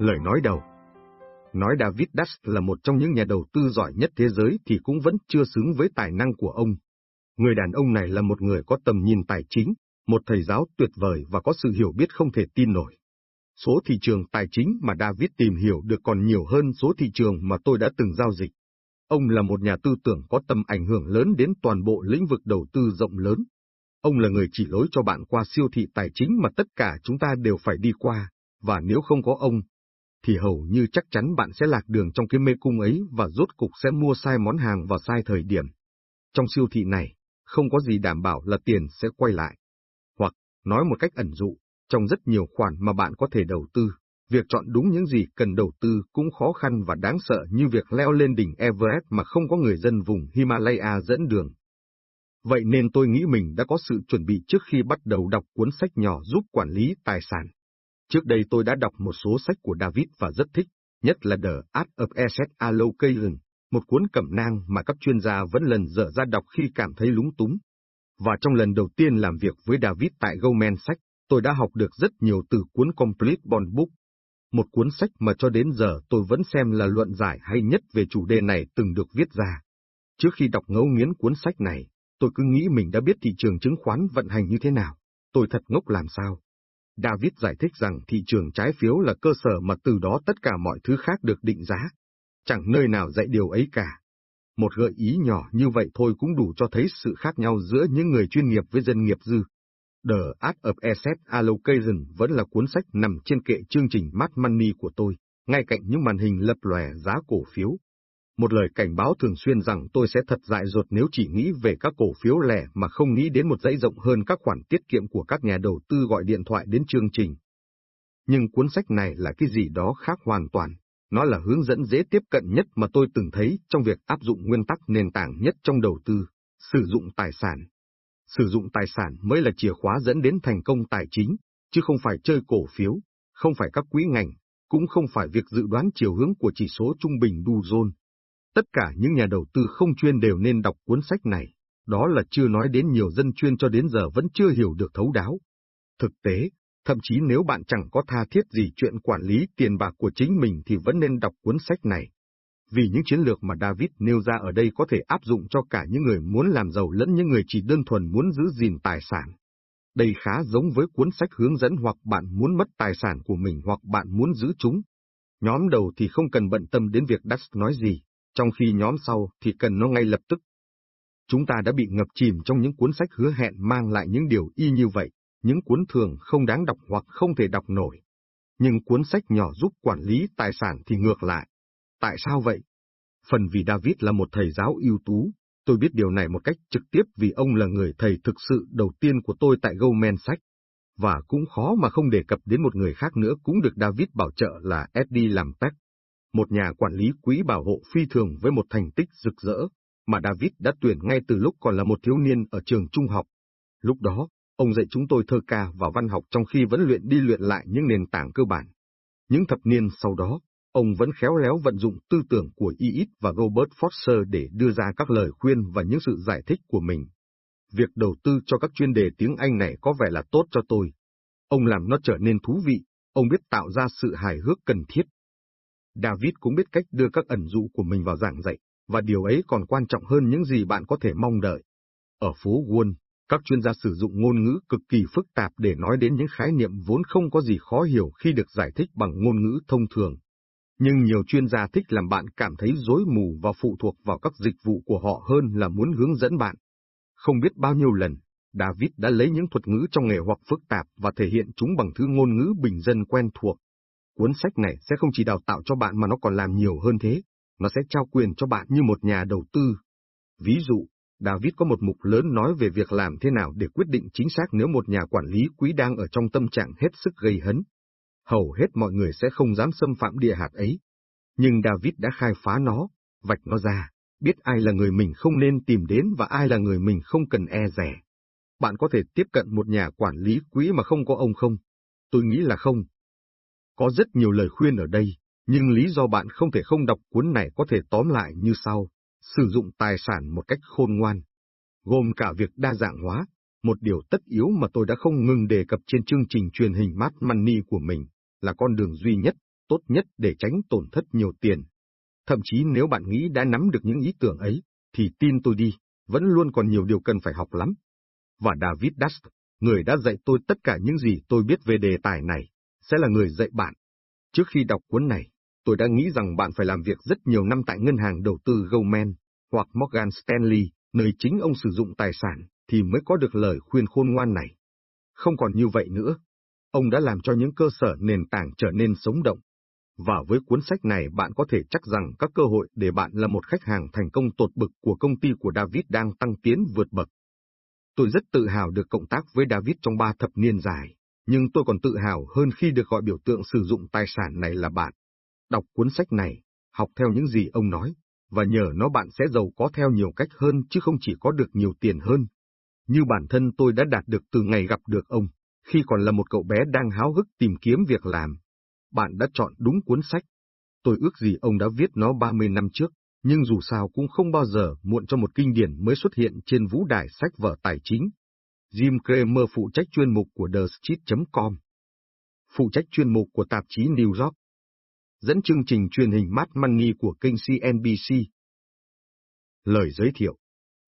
Lời nói đầu Nói David Dash là một trong những nhà đầu tư giỏi nhất thế giới thì cũng vẫn chưa xứng với tài năng của ông. Người đàn ông này là một người có tầm nhìn tài chính, một thầy giáo tuyệt vời và có sự hiểu biết không thể tin nổi. Số thị trường tài chính mà David tìm hiểu được còn nhiều hơn số thị trường mà tôi đã từng giao dịch. Ông là một nhà tư tưởng có tầm ảnh hưởng lớn đến toàn bộ lĩnh vực đầu tư rộng lớn. Ông là người chỉ lối cho bạn qua siêu thị tài chính mà tất cả chúng ta đều phải đi qua, và nếu không có ông, thì hầu như chắc chắn bạn sẽ lạc đường trong cái mê cung ấy và rốt cục sẽ mua sai món hàng vào sai thời điểm. Trong siêu thị này, không có gì đảm bảo là tiền sẽ quay lại. Hoặc, nói một cách ẩn dụ, trong rất nhiều khoản mà bạn có thể đầu tư, việc chọn đúng những gì cần đầu tư cũng khó khăn và đáng sợ như việc leo lên đỉnh Everest mà không có người dân vùng Himalaya dẫn đường. Vậy nên tôi nghĩ mình đã có sự chuẩn bị trước khi bắt đầu đọc cuốn sách nhỏ giúp quản lý tài sản. Trước đây tôi đã đọc một số sách của David và rất thích, nhất là The Art of Asset Allocation, một cuốn cẩm nang mà các chuyên gia vẫn lần dở ra đọc khi cảm thấy lúng túng. Và trong lần đầu tiên làm việc với David tại Goldman Sachs, tôi đã học được rất nhiều từ cuốn Complete Bond Book, một cuốn sách mà cho đến giờ tôi vẫn xem là luận giải hay nhất về chủ đề này từng được viết ra. Trước khi đọc ngấu nghiến cuốn sách này, tôi cứ nghĩ mình đã biết thị trường chứng khoán vận hành như thế nào, tôi thật ngốc làm sao. David giải thích rằng thị trường trái phiếu là cơ sở mà từ đó tất cả mọi thứ khác được định giá. Chẳng nơi nào dạy điều ấy cả. Một gợi ý nhỏ như vậy thôi cũng đủ cho thấy sự khác nhau giữa những người chuyên nghiệp với dân nghiệp dư. The Art of Asset Allocation vẫn là cuốn sách nằm trên kệ chương trình Mad Money của tôi, ngay cạnh những màn hình lập lòe giá cổ phiếu. Một lời cảnh báo thường xuyên rằng tôi sẽ thật dại dột nếu chỉ nghĩ về các cổ phiếu lẻ mà không nghĩ đến một dãy rộng hơn các khoản tiết kiệm của các nhà đầu tư gọi điện thoại đến chương trình. Nhưng cuốn sách này là cái gì đó khác hoàn toàn. Nó là hướng dẫn dễ tiếp cận nhất mà tôi từng thấy trong việc áp dụng nguyên tắc nền tảng nhất trong đầu tư, sử dụng tài sản. Sử dụng tài sản mới là chìa khóa dẫn đến thành công tài chính, chứ không phải chơi cổ phiếu, không phải các quỹ ngành, cũng không phải việc dự đoán chiều hướng của chỉ số trung bình Dow Jones. Tất cả những nhà đầu tư không chuyên đều nên đọc cuốn sách này, đó là chưa nói đến nhiều dân chuyên cho đến giờ vẫn chưa hiểu được thấu đáo. Thực tế, thậm chí nếu bạn chẳng có tha thiết gì chuyện quản lý tiền bạc của chính mình thì vẫn nên đọc cuốn sách này. Vì những chiến lược mà David nêu ra ở đây có thể áp dụng cho cả những người muốn làm giàu lẫn những người chỉ đơn thuần muốn giữ gìn tài sản. Đây khá giống với cuốn sách hướng dẫn hoặc bạn muốn mất tài sản của mình hoặc bạn muốn giữ chúng. Nhóm đầu thì không cần bận tâm đến việc Dust nói gì, trong khi nhóm sau thì cần nó ngay lập tức. Chúng ta đã bị ngập chìm trong những cuốn sách hứa hẹn mang lại những điều y như vậy, những cuốn thường không đáng đọc hoặc không thể đọc nổi. Nhưng cuốn sách nhỏ giúp quản lý tài sản thì ngược lại. Tại sao vậy? Phần vì David là một thầy giáo ưu tú, tôi biết điều này một cách trực tiếp vì ông là người thầy thực sự đầu tiên của tôi tại Goldman Sachs. Và cũng khó mà không đề cập đến một người khác nữa cũng được David bảo trợ là Eddie tác một nhà quản lý quỹ bảo hộ phi thường với một thành tích rực rỡ, mà David đã tuyển ngay từ lúc còn là một thiếu niên ở trường trung học. Lúc đó, ông dạy chúng tôi thơ ca và văn học trong khi vẫn luyện đi luyện lại những nền tảng cơ bản. Những thập niên sau đó, ông vẫn khéo léo vận dụng tư tưởng của Iit và Robert Foster để đưa ra các lời khuyên và những sự giải thích của mình. Việc đầu tư cho các chuyên đề tiếng Anh này có vẻ là tốt cho tôi. Ông làm nó trở nên thú vị, ông biết tạo ra sự hài hước cần thiết, David cũng biết cách đưa các ẩn dụ của mình vào giảng dạy, và điều ấy còn quan trọng hơn những gì bạn có thể mong đợi. Ở phố Wall, các chuyên gia sử dụng ngôn ngữ cực kỳ phức tạp để nói đến những khái niệm vốn không có gì khó hiểu khi được giải thích bằng ngôn ngữ thông thường. Nhưng nhiều chuyên gia thích làm bạn cảm thấy rối mù và phụ thuộc vào các dịch vụ của họ hơn là muốn hướng dẫn bạn. Không biết bao nhiêu lần, David đã lấy những thuật ngữ trong nghề hoặc phức tạp và thể hiện chúng bằng thứ ngôn ngữ bình dân quen thuộc. Cuốn sách này sẽ không chỉ đào tạo cho bạn mà nó còn làm nhiều hơn thế, nó sẽ trao quyền cho bạn như một nhà đầu tư. Ví dụ, David có một mục lớn nói về việc làm thế nào để quyết định chính xác nếu một nhà quản lý quý đang ở trong tâm trạng hết sức gây hấn. Hầu hết mọi người sẽ không dám xâm phạm địa hạt ấy. Nhưng David đã khai phá nó, vạch nó ra, biết ai là người mình không nên tìm đến và ai là người mình không cần e rẻ. Bạn có thể tiếp cận một nhà quản lý quý mà không có ông không? Tôi nghĩ là không. Có rất nhiều lời khuyên ở đây, nhưng lý do bạn không thể không đọc cuốn này có thể tóm lại như sau. Sử dụng tài sản một cách khôn ngoan, gồm cả việc đa dạng hóa, một điều tất yếu mà tôi đã không ngừng đề cập trên chương trình truyền hình Mad Money của mình, là con đường duy nhất, tốt nhất để tránh tổn thất nhiều tiền. Thậm chí nếu bạn nghĩ đã nắm được những ý tưởng ấy, thì tin tôi đi, vẫn luôn còn nhiều điều cần phải học lắm. Và David Dust, người đã dạy tôi tất cả những gì tôi biết về đề tài này, sẽ là người dạy bạn. Trước khi đọc cuốn này, tôi đã nghĩ rằng bạn phải làm việc rất nhiều năm tại ngân hàng đầu tư Goldman hoặc Morgan Stanley, nơi chính ông sử dụng tài sản, thì mới có được lời khuyên khôn ngoan này. Không còn như vậy nữa. Ông đã làm cho những cơ sở nền tảng trở nên sống động. Và với cuốn sách này bạn có thể chắc rằng các cơ hội để bạn là một khách hàng thành công tột bực của công ty của David đang tăng tiến vượt bậc. Tôi rất tự hào được cộng tác với David trong ba thập niên dài, nhưng tôi còn tự hào hơn khi được gọi biểu tượng sử dụng tài sản này là bạn. Đọc cuốn sách này, học theo những gì ông nói, và nhờ nó bạn sẽ giàu có theo nhiều cách hơn chứ không chỉ có được nhiều tiền hơn. Như bản thân tôi đã đạt được từ ngày gặp được ông, khi còn là một cậu bé đang háo hức tìm kiếm việc làm. Bạn đã chọn đúng cuốn sách. Tôi ước gì ông đã viết nó 30 năm trước, nhưng dù sao cũng không bao giờ muộn cho một kinh điển mới xuất hiện trên vũ đài sách vở tài chính. Jim Cramer phụ trách chuyên mục của The Street.com. Phụ trách chuyên mục của tạp chí New York dẫn chương trình truyền hình Mad Money của kênh CNBC. Lời giới thiệu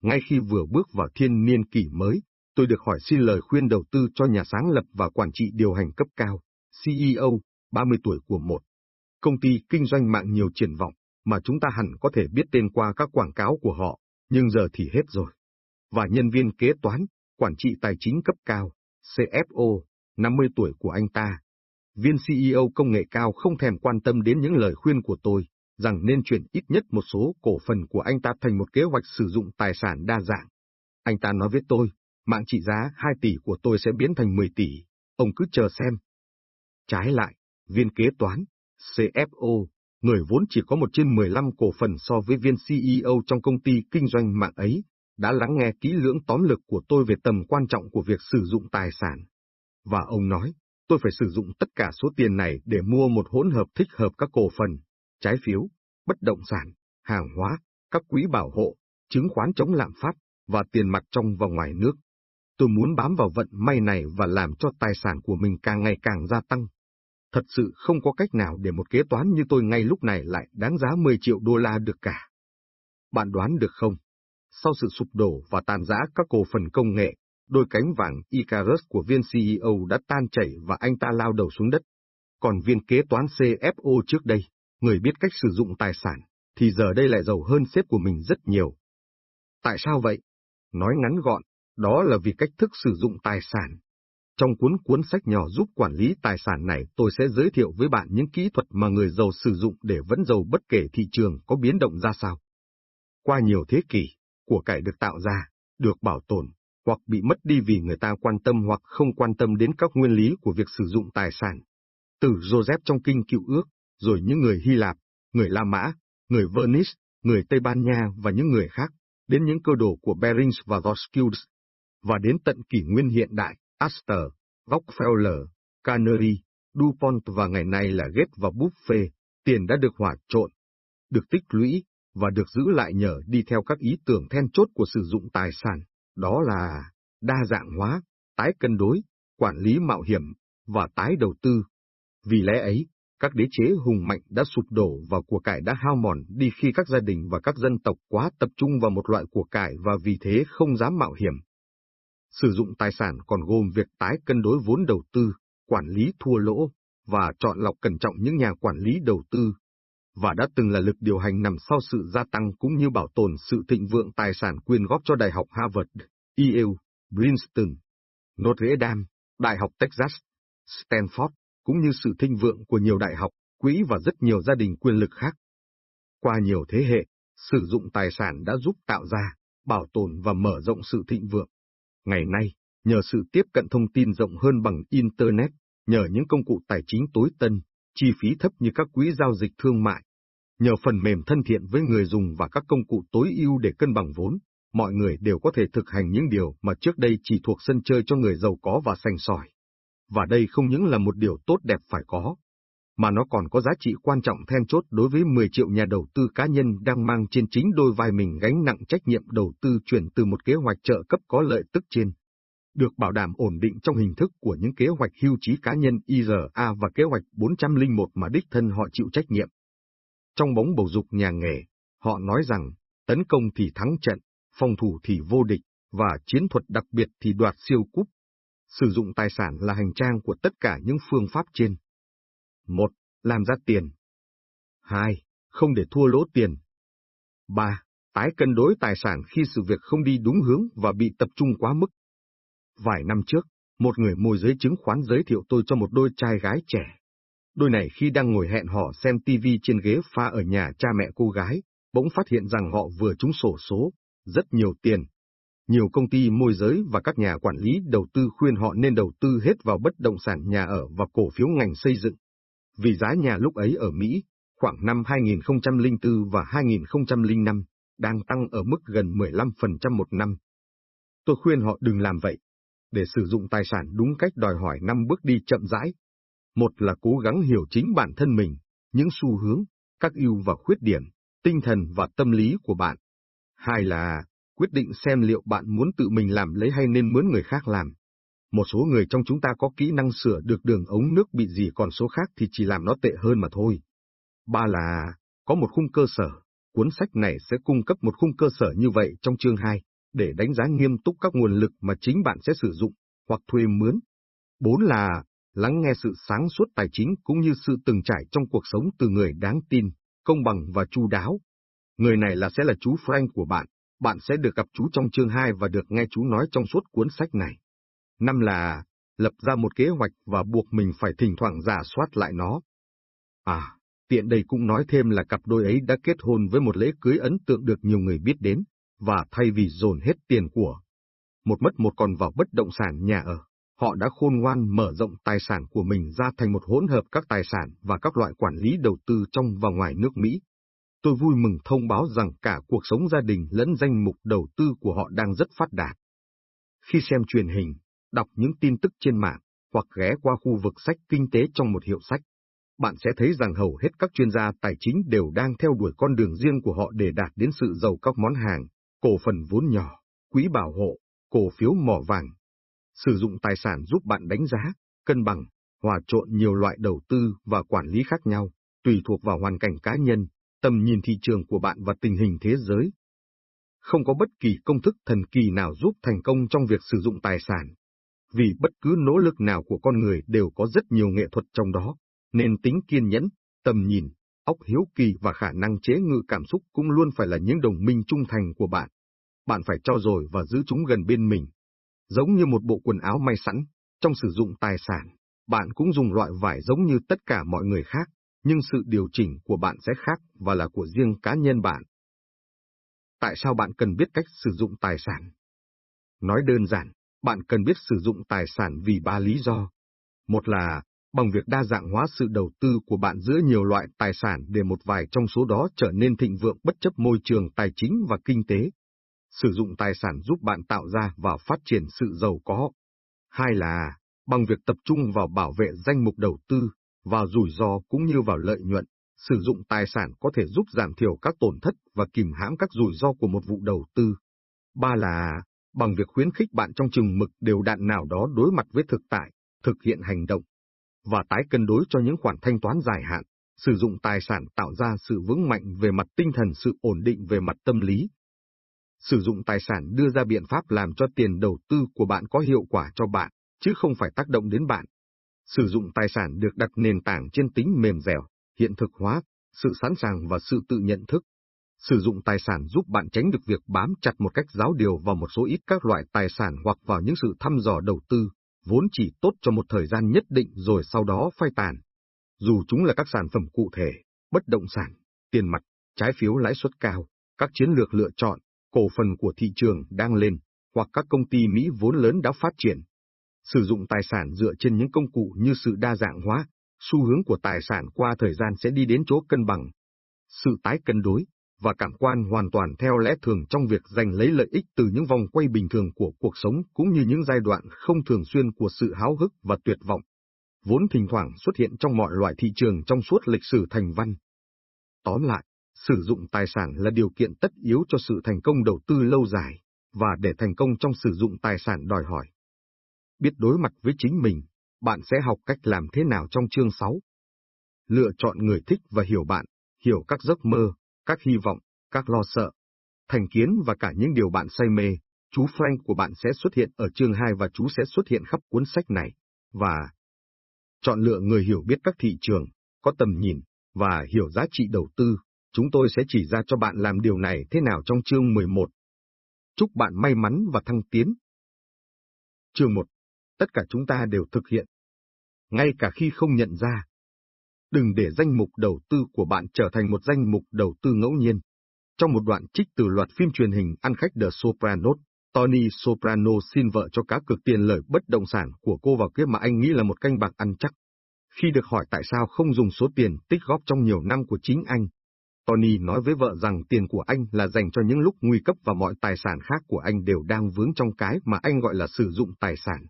Ngay khi vừa bước vào thiên niên kỷ mới, tôi được hỏi xin lời khuyên đầu tư cho nhà sáng lập và quản trị điều hành cấp cao, CEO, 30 tuổi của một công ty kinh doanh mạng nhiều triển vọng, mà chúng ta hẳn có thể biết tên qua các quảng cáo của họ, nhưng giờ thì hết rồi. Và nhân viên kế toán, quản trị tài chính cấp cao, CFO, 50 tuổi của anh ta, Viên CEO công nghệ cao không thèm quan tâm đến những lời khuyên của tôi, rằng nên chuyển ít nhất một số cổ phần của anh ta thành một kế hoạch sử dụng tài sản đa dạng. Anh ta nói với tôi, mạng trị giá 2 tỷ của tôi sẽ biến thành 10 tỷ, ông cứ chờ xem. Trái lại, viên kế toán, CFO, người vốn chỉ có một trên 15 cổ phần so với viên CEO trong công ty kinh doanh mạng ấy, đã lắng nghe kỹ lưỡng tóm lực của tôi về tầm quan trọng của việc sử dụng tài sản. Và ông nói, tôi phải sử dụng tất cả số tiền này để mua một hỗn hợp thích hợp các cổ phần, trái phiếu, bất động sản, hàng hóa, các quỹ bảo hộ, chứng khoán chống lạm phát, và tiền mặt trong và ngoài nước. Tôi muốn bám vào vận may này và làm cho tài sản của mình càng ngày càng gia tăng. Thật sự không có cách nào để một kế toán như tôi ngay lúc này lại đáng giá 10 triệu đô la được cả. Bạn đoán được không? Sau sự sụp đổ và tàn giã các cổ phần công nghệ, đôi cánh vàng Icarus của viên CEO đã tan chảy và anh ta lao đầu xuống đất. Còn viên kế toán CFO trước đây, người biết cách sử dụng tài sản, thì giờ đây lại giàu hơn sếp của mình rất nhiều. Tại sao vậy? Nói ngắn gọn, đó là vì cách thức sử dụng tài sản. Trong cuốn cuốn sách nhỏ giúp quản lý tài sản này tôi sẽ giới thiệu với bạn những kỹ thuật mà người giàu sử dụng để vẫn giàu bất kể thị trường có biến động ra sao. Qua nhiều thế kỷ, của cải được tạo ra, được bảo tồn, hoặc bị mất đi vì người ta quan tâm hoặc không quan tâm đến các nguyên lý của việc sử dụng tài sản. Từ Joseph trong kinh cựu ước, rồi những người Hy Lạp, người La Mã, người Venice, người Tây Ban Nha và những người khác, đến những cơ đồ của Berings và Roskilde, và đến tận kỷ nguyên hiện đại, Astor, Rockefeller, Carnegie, DuPont và ngày nay là Gates và Buffet, tiền đã được hòa trộn, được tích lũy, và được giữ lại nhờ đi theo các ý tưởng then chốt của sử dụng tài sản đó là đa dạng hóa, tái cân đối, quản lý mạo hiểm và tái đầu tư. Vì lẽ ấy, các đế chế hùng mạnh đã sụp đổ và của cải đã hao mòn đi khi các gia đình và các dân tộc quá tập trung vào một loại của cải và vì thế không dám mạo hiểm. Sử dụng tài sản còn gồm việc tái cân đối vốn đầu tư, quản lý thua lỗ, và chọn lọc cẩn trọng những nhà quản lý đầu tư, và đã từng là lực điều hành nằm sau sự gia tăng cũng như bảo tồn sự thịnh vượng tài sản quyên góp cho Đại học Harvard, Yale, Princeton, Notre Dame, Đại học Texas, Stanford, cũng như sự thịnh vượng của nhiều đại học, quỹ và rất nhiều gia đình quyền lực khác. Qua nhiều thế hệ, sử dụng tài sản đã giúp tạo ra, bảo tồn và mở rộng sự thịnh vượng. Ngày nay, nhờ sự tiếp cận thông tin rộng hơn bằng Internet, nhờ những công cụ tài chính tối tân, chi phí thấp như các quỹ giao dịch thương mại. Nhờ phần mềm thân thiện với người dùng và các công cụ tối ưu để cân bằng vốn, mọi người đều có thể thực hành những điều mà trước đây chỉ thuộc sân chơi cho người giàu có và sành sỏi. Và đây không những là một điều tốt đẹp phải có, mà nó còn có giá trị quan trọng then chốt đối với 10 triệu nhà đầu tư cá nhân đang mang trên chính đôi vai mình gánh nặng trách nhiệm đầu tư chuyển từ một kế hoạch trợ cấp có lợi tức trên được bảo đảm ổn định trong hình thức của những kế hoạch hưu trí cá nhân IRA và kế hoạch 401 mà đích thân họ chịu trách nhiệm. Trong bóng bầu dục nhà nghề, họ nói rằng, tấn công thì thắng trận, phòng thủ thì vô địch, và chiến thuật đặc biệt thì đoạt siêu cúp. Sử dụng tài sản là hành trang của tất cả những phương pháp trên. 1. Làm ra tiền. 2. Không để thua lỗ tiền. 3. Tái cân đối tài sản khi sự việc không đi đúng hướng và bị tập trung quá mức. Vài năm trước, một người môi giới chứng khoán giới thiệu tôi cho một đôi trai gái trẻ. Đôi này khi đang ngồi hẹn họ xem TV trên ghế pha ở nhà cha mẹ cô gái, bỗng phát hiện rằng họ vừa trúng sổ số, rất nhiều tiền. Nhiều công ty môi giới và các nhà quản lý đầu tư khuyên họ nên đầu tư hết vào bất động sản nhà ở và cổ phiếu ngành xây dựng. Vì giá nhà lúc ấy ở Mỹ, khoảng năm 2004 và 2005, đang tăng ở mức gần 15% một năm. Tôi khuyên họ đừng làm vậy. Để sử dụng tài sản đúng cách đòi hỏi năm bước đi chậm rãi. Một là cố gắng hiểu chính bản thân mình, những xu hướng, các ưu và khuyết điểm, tinh thần và tâm lý của bạn. Hai là quyết định xem liệu bạn muốn tự mình làm lấy hay nên mướn người khác làm. Một số người trong chúng ta có kỹ năng sửa được đường ống nước bị gì còn số khác thì chỉ làm nó tệ hơn mà thôi. Ba là, có một khung cơ sở, cuốn sách này sẽ cung cấp một khung cơ sở như vậy trong chương 2, để đánh giá nghiêm túc các nguồn lực mà chính bạn sẽ sử dụng, hoặc thuê mướn. Bốn là, lắng nghe sự sáng suốt tài chính cũng như sự từng trải trong cuộc sống từ người đáng tin, công bằng và chu đáo. Người này là sẽ là chú Frank của bạn, bạn sẽ được gặp chú trong chương 2 và được nghe chú nói trong suốt cuốn sách này. Năm là, lập ra một kế hoạch và buộc mình phải thỉnh thoảng giả soát lại nó. À, tiện đây cũng nói thêm là cặp đôi ấy đã kết hôn với một lễ cưới ấn tượng được nhiều người biết đến, và thay vì dồn hết tiền của, một mất một còn vào bất động sản nhà ở, họ đã khôn ngoan mở rộng tài sản của mình ra thành một hỗn hợp các tài sản và các loại quản lý đầu tư trong và ngoài nước Mỹ. Tôi vui mừng thông báo rằng cả cuộc sống gia đình lẫn danh mục đầu tư của họ đang rất phát đạt. Khi xem truyền hình, đọc những tin tức trên mạng, hoặc ghé qua khu vực sách kinh tế trong một hiệu sách, bạn sẽ thấy rằng hầu hết các chuyên gia tài chính đều đang theo đuổi con đường riêng của họ để đạt đến sự giàu các món hàng, cổ phần vốn nhỏ, quỹ bảo hộ, cổ phiếu mỏ vàng. Sử dụng tài sản giúp bạn đánh giá, cân bằng, hòa trộn nhiều loại đầu tư và quản lý khác nhau, tùy thuộc vào hoàn cảnh cá nhân, tầm nhìn thị trường của bạn và tình hình thế giới. Không có bất kỳ công thức thần kỳ nào giúp thành công trong việc sử dụng tài sản. Vì bất cứ nỗ lực nào của con người đều có rất nhiều nghệ thuật trong đó, nên tính kiên nhẫn, tầm nhìn, óc hiếu kỳ và khả năng chế ngự cảm xúc cũng luôn phải là những đồng minh trung thành của bạn. Bạn phải cho rồi và giữ chúng gần bên mình. Giống như một bộ quần áo may sẵn, trong sử dụng tài sản, bạn cũng dùng loại vải giống như tất cả mọi người khác, nhưng sự điều chỉnh của bạn sẽ khác và là của riêng cá nhân bạn. Tại sao bạn cần biết cách sử dụng tài sản? Nói đơn giản, bạn cần biết sử dụng tài sản vì ba lý do. Một là, bằng việc đa dạng hóa sự đầu tư của bạn giữa nhiều loại tài sản để một vài trong số đó trở nên thịnh vượng bất chấp môi trường tài chính và kinh tế. Sử dụng tài sản giúp bạn tạo ra và phát triển sự giàu có. Hai là, bằng việc tập trung vào bảo vệ danh mục đầu tư, vào rủi ro cũng như vào lợi nhuận, sử dụng tài sản có thể giúp giảm thiểu các tổn thất và kìm hãm các rủi ro của một vụ đầu tư. Ba là, bằng việc khuyến khích bạn trong chừng mực đều đặn nào đó đối mặt với thực tại, thực hiện hành động, và tái cân đối cho những khoản thanh toán dài hạn, sử dụng tài sản tạo ra sự vững mạnh về mặt tinh thần sự ổn định về mặt tâm lý. Sử dụng tài sản đưa ra biện pháp làm cho tiền đầu tư của bạn có hiệu quả cho bạn, chứ không phải tác động đến bạn. Sử dụng tài sản được đặt nền tảng trên tính mềm dẻo, hiện thực hóa, sự sẵn sàng và sự tự nhận thức. Sử dụng tài sản giúp bạn tránh được việc bám chặt một cách giáo điều vào một số ít các loại tài sản hoặc vào những sự thăm dò đầu tư, vốn chỉ tốt cho một thời gian nhất định rồi sau đó phai tàn. Dù chúng là các sản phẩm cụ thể, bất động sản, tiền mặt, trái phiếu lãi suất cao, các chiến lược lựa chọn, cổ phần của thị trường đang lên, hoặc các công ty Mỹ vốn lớn đã phát triển. Sử dụng tài sản dựa trên những công cụ như sự đa dạng hóa, xu hướng của tài sản qua thời gian sẽ đi đến chỗ cân bằng. Sự tái cân đối, và cảm quan hoàn toàn theo lẽ thường trong việc giành lấy lợi ích từ những vòng quay bình thường của cuộc sống cũng như những giai đoạn không thường xuyên của sự háo hức và tuyệt vọng, vốn thỉnh thoảng xuất hiện trong mọi loại thị trường trong suốt lịch sử thành văn. Tóm lại, sử dụng tài sản là điều kiện tất yếu cho sự thành công đầu tư lâu dài, và để thành công trong sử dụng tài sản đòi hỏi biết đối mặt với chính mình, bạn sẽ học cách làm thế nào trong chương 6. Lựa chọn người thích và hiểu bạn, hiểu các giấc mơ, các hy vọng, các lo sợ, thành kiến và cả những điều bạn say mê. Chú Frank của bạn sẽ xuất hiện ở chương 2 và chú sẽ xuất hiện khắp cuốn sách này. Và chọn lựa người hiểu biết các thị trường, có tầm nhìn, và hiểu giá trị đầu tư. Chúng tôi sẽ chỉ ra cho bạn làm điều này thế nào trong chương 11. Chúc bạn may mắn và thăng tiến. Chương 1. Tất cả chúng ta đều thực hiện. Ngay cả khi không nhận ra. Đừng để danh mục đầu tư của bạn trở thành một danh mục đầu tư ngẫu nhiên. Trong một đoạn trích từ loạt phim truyền hình Ăn khách The Sopranos, Tony Soprano xin vợ cho cá cược tiền lời bất động sản của cô vào kiếp mà anh nghĩ là một canh bạc ăn chắc. Khi được hỏi tại sao không dùng số tiền tích góp trong nhiều năm của chính anh, Tony nói với vợ rằng tiền của anh là dành cho những lúc nguy cấp và mọi tài sản khác của anh đều đang vướng trong cái mà anh gọi là sử dụng tài sản.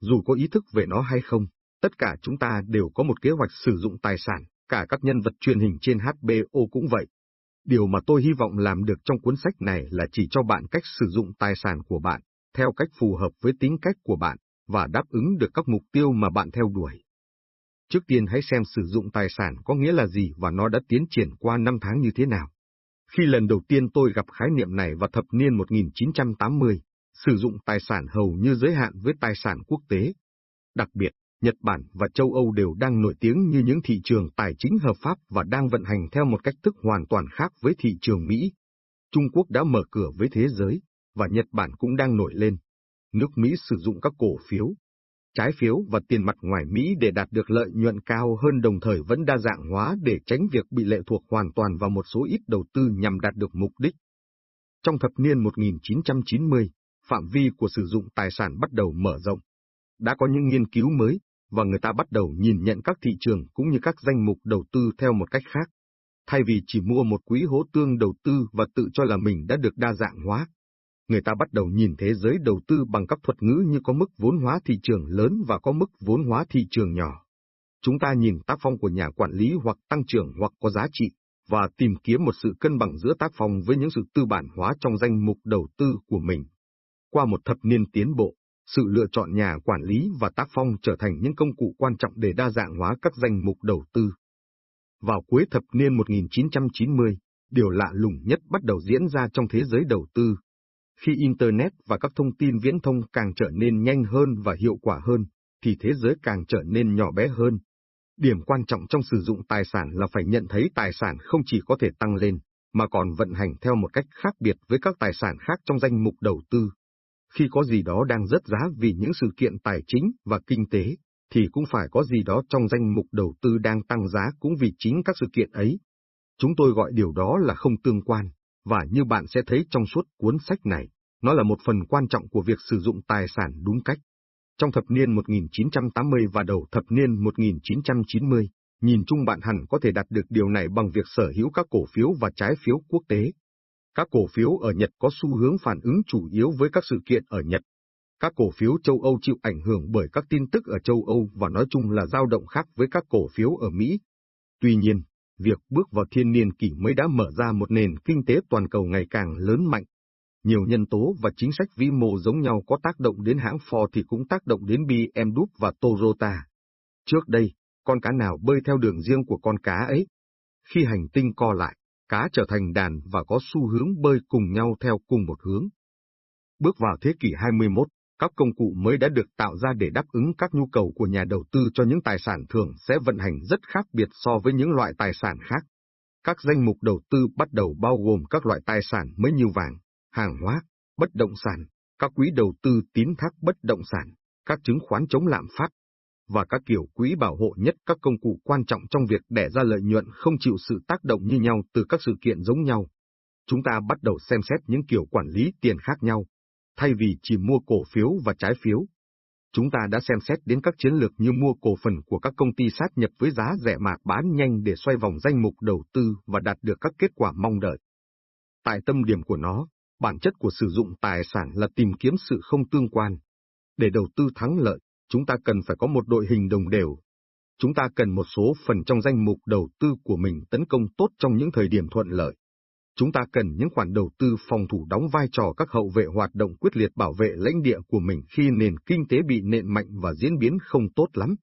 Dù có ý thức về nó hay không, tất cả chúng ta đều có một kế hoạch sử dụng tài sản, cả các nhân vật truyền hình trên HBO cũng vậy. Điều mà tôi hy vọng làm được trong cuốn sách này là chỉ cho bạn cách sử dụng tài sản của bạn, theo cách phù hợp với tính cách của bạn, và đáp ứng được các mục tiêu mà bạn theo đuổi. Trước tiên hãy xem sử dụng tài sản có nghĩa là gì và nó đã tiến triển qua năm tháng như thế nào. Khi lần đầu tiên tôi gặp khái niệm này vào thập niên 1980, sử dụng tài sản hầu như giới hạn với tài sản quốc tế. Đặc biệt, Nhật Bản và châu Âu đều đang nổi tiếng như những thị trường tài chính hợp pháp và đang vận hành theo một cách thức hoàn toàn khác với thị trường Mỹ. Trung Quốc đã mở cửa với thế giới, và Nhật Bản cũng đang nổi lên. Nước Mỹ sử dụng các cổ phiếu, trái phiếu và tiền mặt ngoài Mỹ để đạt được lợi nhuận cao hơn đồng thời vẫn đa dạng hóa để tránh việc bị lệ thuộc hoàn toàn vào một số ít đầu tư nhằm đạt được mục đích. Trong thập niên 1990, phạm vi của sử dụng tài sản bắt đầu mở rộng. Đã có những nghiên cứu mới, và người ta bắt đầu nhìn nhận các thị trường cũng như các danh mục đầu tư theo một cách khác. Thay vì chỉ mua một quỹ hố tương đầu tư và tự cho là mình đã được đa dạng hóa, người ta bắt đầu nhìn thế giới đầu tư bằng các thuật ngữ như có mức vốn hóa thị trường lớn và có mức vốn hóa thị trường nhỏ. Chúng ta nhìn tác phong của nhà quản lý hoặc tăng trưởng hoặc có giá trị, và tìm kiếm một sự cân bằng giữa tác phong với những sự tư bản hóa trong danh mục đầu tư của mình. Qua một thập niên tiến bộ, sự lựa chọn nhà quản lý và tác phong trở thành những công cụ quan trọng để đa dạng hóa các danh mục đầu tư. Vào cuối thập niên 1990, điều lạ lùng nhất bắt đầu diễn ra trong thế giới đầu tư. Khi Internet và các thông tin viễn thông càng trở nên nhanh hơn và hiệu quả hơn, thì thế giới càng trở nên nhỏ bé hơn. Điểm quan trọng trong sử dụng tài sản là phải nhận thấy tài sản không chỉ có thể tăng lên, mà còn vận hành theo một cách khác biệt với các tài sản khác trong danh mục đầu tư. Khi có gì đó đang rất giá vì những sự kiện tài chính và kinh tế, thì cũng phải có gì đó trong danh mục đầu tư đang tăng giá cũng vì chính các sự kiện ấy. Chúng tôi gọi điều đó là không tương quan, và như bạn sẽ thấy trong suốt cuốn sách này, nó là một phần quan trọng của việc sử dụng tài sản đúng cách. Trong thập niên 1980 và đầu thập niên 1990, nhìn chung bạn hẳn có thể đạt được điều này bằng việc sở hữu các cổ phiếu và trái phiếu quốc tế. Các cổ phiếu ở Nhật có xu hướng phản ứng chủ yếu với các sự kiện ở Nhật. Các cổ phiếu châu Âu chịu ảnh hưởng bởi các tin tức ở châu Âu và nói chung là dao động khác với các cổ phiếu ở Mỹ. Tuy nhiên, việc bước vào thiên niên kỷ mới đã mở ra một nền kinh tế toàn cầu ngày càng lớn mạnh. Nhiều nhân tố và chính sách vĩ mô giống nhau có tác động đến hãng Ford thì cũng tác động đến BMW và Toyota. Trước đây, con cá nào bơi theo đường riêng của con cá ấy? Khi hành tinh co lại, cá trở thành đàn và có xu hướng bơi cùng nhau theo cùng một hướng. Bước vào thế kỷ 21, các công cụ mới đã được tạo ra để đáp ứng các nhu cầu của nhà đầu tư cho những tài sản thường sẽ vận hành rất khác biệt so với những loại tài sản khác. Các danh mục đầu tư bắt đầu bao gồm các loại tài sản mới như vàng, hàng hóa, bất động sản, các quỹ đầu tư tín thác bất động sản, các chứng khoán chống lạm phát, và các kiểu quỹ bảo hộ nhất các công cụ quan trọng trong việc đẻ ra lợi nhuận không chịu sự tác động như nhau từ các sự kiện giống nhau. Chúng ta bắt đầu xem xét những kiểu quản lý tiền khác nhau, thay vì chỉ mua cổ phiếu và trái phiếu. Chúng ta đã xem xét đến các chiến lược như mua cổ phần của các công ty sát nhập với giá rẻ mạt bán nhanh để xoay vòng danh mục đầu tư và đạt được các kết quả mong đợi. Tại tâm điểm của nó, bản chất của sử dụng tài sản là tìm kiếm sự không tương quan. Để đầu tư thắng lợi, chúng ta cần phải có một đội hình đồng đều. Chúng ta cần một số phần trong danh mục đầu tư của mình tấn công tốt trong những thời điểm thuận lợi. Chúng ta cần những khoản đầu tư phòng thủ đóng vai trò các hậu vệ hoạt động quyết liệt bảo vệ lãnh địa của mình khi nền kinh tế bị nện mạnh và diễn biến không tốt lắm.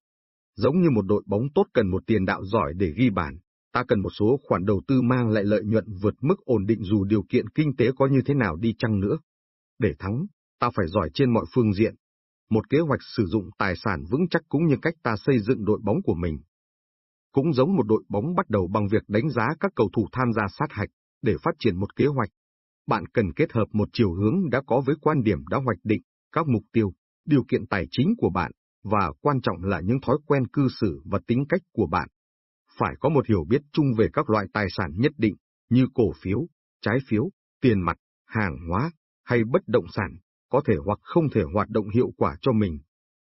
Giống như một đội bóng tốt cần một tiền đạo giỏi để ghi bàn, ta cần một số khoản đầu tư mang lại lợi nhuận vượt mức ổn định dù điều kiện kinh tế có như thế nào đi chăng nữa. Để thắng, ta phải giỏi trên mọi phương diện. Một kế hoạch sử dụng tài sản vững chắc cũng như cách ta xây dựng đội bóng của mình. Cũng giống một đội bóng bắt đầu bằng việc đánh giá các cầu thủ tham gia sát hạch, để phát triển một kế hoạch. Bạn cần kết hợp một chiều hướng đã có với quan điểm đã hoạch định, các mục tiêu, điều kiện tài chính của bạn, và quan trọng là những thói quen cư xử và tính cách của bạn. Phải có một hiểu biết chung về các loại tài sản nhất định, như cổ phiếu, trái phiếu, tiền mặt, hàng hóa, hay bất động sản, có thể hoặc không thể hoạt động hiệu quả cho mình.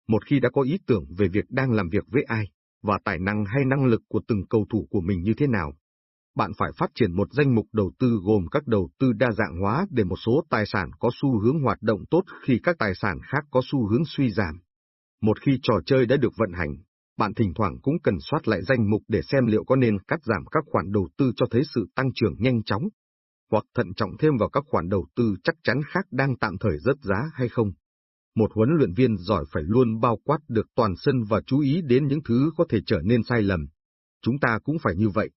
Một khi đã có ý tưởng về việc đang làm việc với ai, và tài năng hay năng lực của từng cầu thủ của mình như thế nào, bạn phải phát triển một danh mục đầu tư gồm các đầu tư đa dạng hóa để một số tài sản có xu hướng hoạt động tốt khi các tài sản khác có xu hướng suy giảm. Một khi trò chơi đã được vận hành, bạn thỉnh thoảng cũng cần soát lại danh mục để xem liệu có nên cắt giảm các khoản đầu tư cho thấy sự tăng trưởng nhanh chóng, hoặc thận trọng thêm vào các khoản đầu tư chắc chắn khác đang tạm thời rớt giá hay không. Một huấn luyện viên giỏi phải luôn bao quát được toàn sân và chú ý đến những thứ có thể trở nên sai lầm. Chúng ta cũng phải như vậy.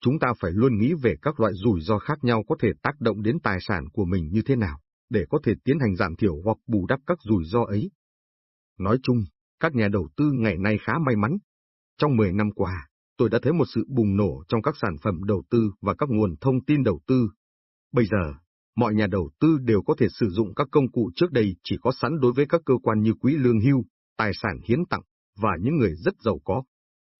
Chúng ta phải luôn nghĩ về các loại rủi ro khác nhau có thể tác động đến tài sản của mình như thế nào, để có thể tiến hành giảm thiểu hoặc bù đắp các rủi ro ấy. Nói chung, các nhà đầu tư ngày nay khá may mắn. Trong 10 năm qua, tôi đã thấy một sự bùng nổ trong các sản phẩm đầu tư và các nguồn thông tin đầu tư. Bây giờ, mọi nhà đầu tư đều có thể sử dụng các công cụ trước đây chỉ có sẵn đối với các cơ quan như quỹ lương hưu, tài sản hiến tặng, và những người rất giàu có.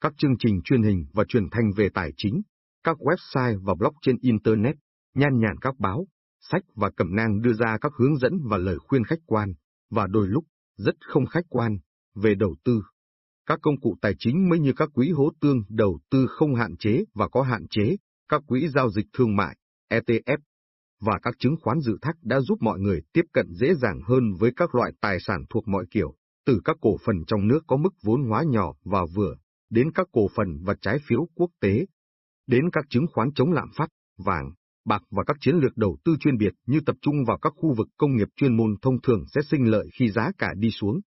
Các chương trình truyền hình và truyền thanh về tài chính, các website và blog trên Internet, nhan nhản các báo, sách và cẩm nang đưa ra các hướng dẫn và lời khuyên khách quan, và đôi lúc, rất không khách quan, về đầu tư. Các công cụ tài chính mới như các quỹ hố tương đầu tư không hạn chế và có hạn chế, các quỹ giao dịch thương mại, ETF, và các chứng khoán dự thác đã giúp mọi người tiếp cận dễ dàng hơn với các loại tài sản thuộc mọi kiểu, từ các cổ phần trong nước có mức vốn hóa nhỏ và vừa, đến các cổ phần và trái phiếu quốc tế, đến các chứng khoán chống lạm phát, vàng, bạc và các chiến lược đầu tư chuyên biệt như tập trung vào các khu vực công nghiệp chuyên môn thông thường sẽ sinh lợi khi giá cả đi xuống.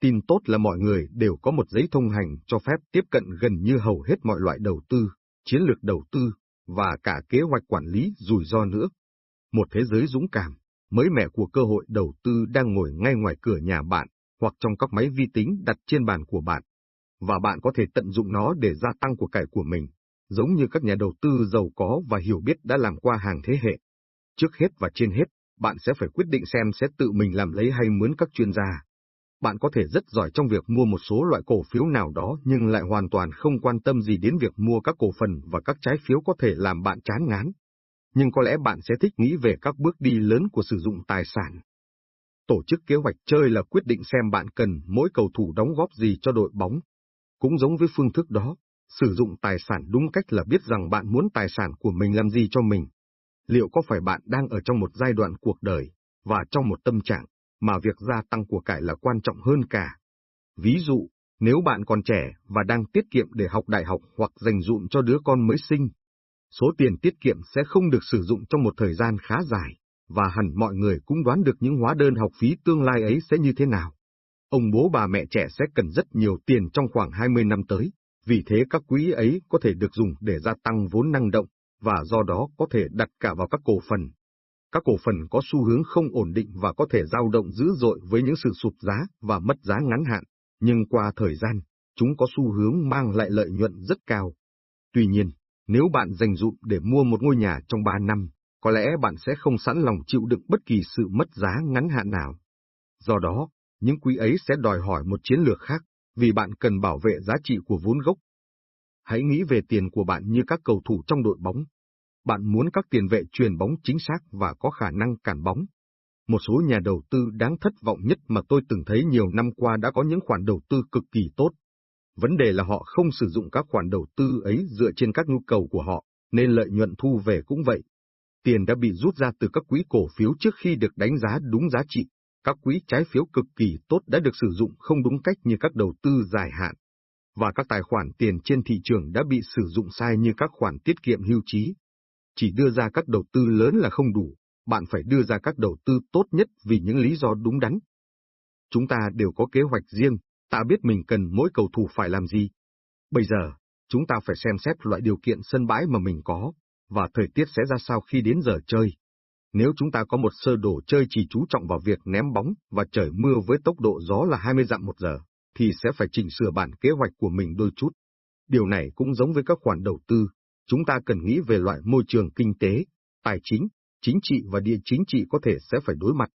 Tin tốt là mọi người đều có một giấy thông hành cho phép tiếp cận gần như hầu hết mọi loại đầu tư, chiến lược đầu tư, và cả kế hoạch quản lý rủi ro nữa. Một thế giới dũng cảm, mới mẻ của cơ hội đầu tư đang ngồi ngay ngoài cửa nhà bạn, hoặc trong các máy vi tính đặt trên bàn của bạn. Và bạn có thể tận dụng nó để gia tăng của cải của mình giống như các nhà đầu tư giàu có và hiểu biết đã làm qua hàng thế hệ. Trước hết và trên hết, bạn sẽ phải quyết định xem sẽ tự mình làm lấy hay mướn các chuyên gia. Bạn có thể rất giỏi trong việc mua một số loại cổ phiếu nào đó nhưng lại hoàn toàn không quan tâm gì đến việc mua các cổ phần và các trái phiếu có thể làm bạn chán ngán. Nhưng có lẽ bạn sẽ thích nghĩ về các bước đi lớn của sử dụng tài sản. Tổ chức kế hoạch chơi là quyết định xem bạn cần mỗi cầu thủ đóng góp gì cho đội bóng. Cũng giống với phương thức đó, Sử dụng tài sản đúng cách là biết rằng bạn muốn tài sản của mình làm gì cho mình. Liệu có phải bạn đang ở trong một giai đoạn cuộc đời, và trong một tâm trạng, mà việc gia tăng của cải là quan trọng hơn cả. Ví dụ, nếu bạn còn trẻ và đang tiết kiệm để học đại học hoặc dành dụm cho đứa con mới sinh, số tiền tiết kiệm sẽ không được sử dụng trong một thời gian khá dài, và hẳn mọi người cũng đoán được những hóa đơn học phí tương lai ấy sẽ như thế nào. Ông bố bà mẹ trẻ sẽ cần rất nhiều tiền trong khoảng 20 năm tới, vì thế các quỹ ấy có thể được dùng để gia tăng vốn năng động, và do đó có thể đặt cả vào các cổ phần. Các cổ phần có xu hướng không ổn định và có thể dao động dữ dội với những sự sụt giá và mất giá ngắn hạn, nhưng qua thời gian, chúng có xu hướng mang lại lợi nhuận rất cao. Tuy nhiên, nếu bạn dành dụm để mua một ngôi nhà trong 3 năm, có lẽ bạn sẽ không sẵn lòng chịu đựng bất kỳ sự mất giá ngắn hạn nào. Do đó, những quỹ ấy sẽ đòi hỏi một chiến lược khác, vì bạn cần bảo vệ giá trị của vốn gốc. Hãy nghĩ về tiền của bạn như các cầu thủ trong đội bóng. Bạn muốn các tiền vệ truyền bóng chính xác và có khả năng cản bóng. Một số nhà đầu tư đáng thất vọng nhất mà tôi từng thấy nhiều năm qua đã có những khoản đầu tư cực kỳ tốt. Vấn đề là họ không sử dụng các khoản đầu tư ấy dựa trên các nhu cầu của họ, nên lợi nhuận thu về cũng vậy. Tiền đã bị rút ra từ các quỹ cổ phiếu trước khi được đánh giá đúng giá trị. Các quỹ trái phiếu cực kỳ tốt đã được sử dụng không đúng cách như các đầu tư dài hạn, và các tài khoản tiền trên thị trường đã bị sử dụng sai như các khoản tiết kiệm hưu trí. chỉ đưa ra các đầu tư lớn là không đủ, bạn phải đưa ra các đầu tư tốt nhất vì những lý do đúng đắn. Chúng ta đều có kế hoạch riêng, ta biết mình cần mỗi cầu thủ phải làm gì. Bây giờ, chúng ta phải xem xét loại điều kiện sân bãi mà mình có, và thời tiết sẽ ra sao khi đến giờ chơi. Nếu chúng ta có một sơ đồ chơi chỉ chú trọng vào việc ném bóng và trời mưa với tốc độ gió là 20 dặm một giờ, thì sẽ phải chỉnh sửa bản kế hoạch của mình đôi chút. Điều này cũng giống với các khoản đầu tư, chúng ta cần nghĩ về loại môi trường kinh tế, tài chính, chính trị và địa chính trị có thể sẽ phải đối mặt.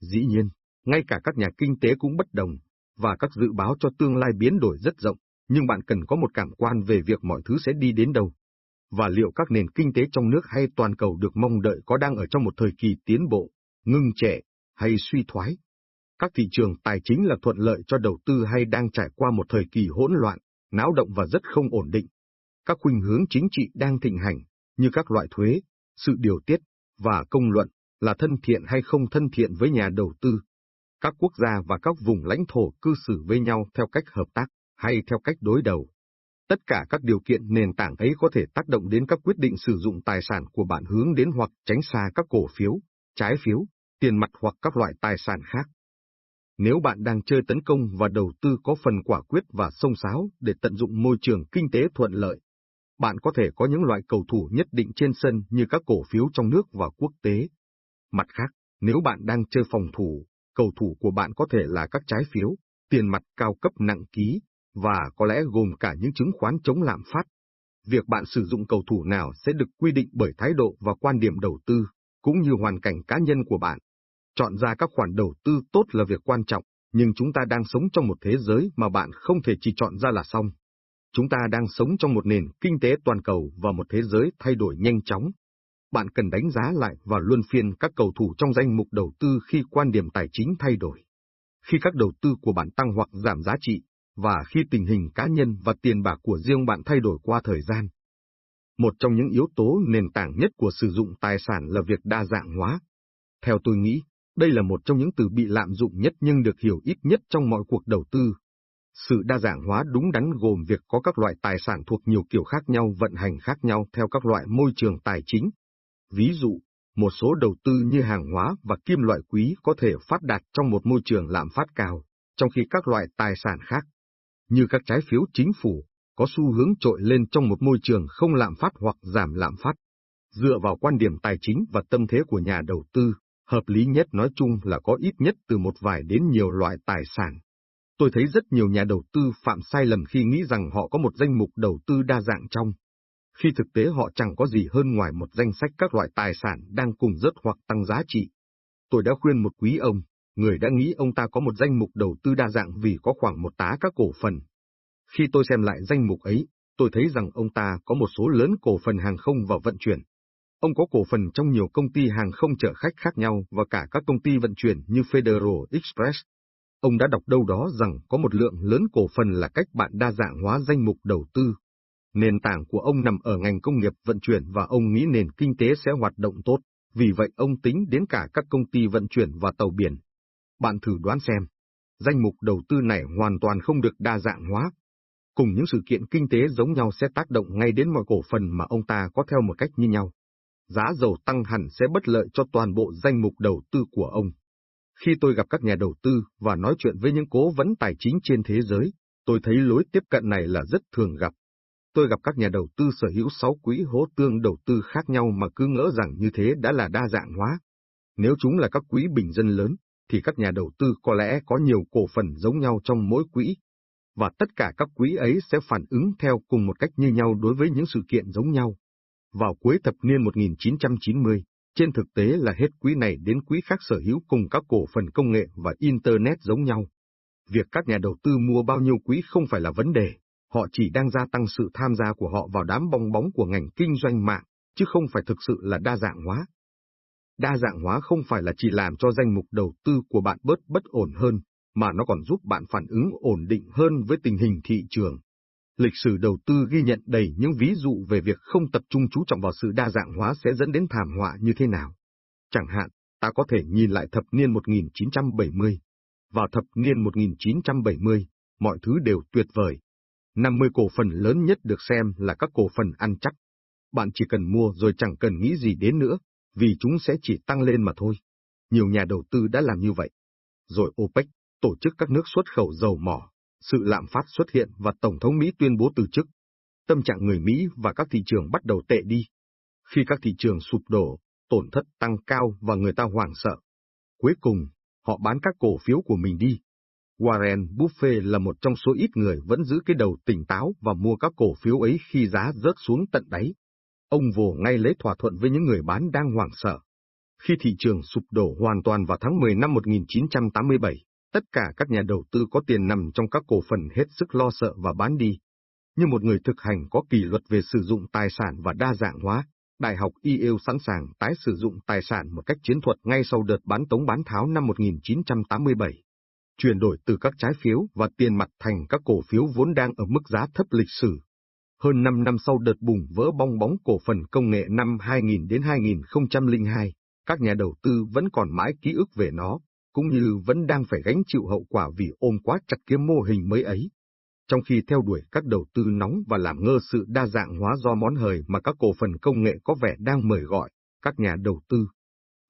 Dĩ nhiên, ngay cả các nhà kinh tế cũng bất đồng, và các dự báo cho tương lai biến đổi rất rộng, nhưng bạn cần có một cảm quan về việc mọi thứ sẽ đi đến đâu. Và liệu các nền kinh tế trong nước hay toàn cầu được mong đợi có đang ở trong một thời kỳ tiến bộ, ngưng trệ, hay suy thoái? Các thị trường tài chính là thuận lợi cho đầu tư hay đang trải qua một thời kỳ hỗn loạn, náo động và rất không ổn định. Các khuynh hướng chính trị đang thịnh hành, như các loại thuế, sự điều tiết, và công luận, là thân thiện hay không thân thiện với nhà đầu tư. Các quốc gia và các vùng lãnh thổ cư xử với nhau theo cách hợp tác, hay theo cách đối đầu. Tất cả các điều kiện nền tảng ấy có thể tác động đến các quyết định sử dụng tài sản của bạn hướng đến hoặc tránh xa các cổ phiếu, trái phiếu, tiền mặt hoặc các loại tài sản khác. Nếu bạn đang chơi tấn công và đầu tư có phần quả quyết và sông sáo để tận dụng môi trường kinh tế thuận lợi, bạn có thể có những loại cầu thủ nhất định trên sân như các cổ phiếu trong nước và quốc tế. Mặt khác, nếu bạn đang chơi phòng thủ, cầu thủ của bạn có thể là các trái phiếu, tiền mặt cao cấp nặng ký, và có lẽ gồm cả những chứng khoán chống lạm phát. Việc bạn sử dụng cầu thủ nào sẽ được quy định bởi thái độ và quan điểm đầu tư, cũng như hoàn cảnh cá nhân của bạn. Chọn ra các khoản đầu tư tốt là việc quan trọng, nhưng chúng ta đang sống trong một thế giới mà bạn không thể chỉ chọn ra là xong. Chúng ta đang sống trong một nền kinh tế toàn cầu và một thế giới thay đổi nhanh chóng. Bạn cần đánh giá lại và luân phiên các cầu thủ trong danh mục đầu tư khi quan điểm tài chính thay đổi. Khi các đầu tư của bạn tăng hoặc giảm giá trị, và khi tình hình cá nhân và tiền bạc của riêng bạn thay đổi qua thời gian. Một trong những yếu tố nền tảng nhất của sử dụng tài sản là việc đa dạng hóa. Theo tôi nghĩ, đây là một trong những từ bị lạm dụng nhất nhưng được hiểu ít nhất trong mọi cuộc đầu tư. Sự đa dạng hóa đúng đắn gồm việc có các loại tài sản thuộc nhiều kiểu khác nhau vận hành khác nhau theo các loại môi trường tài chính. Ví dụ, một số đầu tư như hàng hóa và kim loại quý có thể phát đạt trong một môi trường lạm phát cao, trong khi các loại tài sản khác, như các trái phiếu chính phủ, có xu hướng trội lên trong một môi trường không lạm phát hoặc giảm lạm phát. Dựa vào quan điểm tài chính và tâm thế của nhà đầu tư, hợp lý nhất nói chung là có ít nhất từ một vài đến nhiều loại tài sản. Tôi thấy rất nhiều nhà đầu tư phạm sai lầm khi nghĩ rằng họ có một danh mục đầu tư đa dạng trong. Khi thực tế họ chẳng có gì hơn ngoài một danh sách các loại tài sản đang cùng rớt hoặc tăng giá trị. Tôi đã khuyên một quý ông, người đã nghĩ ông ta có một danh mục đầu tư đa dạng vì có khoảng một tá các cổ phần. Khi tôi xem lại danh mục ấy, tôi thấy rằng ông ta có một số lớn cổ phần hàng không và vận chuyển. Ông có cổ phần trong nhiều công ty hàng không chở khách khác nhau và cả các công ty vận chuyển như Federal Express. Ông đã đọc đâu đó rằng có một lượng lớn cổ phần là cách bạn đa dạng hóa danh mục đầu tư. Nền tảng của ông nằm ở ngành công nghiệp vận chuyển và ông nghĩ nền kinh tế sẽ hoạt động tốt, vì vậy ông tính đến cả các công ty vận chuyển và tàu biển. Bạn thử đoán xem, danh mục đầu tư này hoàn toàn không được đa dạng hóa. Cùng những sự kiện kinh tế giống nhau sẽ tác động ngay đến mọi cổ phần mà ông ta có theo một cách như nhau. Giá dầu tăng hẳn sẽ bất lợi cho toàn bộ danh mục đầu tư của ông. Khi tôi gặp các nhà đầu tư và nói chuyện với những cố vấn tài chính trên thế giới, tôi thấy lối tiếp cận này là rất thường gặp. Tôi gặp các nhà đầu tư sở hữu 6 quỹ hố tương đầu tư khác nhau mà cứ ngỡ rằng như thế đã là đa dạng hóa. Nếu chúng là các quỹ bình dân lớn, thì các nhà đầu tư có lẽ có nhiều cổ phần giống nhau trong mỗi quỹ, và tất cả các quỹ ấy sẽ phản ứng theo cùng một cách như nhau đối với những sự kiện giống nhau. Vào cuối thập niên 1990, trên thực tế là hết quỹ này đến quỹ khác sở hữu cùng các cổ phần công nghệ và Internet giống nhau. Việc các nhà đầu tư mua bao nhiêu quỹ không phải là vấn đề, họ chỉ đang gia tăng sự tham gia của họ vào đám bong bóng của ngành kinh doanh mạng, chứ không phải thực sự là đa dạng hóa. Đa dạng hóa không phải là chỉ làm cho danh mục đầu tư của bạn bớt bất ổn hơn, mà nó còn giúp bạn phản ứng ổn định hơn với tình hình thị trường. Lịch sử đầu tư ghi nhận đầy những ví dụ về việc không tập trung chú trọng vào sự đa dạng hóa sẽ dẫn đến thảm họa như thế nào. Chẳng hạn, ta có thể nhìn lại thập niên 1970. Vào thập niên 1970, mọi thứ đều tuyệt vời. 50 cổ phần lớn nhất được xem là các cổ phần ăn chắc. bạn chỉ cần mua rồi chẳng cần nghĩ gì đến nữa, vì chúng sẽ chỉ tăng lên mà thôi. Nhiều nhà đầu tư đã làm như vậy. Rồi OPEC, tổ chức các nước xuất khẩu dầu mỏ, sự lạm phát xuất hiện và Tổng thống Mỹ tuyên bố từ chức. Tâm trạng người Mỹ và các thị trường bắt đầu tệ đi. Khi các thị trường sụp đổ, tổn thất tăng cao và người ta hoảng sợ. Cuối cùng, họ bán các cổ phiếu của mình đi. Warren Buffett là một trong số ít người vẫn giữ cái đầu tỉnh táo và mua các cổ phiếu ấy khi giá rớt xuống tận đáy. Ông vồ ngay lấy thỏa thuận với những người bán đang hoảng sợ. Khi thị trường sụp đổ hoàn toàn vào tháng 10 năm 1987, tất cả các nhà đầu tư có tiền nằm trong các cổ phần hết sức lo sợ và bán đi. Như một người thực hành có kỷ luật về sử dụng tài sản và đa dạng hóa, Đại học Yale sẵn sàng tái sử dụng tài sản một cách chiến thuật ngay sau đợt bán tống bán tháo năm 1987. Chuyển đổi từ các trái phiếu và tiền mặt thành các cổ phiếu vốn đang ở mức giá thấp lịch sử. Hơn 5 năm sau đợt bùng vỡ bong bóng cổ phần công nghệ năm 2000 đến 2002, các nhà đầu tư vẫn còn mãi ký ức về nó, cũng như vẫn đang phải gánh chịu hậu quả vì ôm quá chặt kiếm mô hình mới ấy. Trong khi theo đuổi các đầu tư nóng và làm ngơ sự đa dạng hóa do món hời mà các cổ phần công nghệ có vẻ đang mời gọi, các nhà đầu tư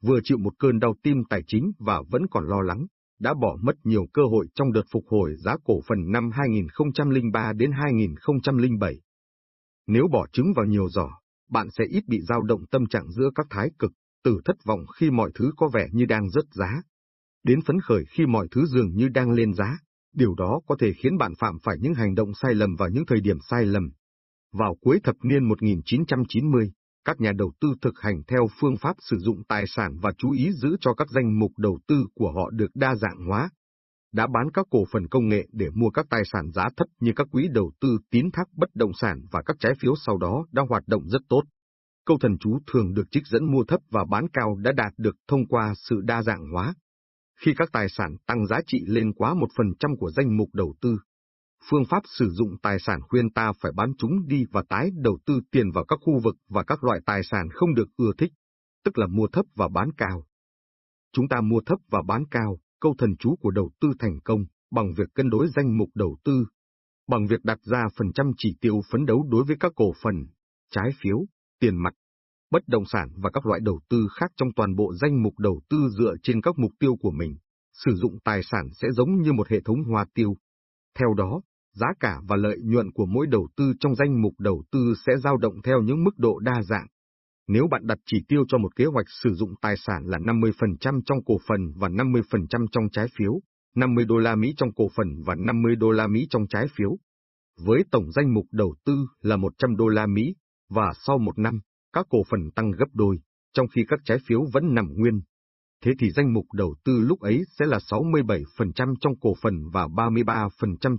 vừa chịu một cơn đau tim tài chính và vẫn còn lo lắng, đã bỏ mất nhiều cơ hội trong đợt phục hồi giá cổ phần năm 2003 đến 2007. Nếu bỏ trứng vào nhiều giỏ, bạn sẽ ít bị dao động tâm trạng giữa các thái cực, từ thất vọng khi mọi thứ có vẻ như đang rớt giá, đến phấn khởi khi mọi thứ dường như đang lên giá. Điều đó có thể khiến bạn phạm phải những hành động sai lầm vào những thời điểm sai lầm. Vào cuối thập niên 1990, các nhà đầu tư thực hành theo phương pháp sử dụng tài sản và chú ý giữ cho các danh mục đầu tư của họ được đa dạng hóa. Đã bán các cổ phần công nghệ để mua các tài sản giá thấp như các quỹ đầu tư tín thác bất động sản và các trái phiếu sau đó đã hoạt động rất tốt. Câu thần chú thường được trích dẫn mua thấp và bán cao đã đạt được thông qua sự đa dạng hóa. Khi các tài sản tăng giá trị lên quá một phần trăm của danh mục đầu tư, phương pháp sử dụng tài sản khuyên ta phải bán chúng đi và tái đầu tư tiền vào các khu vực và các loại tài sản không được ưa thích, tức là mua thấp và bán cao. Chúng ta mua thấp và bán cao, câu thần chú của đầu tư thành công, bằng việc cân đối danh mục đầu tư, bằng việc đặt ra phần trăm chỉ tiêu phấn đấu đối với các cổ phần, trái phiếu, tiền mặt, bất động sản và các loại đầu tư khác trong toàn bộ danh mục đầu tư dựa trên các mục tiêu của mình. Sử dụng tài sản sẽ giống như một hệ thống hoa tiêu. Theo đó, giá cả và lợi nhuận của mỗi đầu tư trong danh mục đầu tư sẽ dao động theo những mức độ đa dạng. Nếu bạn đặt chỉ tiêu cho một kế hoạch sử dụng tài sản là 50% trong cổ phần và 50% trong trái phiếu, 50 đô la Mỹ trong cổ phần và 50 đô la Mỹ trong trái phiếu, với tổng danh mục đầu tư là 100 đô la Mỹ, và sau một năm, các cổ phần tăng gấp đôi, trong khi các trái phiếu vẫn nằm nguyên. Thế thì danh mục đầu tư lúc ấy sẽ là 67% trong cổ phần và 33%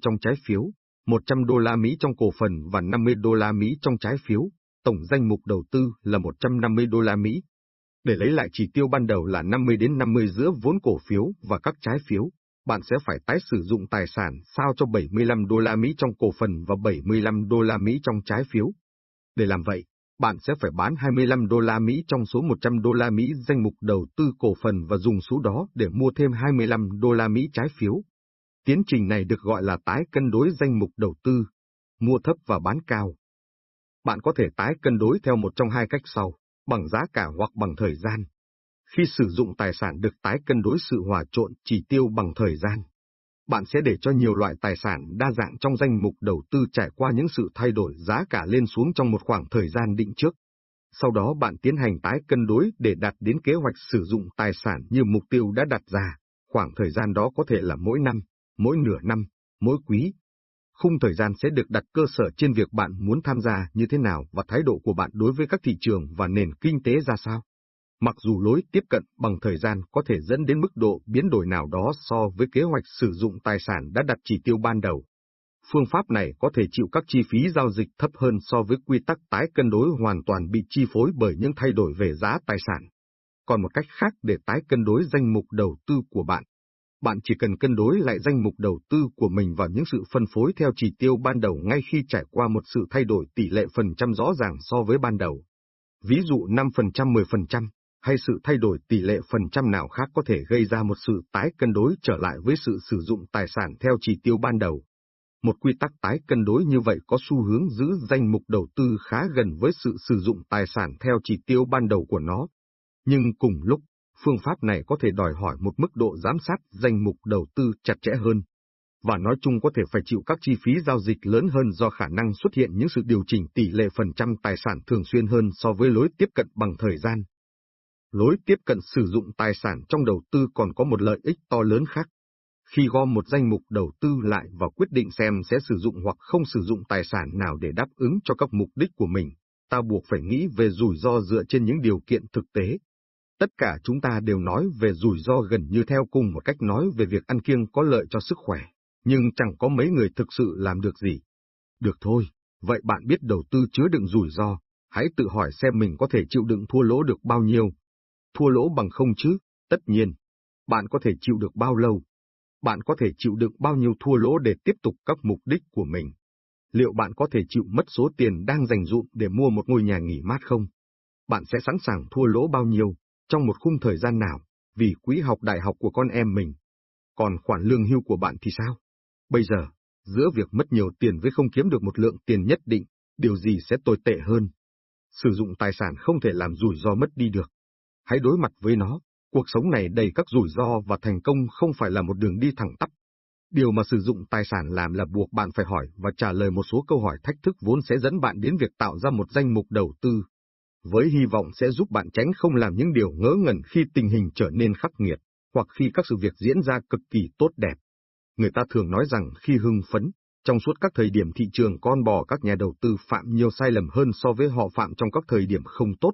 trong trái phiếu, 100 đô la Mỹ trong cổ phần và 50 đô la Mỹ trong trái phiếu, tổng danh mục đầu tư là 150 đô la Mỹ. Để lấy lại chỉ tiêu ban đầu là 50 đến 50 giữa vốn cổ phiếu và các trái phiếu, bạn sẽ phải tái sử dụng tài sản sao cho 75 đô la Mỹ trong cổ phần và 75 đô la Mỹ trong trái phiếu. Để làm vậy, bạn sẽ phải bán 25 đô la Mỹ trong số 100 đô la Mỹ danh mục đầu tư cổ phần và dùng số đó để mua thêm 25 đô la Mỹ trái phiếu. Tiến trình này được gọi là tái cân đối danh mục đầu tư, mua thấp và bán cao. Bạn có thể tái cân đối theo một trong hai cách sau, bằng giá cả hoặc bằng thời gian. Khi sử dụng tài sản được tái cân đối sự hòa trộn chỉ tiêu bằng thời gian, bạn sẽ để cho nhiều loại tài sản đa dạng trong danh mục đầu tư trải qua những sự thay đổi giá cả lên xuống trong một khoảng thời gian định trước. Sau đó bạn tiến hành tái cân đối để đạt đến kế hoạch sử dụng tài sản như mục tiêu đã đặt ra, khoảng thời gian đó có thể là mỗi năm, mỗi nửa năm, mỗi quý. Khung thời gian sẽ được đặt cơ sở trên việc bạn muốn tham gia như thế nào và thái độ của bạn đối với các thị trường và nền kinh tế ra sao. Mặc dù lối tiếp cận bằng thời gian có thể dẫn đến mức độ biến đổi nào đó so với kế hoạch sử dụng tài sản đã đặt chỉ tiêu ban đầu, phương pháp này có thể chịu các chi phí giao dịch thấp hơn so với quy tắc tái cân đối hoàn toàn bị chi phối bởi những thay đổi về giá tài sản. Còn một cách khác để tái cân đối danh mục đầu tư của bạn. Bạn chỉ cần cân đối lại danh mục đầu tư của mình vào những sự phân phối theo chỉ tiêu ban đầu ngay khi trải qua một sự thay đổi tỷ lệ phần trăm rõ ràng so với ban đầu. Ví dụ 5% 10%, hay sự thay đổi tỷ lệ phần trăm nào khác có thể gây ra một sự tái cân đối trở lại với sự sử dụng tài sản theo chỉ tiêu ban đầu. Một quy tắc tái cân đối như vậy có xu hướng giữ danh mục đầu tư khá gần với sự sử dụng tài sản theo chỉ tiêu ban đầu của nó. Nhưng cùng lúc, phương pháp này có thể đòi hỏi một mức độ giám sát danh mục đầu tư chặt chẽ hơn. Và nói chung có thể phải chịu các chi phí giao dịch lớn hơn do khả năng xuất hiện những sự điều chỉnh tỷ lệ phần trăm tài sản thường xuyên hơn so với lối tiếp cận bằng thời gian. Lối tiếp cận sử dụng tài sản trong đầu tư còn có một lợi ích to lớn khác. Khi gom một danh mục đầu tư lại và quyết định xem sẽ sử dụng hoặc không sử dụng tài sản nào để đáp ứng cho các mục đích của mình, ta buộc phải nghĩ về rủi ro dựa trên những điều kiện thực tế. Tất cả chúng ta đều nói về rủi ro gần như theo cùng một cách nói về việc ăn kiêng có lợi cho sức khỏe, nhưng chẳng có mấy người thực sự làm được gì. Được thôi, vậy bạn biết đầu tư chứa đựng rủi ro, hãy tự hỏi xem mình có thể chịu đựng thua lỗ được bao nhiêu. Thua lỗ bằng không chứ, tất nhiên. Bạn có thể chịu được bao lâu? Bạn có thể chịu đựng bao nhiêu thua lỗ để tiếp tục các mục đích của mình? Liệu bạn có thể chịu mất số tiền đang dành dụm để mua một ngôi nhà nghỉ mát không? Bạn sẽ sẵn sàng thua lỗ bao nhiêu, trong một khung thời gian nào, vì quỹ học đại học của con em mình? Còn khoản lương hưu của bạn thì sao? Bây giờ, giữa việc mất nhiều tiền với không kiếm được một lượng tiền nhất định, điều gì sẽ tồi tệ hơn? Sử dụng tài sản không thể làm rủi ro mất đi được. Hãy đối mặt với nó, cuộc sống này đầy các rủi ro và thành công không phải là một đường đi thẳng tắp. Điều mà sử dụng tài sản làm là buộc bạn phải hỏi và trả lời một số câu hỏi thách thức vốn sẽ dẫn bạn đến việc tạo ra một danh mục đầu tư, với hy vọng sẽ giúp bạn tránh không làm những điều ngớ ngẩn khi tình hình trở nên khắc nghiệt, hoặc khi các sự việc diễn ra cực kỳ tốt đẹp. Người ta thường nói rằng khi hưng phấn, trong suốt các thời điểm thị trường con bò các nhà đầu tư phạm nhiều sai lầm hơn so với họ phạm trong các thời điểm không tốt.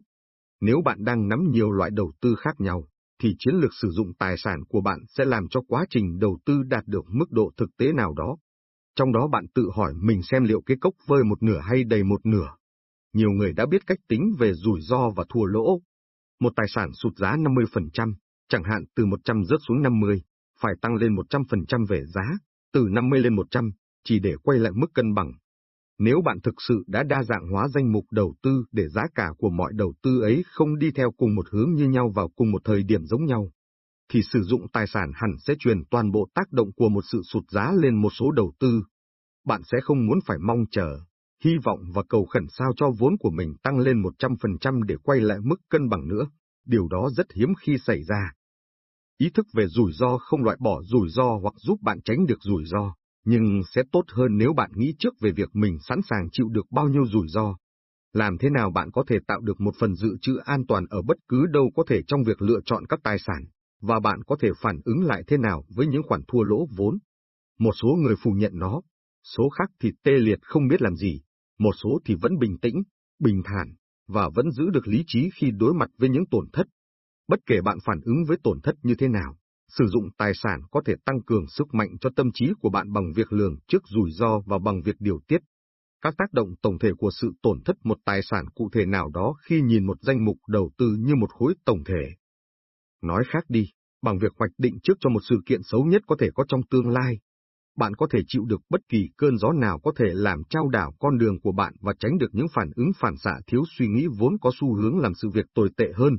Nếu bạn đang nắm nhiều loại đầu tư khác nhau, thì chiến lược sử dụng tài sản của bạn sẽ làm cho quá trình đầu tư đạt được mức độ thực tế nào đó. Trong đó bạn tự hỏi mình xem liệu cái cốc vơi một nửa hay đầy một nửa. Nhiều người đã biết cách tính về rủi ro và thua lỗ. Một tài sản sụt giá 50%, chẳng hạn từ 100 rớt xuống 50, phải tăng lên 100% về giá, từ 50 lên 100, chỉ để quay lại mức cân bằng. Nếu bạn thực sự đã đa dạng hóa danh mục đầu tư để giá cả của mọi đầu tư ấy không đi theo cùng một hướng như nhau vào cùng một thời điểm giống nhau, thì sử dụng tài sản hẳn sẽ truyền toàn bộ tác động của một sự sụt giá lên một số đầu tư. Bạn sẽ không muốn phải mong chờ, hy vọng và cầu khẩn sao cho vốn của mình tăng lên 100% để quay lại mức cân bằng nữa. Điều đó rất hiếm khi xảy ra. Ý thức về rủi ro không loại bỏ rủi ro hoặc giúp bạn tránh được rủi ro, nhưng sẽ tốt hơn nếu bạn nghĩ trước về việc mình sẵn sàng chịu được bao nhiêu rủi ro. Làm thế nào bạn có thể tạo được một phần dự trữ an toàn ở bất cứ đâu có thể trong việc lựa chọn các tài sản, và bạn có thể phản ứng lại thế nào với những khoản thua lỗ vốn. Một số người phủ nhận nó, số khác thì tê liệt không biết làm gì, một số thì vẫn bình tĩnh, bình thản, và vẫn giữ được lý trí khi đối mặt với những tổn thất. Bất kể bạn phản ứng với tổn thất như thế nào, sử dụng tài sản có thể tăng cường sức mạnh cho tâm trí của bạn bằng việc lường trước rủi ro và bằng việc điều tiết. Các tác động tổng thể của sự tổn thất một tài sản cụ thể nào đó khi nhìn một danh mục đầu tư như một khối tổng thể. Nói khác đi, bằng việc hoạch định trước cho một sự kiện xấu nhất có thể có trong tương lai, bạn có thể chịu được bất kỳ cơn gió nào có thể làm trao đảo con đường của bạn và tránh được những phản ứng phản xạ thiếu suy nghĩ vốn có xu hướng làm sự việc tồi tệ hơn.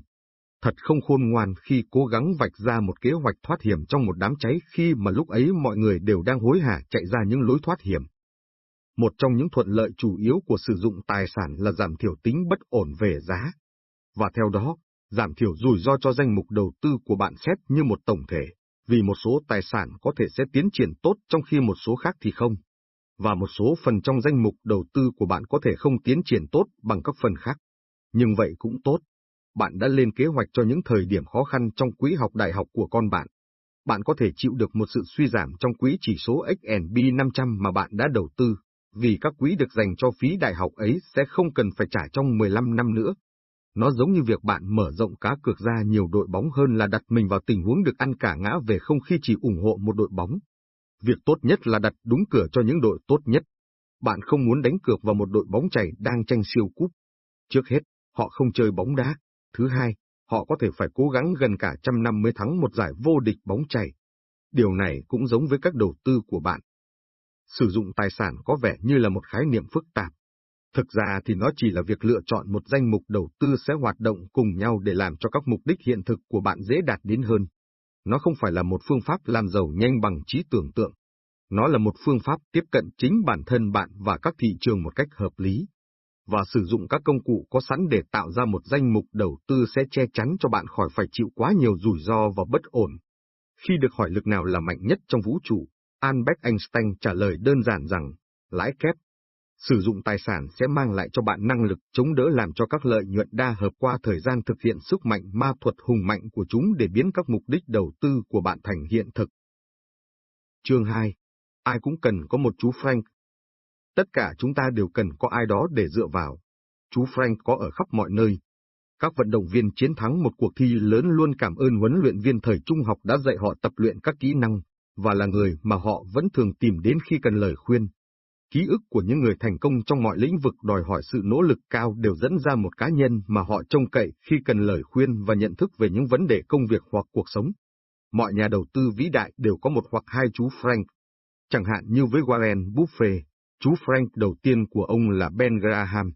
Thật không khôn ngoan khi cố gắng vạch ra một kế hoạch thoát hiểm trong một đám cháy khi mà lúc ấy mọi người đều đang hối hả chạy ra những lối thoát hiểm. Một trong những thuận lợi chủ yếu của sử dụng tài sản là giảm thiểu tính bất ổn về giá. Và theo đó, giảm thiểu rủi ro cho danh mục đầu tư của bạn xét như một tổng thể vì một số tài sản có thể sẽ tiến triển tốt trong khi một số khác thì không. Và một số phần trong danh mục đầu tư của bạn có thể không tiến triển tốt bằng các phần khác. Nhưng vậy cũng tốt. Bạn đã lên kế hoạch cho những thời điểm khó khăn trong quỹ học đại học của con bạn. Bạn có thể chịu được một sự suy giảm trong quỹ chỉ số X&P 500 mà bạn đã đầu tư, vì các quỹ được dành cho phí đại học ấy sẽ không cần phải trả trong 15 năm nữa. Nó giống như việc bạn mở rộng cá cược ra nhiều đội bóng hơn là đặt mình vào tình huống được ăn cả ngã về không khi chỉ ủng hộ một đội bóng. Việc tốt nhất là đặt đúng cửa cho những đội tốt nhất. Bạn không muốn đánh cược vào một đội bóng chảy đang tranh siêu cúp. Trước hết, họ không chơi bóng đá. Thứ hai, họ có thể phải cố gắng gần cả trăm năm mới thắng một giải vô địch bóng chày. Điều này cũng giống với các đầu tư của bạn. Sử dụng tài sản có vẻ như là một khái niệm phức tạp, Thực ra thì nó chỉ là việc lựa chọn một danh mục đầu tư sẽ hoạt động cùng nhau để làm cho các mục đích hiện thực của bạn dễ đạt đến hơn. Nó không phải là một phương pháp làm giàu nhanh bằng trí tưởng tượng. Nó là một phương pháp tiếp cận chính bản thân bạn và các thị trường một cách hợp lý. Và sử dụng các công cụ có sẵn để tạo ra một danh mục đầu tư sẽ che chắn cho bạn khỏi phải chịu quá nhiều rủi ro và bất ổn. Khi được hỏi lực nào là mạnh nhất trong vũ trụ, Albert Einstein trả lời đơn giản rằng, lãi kép. Sử dụng tài sản sẽ mang lại cho bạn năng lực chống đỡ làm cho các lợi nhuận đa hợp qua thời gian thực hiện sức mạnh ma thuật hùng mạnh của chúng để biến các mục đích đầu tư của bạn thành hiện thực. Chương 2. Ai cũng cần có một chú Frank. Tất cả chúng ta đều cần có ai đó để dựa vào. Chú Frank có ở khắp mọi nơi. Các vận động viên chiến thắng một cuộc thi lớn luôn cảm ơn huấn luyện viên thời trung học đã dạy họ tập luyện các kỹ năng, và là người mà họ vẫn thường tìm đến khi cần lời khuyên. Ký ức của những người thành công trong mọi lĩnh vực đòi hỏi sự nỗ lực cao đều dẫn ra một cá nhân mà họ trông cậy khi cần lời khuyên và nhận thức về những vấn đề công việc hoặc cuộc sống. Mọi nhà đầu tư vĩ đại đều có một hoặc hai chú Frank. Chẳng hạn như với Warren Buffett, chú Frank đầu tiên của ông là Ben Graham.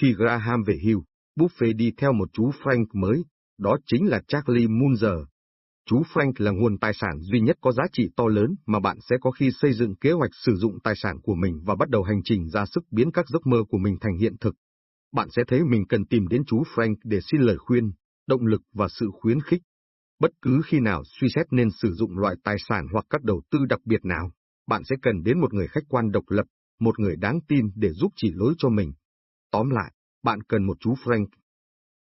Khi Graham về hưu, Buffett đi theo một chú Frank mới, đó chính là Charlie Munger. Chú Frank là nguồn tài sản duy nhất có giá trị to lớn mà bạn sẽ có khi xây dựng kế hoạch sử dụng tài sản của mình và bắt đầu hành trình ra sức biến các giấc mơ của mình thành hiện thực. Bạn sẽ thấy mình cần tìm đến chú Frank để xin lời khuyên, động lực và sự khuyến khích. Bất cứ khi nào suy xét nên sử dụng loại tài sản hoặc các đầu tư đặc biệt nào, bạn sẽ cần đến một người khách quan độc lập, một người đáng tin để giúp chỉ lối cho mình. Tóm lại, bạn cần một chú Frank.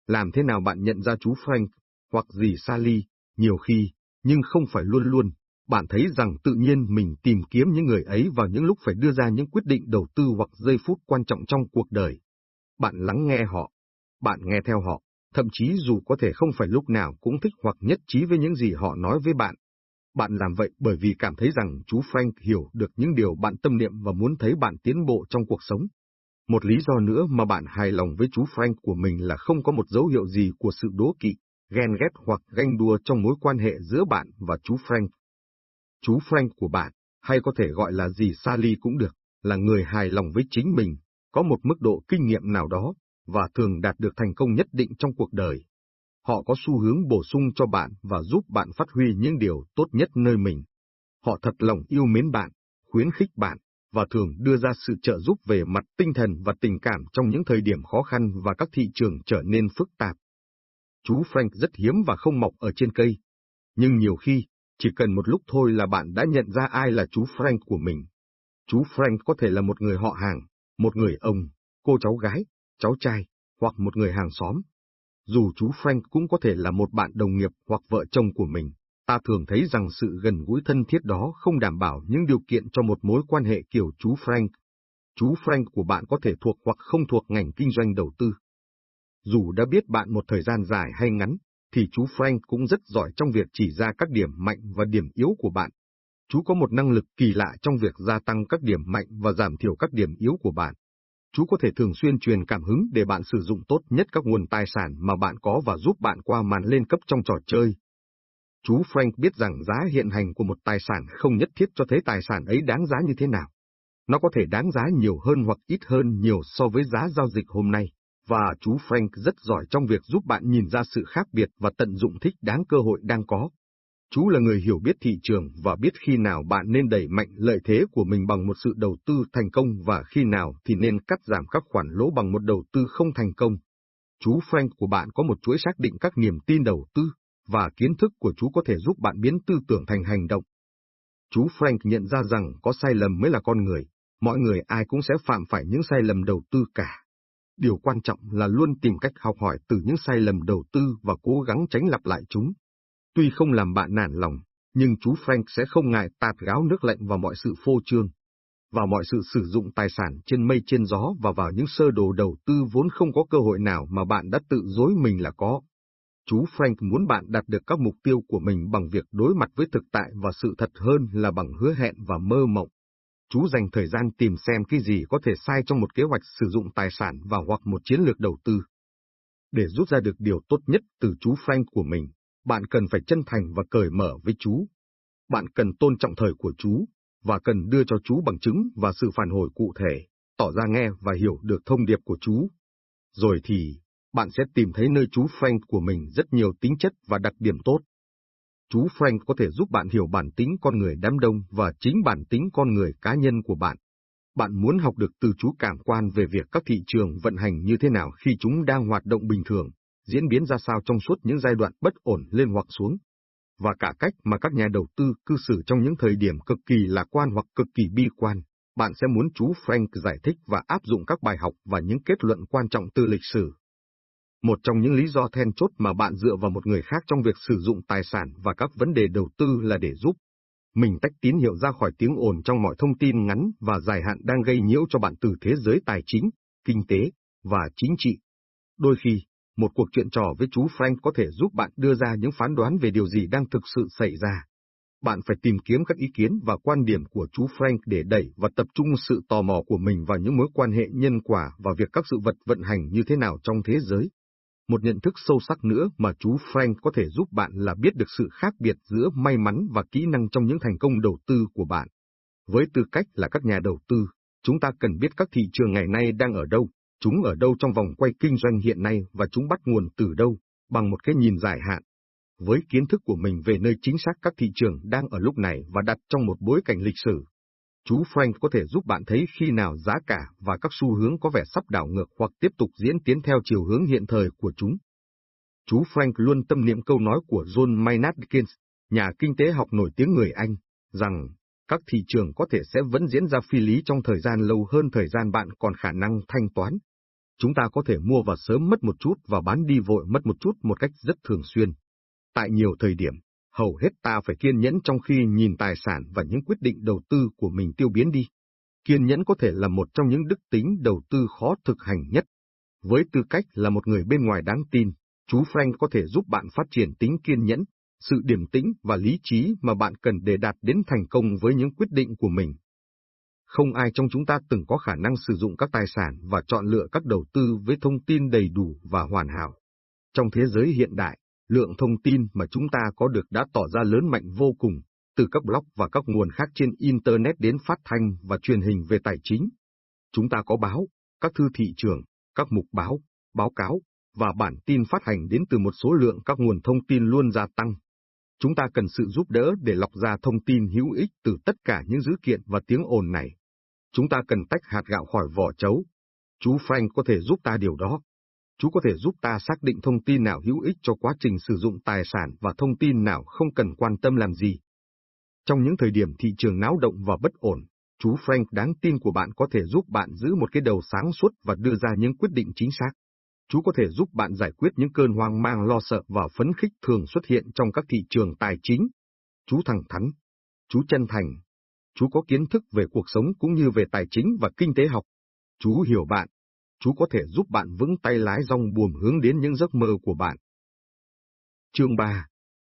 Làm thế nào bạn nhận ra chú Frank, hoặc gì Sally, nhiều khi, nhưng không phải luôn luôn, bạn thấy rằng tự nhiên mình tìm kiếm những người ấy vào những lúc phải đưa ra những quyết định đầu tư hoặc giây phút quan trọng trong cuộc đời. Bạn lắng nghe họ, bạn nghe theo họ, thậm chí dù có thể không phải lúc nào cũng thích hoặc nhất trí với những gì họ nói với bạn. Bạn làm vậy bởi vì cảm thấy rằng chú Frank hiểu được những điều bạn tâm niệm và muốn thấy bạn tiến bộ trong cuộc sống. Một lý do nữa mà bạn hài lòng với chú Frank của mình là không có một dấu hiệu gì của sự đố kỵ, ghen ghét hoặc ganh đua trong mối quan hệ giữa bạn và chú Frank. Chú Frank của bạn, hay có thể gọi là gì Sally cũng được, là người hài lòng với chính mình, có một mức độ kinh nghiệm nào đó, và thường đạt được thành công nhất định trong cuộc đời. Họ có xu hướng bổ sung cho bạn và giúp bạn phát huy những điều tốt nhất nơi mình. Họ thật lòng yêu mến bạn, khuyến khích bạn, và thường đưa ra sự trợ giúp về mặt tinh thần và tình cảm trong những thời điểm khó khăn và các thị trường trở nên phức tạp. Chú Frank rất hiếm và không mọc ở trên cây. Nhưng nhiều khi, chỉ cần một lúc thôi là bạn đã nhận ra ai là chú Frank của mình. Chú Frank có thể là một người họ hàng, một người ông, cô cháu gái, cháu trai, hoặc một người hàng xóm. Dù chú Frank cũng có thể là một bạn đồng nghiệp hoặc vợ chồng của mình, ta thường thấy rằng sự gần gũi thân thiết đó không đảm bảo những điều kiện cho một mối quan hệ kiểu chú Frank. Chú Frank của bạn có thể thuộc hoặc không thuộc ngành kinh doanh đầu tư. Dù đã biết bạn một thời gian dài hay ngắn, thì chú Frank cũng rất giỏi trong việc chỉ ra các điểm mạnh và điểm yếu của bạn. Chú có một năng lực kỳ lạ trong việc gia tăng các điểm mạnh và giảm thiểu các điểm yếu của bạn. Chú có thể thường xuyên truyền cảm hứng để bạn sử dụng tốt nhất các nguồn tài sản mà bạn có và giúp bạn qua màn lên cấp trong trò chơi. Chú Frank biết rằng giá hiện hành của một tài sản không nhất thiết cho thấy tài sản ấy đáng giá như thế nào. Nó có thể đáng giá nhiều hơn hoặc ít hơn nhiều so với giá giao dịch hôm nay và chú Frank rất giỏi trong việc giúp bạn nhìn ra sự khác biệt và tận dụng thích đáng cơ hội đang có. Chú là người hiểu biết thị trường và biết khi nào bạn nên đẩy mạnh lợi thế của mình bằng một sự đầu tư thành công và khi nào thì nên cắt giảm các khoản lỗ bằng một đầu tư không thành công. Chú Frank của bạn có một chuỗi xác định các niềm tin đầu tư, và kiến thức của chú có thể giúp bạn biến tư tưởng thành hành động. Chú Frank nhận ra rằng có sai lầm mới là con người, mọi người ai cũng sẽ phạm phải những sai lầm đầu tư cả. Điều quan trọng là luôn tìm cách học hỏi từ những sai lầm đầu tư và cố gắng tránh lặp lại chúng. Tuy không làm bạn nản lòng, nhưng chú Frank sẽ không ngại tạt gáo nước lạnh vào mọi sự phô trương, vào mọi sự sử dụng tài sản trên mây trên gió và vào những sơ đồ đầu tư vốn không có cơ hội nào mà bạn đã tự dối mình là có. Chú Frank muốn bạn đạt được các mục tiêu của mình bằng việc đối mặt với thực tại và sự thật hơn là bằng hứa hẹn và mơ mộng chú dành thời gian tìm xem cái gì có thể sai trong một kế hoạch sử dụng tài sản và hoặc một chiến lược đầu tư. Để rút ra được điều tốt nhất từ chú Frank của mình, bạn cần phải chân thành và cởi mở với chú. Bạn cần tôn trọng thời của chú, và cần đưa cho chú bằng chứng và sự phản hồi cụ thể, tỏ ra nghe và hiểu được thông điệp của chú. Rồi thì, bạn sẽ tìm thấy nơi chú Frank của mình rất nhiều tính chất và đặc điểm tốt. chú Frank có thể giúp bạn hiểu bản tính con người đám đông và chính bản tính con người cá nhân của bạn. Bạn muốn học được từ chú cảm quan về việc các thị trường vận hành như thế nào khi chúng đang hoạt động bình thường, diễn biến ra sao trong suốt những giai đoạn bất ổn lên hoặc xuống, và cả cách mà các nhà đầu tư cư xử trong những thời điểm cực kỳ lạc quan hoặc cực kỳ bi quan. Bạn sẽ muốn chú Frank giải thích và áp dụng các bài học và những kết luận quan trọng từ lịch sử. Một trong những lý do then chốt mà bạn dựa vào một người khác trong việc sử dụng tài sản và các vấn đề đầu tư là để giúp mình tách tín hiệu ra khỏi tiếng ồn trong mọi thông tin ngắn và dài hạn đang gây nhiễu cho bạn từ thế giới tài chính, kinh tế và chính trị. Đôi khi, một cuộc chuyện trò với chú Frank có thể giúp bạn đưa ra những phán đoán về điều gì đang thực sự xảy ra. Bạn phải tìm kiếm các ý kiến và quan điểm của chú Frank để đẩy và tập trung sự tò mò của mình vào những mối quan hệ nhân quả và việc các sự vật vận hành như thế nào trong thế giới. Một nhận thức sâu sắc nữa mà chú Frank có thể giúp bạn là biết được sự khác biệt giữa may mắn và kỹ năng trong những thành công đầu tư của bạn. Với tư cách là các nhà đầu tư, chúng ta cần biết các thị trường ngày nay đang ở đâu, chúng ở đâu trong vòng quay kinh doanh hiện nay và chúng bắt nguồn từ đâu, bằng một cái nhìn dài hạn. Với kiến thức của mình về nơi chính xác các thị trường đang ở lúc này và đặt trong một bối cảnh lịch sử, chú Frank có thể giúp bạn thấy khi nào giá cả và các xu hướng có vẻ sắp đảo ngược hoặc tiếp tục diễn tiến theo chiều hướng hiện thời của chúng. Chú Frank luôn tâm niệm câu nói của John Maynard Keynes, nhà kinh tế học nổi tiếng người Anh, rằng các thị trường có thể sẽ vẫn diễn ra phi lý trong thời gian lâu hơn thời gian bạn còn khả năng thanh toán. Chúng ta có thể mua vào sớm mất một chút và bán đi vội mất một chút một cách rất thường xuyên. Tại nhiều thời điểm, hầu hết ta phải kiên nhẫn trong khi nhìn tài sản và những quyết định đầu tư của mình tiêu biến đi. Kiên nhẫn có thể là một trong những đức tính đầu tư khó thực hành nhất. Với tư cách là một người bên ngoài đáng tin, chú Frank có thể giúp bạn phát triển tính kiên nhẫn, sự điềm tĩnh và lý trí mà bạn cần để đạt đến thành công với những quyết định của mình. Không ai trong chúng ta từng có khả năng sử dụng các tài sản và chọn lựa các đầu tư với thông tin đầy đủ và hoàn hảo. Trong thế giới hiện đại, lượng thông tin mà chúng ta có được đã tỏ ra lớn mạnh vô cùng, từ các blog và các nguồn khác trên Internet đến phát thanh và truyền hình về tài chính. Chúng ta có báo, các thư thị trường, các mục báo, báo cáo, và bản tin phát hành đến từ một số lượng các nguồn thông tin luôn gia tăng. Chúng ta cần sự giúp đỡ để lọc ra thông tin hữu ích từ tất cả những dữ kiện và tiếng ồn này. Chúng ta cần tách hạt gạo khỏi vỏ chấu. Chú Frank có thể giúp ta điều đó. Chú có thể giúp ta xác định thông tin nào hữu ích cho quá trình sử dụng tài sản và thông tin nào không cần quan tâm làm gì. Trong những thời điểm thị trường náo động và bất ổn, chú Frank đáng tin của bạn có thể giúp bạn giữ một cái đầu sáng suốt và đưa ra những quyết định chính xác chú có thể giúp bạn giải quyết những cơn hoang mang lo sợ và phấn khích thường xuất hiện trong các thị trường tài chính. Chú thẳng thắn, chú chân thành, chú có kiến thức về cuộc sống cũng như về tài chính và kinh tế học. Chú hiểu bạn, chú có thể giúp bạn vững tay lái dòng buồm hướng đến những giấc mơ của bạn. Chương 3.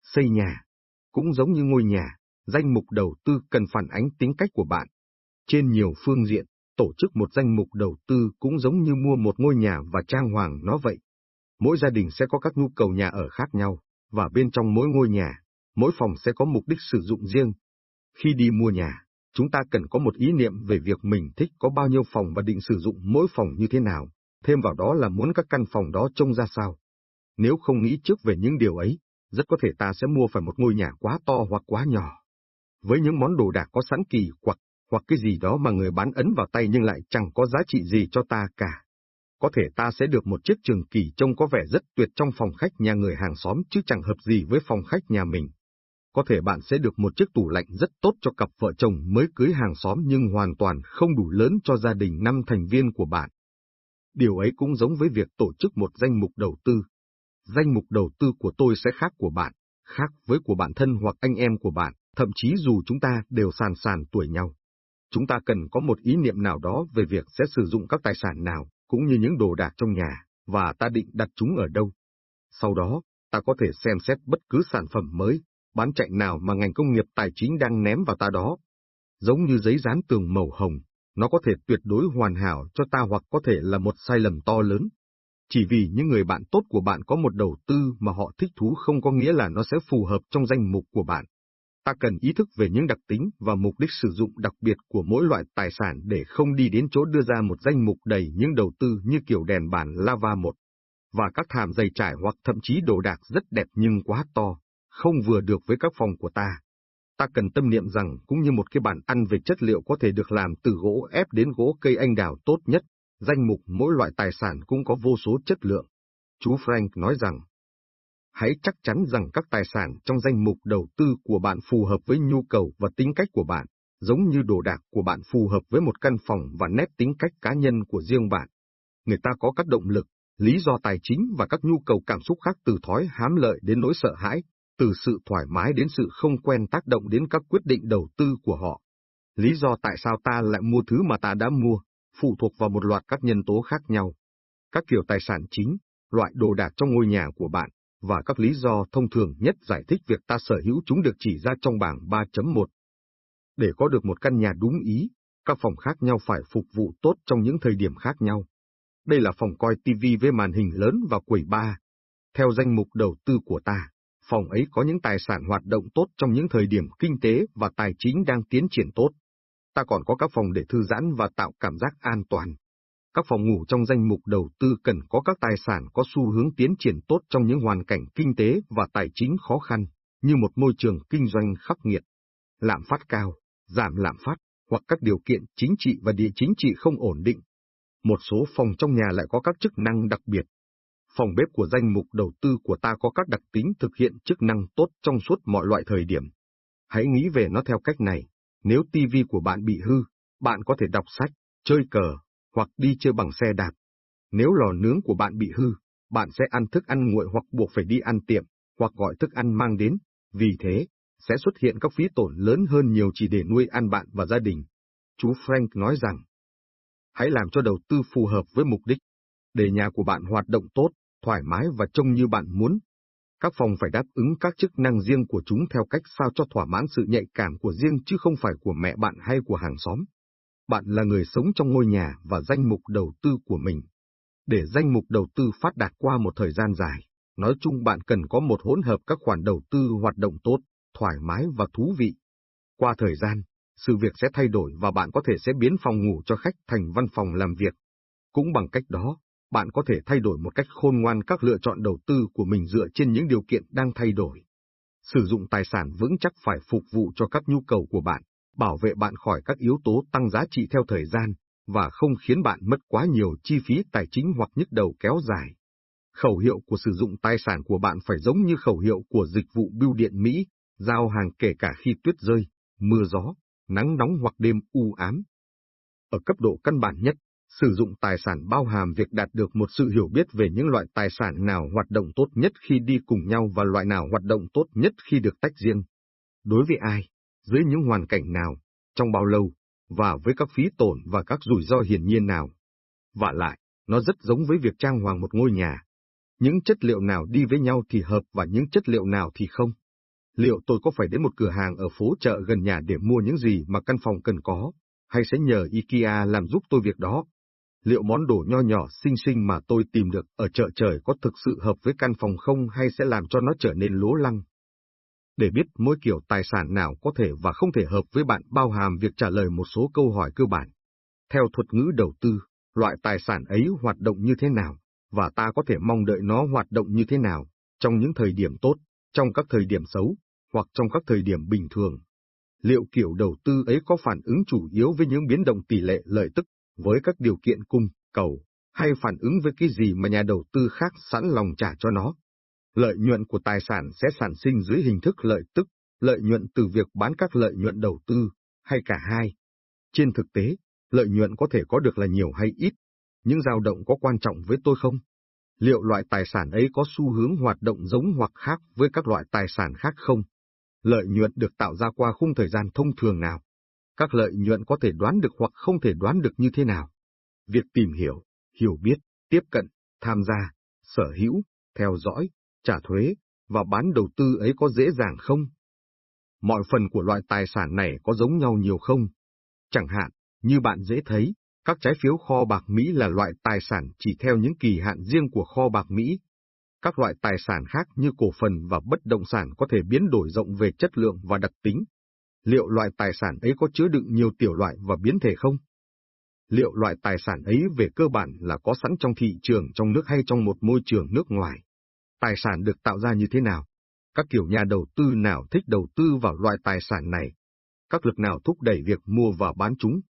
Xây nhà. Cũng giống như ngôi nhà, danh mục đầu tư cần phản ánh tính cách của bạn. Trên nhiều phương diện, tổ chức một danh mục đầu tư cũng giống như mua một ngôi nhà và trang hoàng nó vậy. Mỗi gia đình sẽ có các nhu cầu nhà ở khác nhau, và bên trong mỗi ngôi nhà, mỗi phòng sẽ có mục đích sử dụng riêng. Khi đi mua nhà, chúng ta cần có một ý niệm về việc mình thích có bao nhiêu phòng và định sử dụng mỗi phòng như thế nào, thêm vào đó là muốn các căn phòng đó trông ra sao. Nếu không nghĩ trước về những điều ấy, rất có thể ta sẽ mua phải một ngôi nhà quá to hoặc quá nhỏ. Với những món đồ đạc có sẵn kỳ quặc hoặc cái gì đó mà người bán ấn vào tay nhưng lại chẳng có giá trị gì cho ta cả. Có thể ta sẽ được một chiếc trường kỳ trông có vẻ rất tuyệt trong phòng khách nhà người hàng xóm chứ chẳng hợp gì với phòng khách nhà mình. Có thể bạn sẽ được một chiếc tủ lạnh rất tốt cho cặp vợ chồng mới cưới hàng xóm nhưng hoàn toàn không đủ lớn cho gia đình năm thành viên của bạn. Điều ấy cũng giống với việc tổ chức một danh mục đầu tư. Danh mục đầu tư của tôi sẽ khác của bạn, khác với của bạn thân hoặc anh em của bạn, thậm chí dù chúng ta đều sàn sàn tuổi nhau chúng ta cần có một ý niệm nào đó về việc sẽ sử dụng các tài sản nào, cũng như những đồ đạc trong nhà, và ta định đặt chúng ở đâu. Sau đó, ta có thể xem xét bất cứ sản phẩm mới, bán chạy nào mà ngành công nghiệp tài chính đang ném vào ta đó. Giống như giấy dán tường màu hồng, nó có thể tuyệt đối hoàn hảo cho ta hoặc có thể là một sai lầm to lớn. Chỉ vì những người bạn tốt của bạn có một đầu tư mà họ thích thú không có nghĩa là nó sẽ phù hợp trong danh mục của bạn. Ta cần ý thức về những đặc tính và mục đích sử dụng đặc biệt của mỗi loại tài sản để không đi đến chỗ đưa ra một danh mục đầy những đầu tư như kiểu đèn bàn lava một, và các thảm dày trải hoặc thậm chí đồ đạc rất đẹp nhưng quá to, không vừa được với các phòng của ta. Ta cần tâm niệm rằng cũng như một cái bàn ăn về chất liệu có thể được làm từ gỗ ép đến gỗ cây anh đào tốt nhất, danh mục mỗi loại tài sản cũng có vô số chất lượng. Chú Frank nói rằng, hãy chắc chắn rằng các tài sản trong danh mục đầu tư của bạn phù hợp với nhu cầu và tính cách của bạn, giống như đồ đạc của bạn phù hợp với một căn phòng và nét tính cách cá nhân của riêng bạn. Người ta có các động lực, lý do tài chính và các nhu cầu cảm xúc khác từ thói hám lợi đến nỗi sợ hãi, từ sự thoải mái đến sự không quen tác động đến các quyết định đầu tư của họ. Lý do tại sao ta lại mua thứ mà ta đã mua, phụ thuộc vào một loạt các nhân tố khác nhau. Các kiểu tài sản chính, loại đồ đạc trong ngôi nhà của bạn, và các lý do thông thường nhất giải thích việc ta sở hữu chúng được chỉ ra trong bảng 3.1. Để có được một căn nhà đúng ý, các phòng khác nhau phải phục vụ tốt trong những thời điểm khác nhau. Đây là phòng coi TV với màn hình lớn và quầy bar. Theo danh mục đầu tư của ta, phòng ấy có những tài sản hoạt động tốt trong những thời điểm kinh tế và tài chính đang tiến triển tốt. Ta còn có các phòng để thư giãn và tạo cảm giác an toàn. Các phòng ngủ trong danh mục đầu tư cần có các tài sản có xu hướng tiến triển tốt trong những hoàn cảnh kinh tế và tài chính khó khăn, như một môi trường kinh doanh khắc nghiệt, lạm phát cao, giảm lạm phát, hoặc các điều kiện chính trị và địa chính trị không ổn định. Một số phòng trong nhà lại có các chức năng đặc biệt. Phòng bếp của danh mục đầu tư của ta có các đặc tính thực hiện chức năng tốt trong suốt mọi loại thời điểm. Hãy nghĩ về nó theo cách này, nếu tivi của bạn bị hư, bạn có thể đọc sách, chơi cờ, hoặc đi chơi bằng xe đạp. Nếu lò nướng của bạn bị hư, bạn sẽ ăn thức ăn nguội hoặc buộc phải đi ăn tiệm, hoặc gọi thức ăn mang đến. Vì thế, sẽ xuất hiện các phí tổn lớn hơn nhiều chỉ để nuôi ăn bạn và gia đình. Chú Frank nói rằng, hãy làm cho đầu tư phù hợp với mục đích, để nhà của bạn hoạt động tốt, thoải mái và trông như bạn muốn. Các phòng phải đáp ứng các chức năng riêng của chúng theo cách sao cho thỏa mãn sự nhạy cảm của riêng chứ không phải của mẹ bạn hay của hàng xóm. Bạn là người sống trong ngôi nhà và danh mục đầu tư của mình. Để danh mục đầu tư phát đạt qua một thời gian dài, nói chung bạn cần có một hỗn hợp các khoản đầu tư hoạt động tốt, thoải mái và thú vị. Qua thời gian, sự việc sẽ thay đổi và bạn có thể sẽ biến phòng ngủ cho khách thành văn phòng làm việc. Cũng bằng cách đó, bạn có thể thay đổi một cách khôn ngoan các lựa chọn đầu tư của mình dựa trên những điều kiện đang thay đổi. Sử dụng tài sản vững chắc phải phục vụ cho các nhu cầu của bạn, bảo vệ bạn khỏi các yếu tố tăng giá trị theo thời gian, và không khiến bạn mất quá nhiều chi phí tài chính hoặc nhức đầu kéo dài. Khẩu hiệu của sử dụng tài sản của bạn phải giống như khẩu hiệu của dịch vụ bưu điện Mỹ, giao hàng kể cả khi tuyết rơi, mưa gió, nắng nóng hoặc đêm u ám. Ở cấp độ căn bản nhất, sử dụng tài sản bao hàm việc đạt được một sự hiểu biết về những loại tài sản nào hoạt động tốt nhất khi đi cùng nhau và loại nào hoạt động tốt nhất khi được tách riêng. Đối với ai, dưới những hoàn cảnh nào, trong bao lâu, và với các phí tổn và các rủi ro hiển nhiên nào. Và lại, nó rất giống với việc trang hoàng một ngôi nhà. Những chất liệu nào đi với nhau thì hợp và những chất liệu nào thì không. Liệu tôi có phải đến một cửa hàng ở phố chợ gần nhà để mua những gì mà căn phòng cần có, hay sẽ nhờ IKEA làm giúp tôi việc đó? Liệu món đồ nho nhỏ xinh xinh mà tôi tìm được ở chợ trời có thực sự hợp với căn phòng không hay sẽ làm cho nó trở nên lố lăng? Để biết mỗi kiểu tài sản nào có thể và không thể hợp với bạn bao hàm việc trả lời một số câu hỏi cơ bản. Theo thuật ngữ đầu tư, loại tài sản ấy hoạt động như thế nào, và ta có thể mong đợi nó hoạt động như thế nào, trong những thời điểm tốt, trong các thời điểm xấu, hoặc trong các thời điểm bình thường. Liệu kiểu đầu tư ấy có phản ứng chủ yếu với những biến động tỷ lệ lợi tức, với các điều kiện cung, cầu, hay phản ứng với cái gì mà nhà đầu tư khác sẵn lòng trả cho nó? Lợi nhuận của tài sản sẽ sản sinh dưới hình thức lợi tức, lợi nhuận từ việc bán các lợi nhuận đầu tư, hay cả hai. Trên thực tế, lợi nhuận có thể có được là nhiều hay ít, những dao động có quan trọng với tôi không? Liệu loại tài sản ấy có xu hướng hoạt động giống hoặc khác với các loại tài sản khác không? Lợi nhuận được tạo ra qua khung thời gian thông thường nào? Các lợi nhuận có thể đoán được hoặc không thể đoán được như thế nào? Việc tìm hiểu, hiểu biết, tiếp cận, tham gia, sở hữu, theo dõi, trả thuế, và bán đầu tư ấy có dễ dàng không? Mọi phần của loại tài sản này có giống nhau nhiều không? Chẳng hạn, như bạn dễ thấy, các trái phiếu kho bạc Mỹ là loại tài sản chỉ theo những kỳ hạn riêng của kho bạc Mỹ. Các loại tài sản khác như cổ phần và bất động sản có thể biến đổi rộng về chất lượng và đặc tính. Liệu loại tài sản ấy có chứa đựng nhiều tiểu loại và biến thể không? Liệu loại tài sản ấy về cơ bản là có sẵn trong thị trường trong nước hay trong một môi trường nước ngoài? Tài sản được tạo ra như thế nào. Các kiểu nhà đầu tư nào thích đầu tư vào loại tài sản này? Các lực nào thúc đẩy việc mua và bán chúng?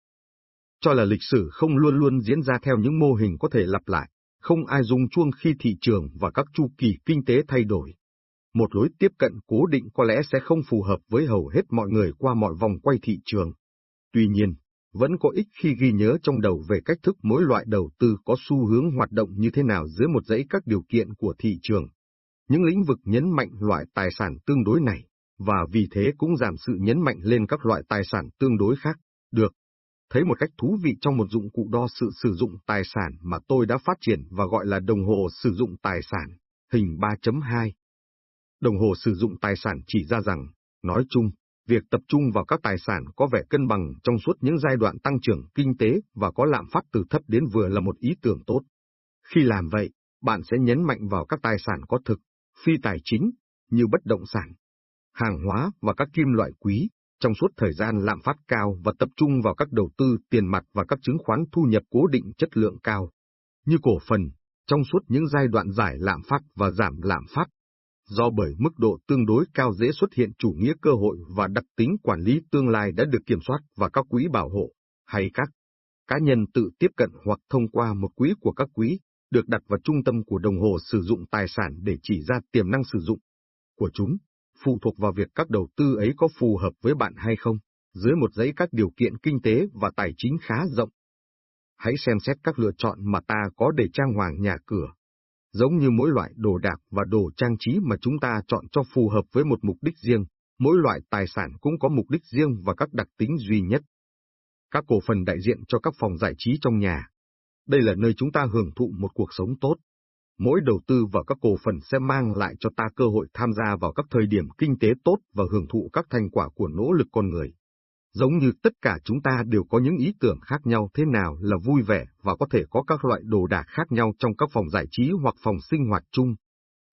Cho là lịch sử không luôn luôn diễn ra theo những mô hình có thể lặp lại, không ai dùng chuông khi thị trường và các chu kỳ kinh tế thay đổi. Một lối tiếp cận cố định có lẽ sẽ không phù hợp với hầu hết mọi người qua mọi vòng quay thị trường. Tuy nhiên, vẫn có ích khi ghi nhớ trong đầu về cách thức mỗi loại đầu tư có xu hướng hoạt động như thế nào dưới một dãy các điều kiện của thị trường. Những lĩnh vực nhấn mạnh loại tài sản tương đối này, và vì thế cũng giảm sự nhấn mạnh lên các loại tài sản tương đối khác, được. Thấy một cách thú vị trong một dụng cụ đo sự sử dụng tài sản mà tôi đã phát triển và gọi là đồng hồ sử dụng tài sản, hình 3.2. Đồng hồ sử dụng tài sản chỉ ra rằng, nói chung, việc tập trung vào các tài sản có vẻ cân bằng trong suốt những giai đoạn tăng trưởng kinh tế và có lạm phát từ thấp đến vừa là một ý tưởng tốt. Khi làm vậy, bạn sẽ nhấn mạnh vào các tài sản có thực, phi tài chính, như bất động sản, hàng hóa và các kim loại quý, trong suốt thời gian lạm phát cao và tập trung vào các đầu tư tiền mặt và các chứng khoán thu nhập cố định chất lượng cao, như cổ phần, trong suốt những giai đoạn giải lạm phát và giảm lạm phát, do bởi mức độ tương đối cao dễ xuất hiện chủ nghĩa cơ hội và đặc tính quản lý tương lai đã được kiểm soát và các quỹ bảo hộ, hay các cá nhân tự tiếp cận hoặc thông qua một quỹ của các quỹ, được đặt vào trung tâm của đồng hồ sử dụng tài sản để chỉ ra tiềm năng sử dụng của chúng, phụ thuộc vào việc các đầu tư ấy có phù hợp với bạn hay không, dưới một giấy các điều kiện kinh tế và tài chính khá rộng. Hãy xem xét các lựa chọn mà ta có để trang hoàng nhà cửa, Giống như mỗi loại đồ đạc và đồ trang trí mà chúng ta chọn cho phù hợp với một mục đích riêng, mỗi loại tài sản cũng có mục đích riêng và các đặc tính duy nhất. Các cổ phần đại diện cho các phòng giải trí trong nhà. Đây là nơi chúng ta hưởng thụ một cuộc sống tốt. Mỗi đầu tư vào các cổ phần sẽ mang lại cho ta cơ hội tham gia vào các thời điểm kinh tế tốt và hưởng thụ các thành quả của nỗ lực con người. Giống như tất cả chúng ta đều có những ý tưởng khác nhau thế nào là vui vẻ và có thể có các loại đồ đạc khác nhau trong các phòng giải trí hoặc phòng sinh hoạt chung.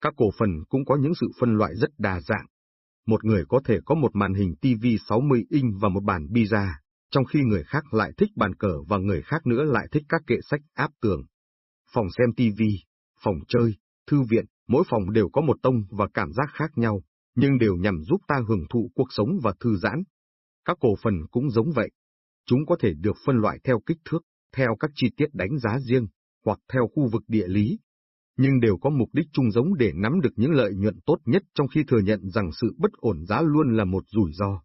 Các cổ phần cũng có những sự phân loại rất đa dạng. Một người có thể có một màn hình TV 60 inch và một bàn pizza, trong khi người khác lại thích bàn cờ và người khác nữa lại thích các kệ sách áp tường. Phòng xem TV, phòng chơi, thư viện, mỗi phòng đều có một tông và cảm giác khác nhau, nhưng đều nhằm giúp ta hưởng thụ cuộc sống và thư giãn, các cổ phần cũng giống vậy. Chúng có thể được phân loại theo kích thước, theo các chi tiết đánh giá riêng, hoặc theo khu vực địa lý, nhưng đều có mục đích chung giống để nắm được những lợi nhuận tốt nhất trong khi thừa nhận rằng sự bất ổn giá luôn là một rủi ro.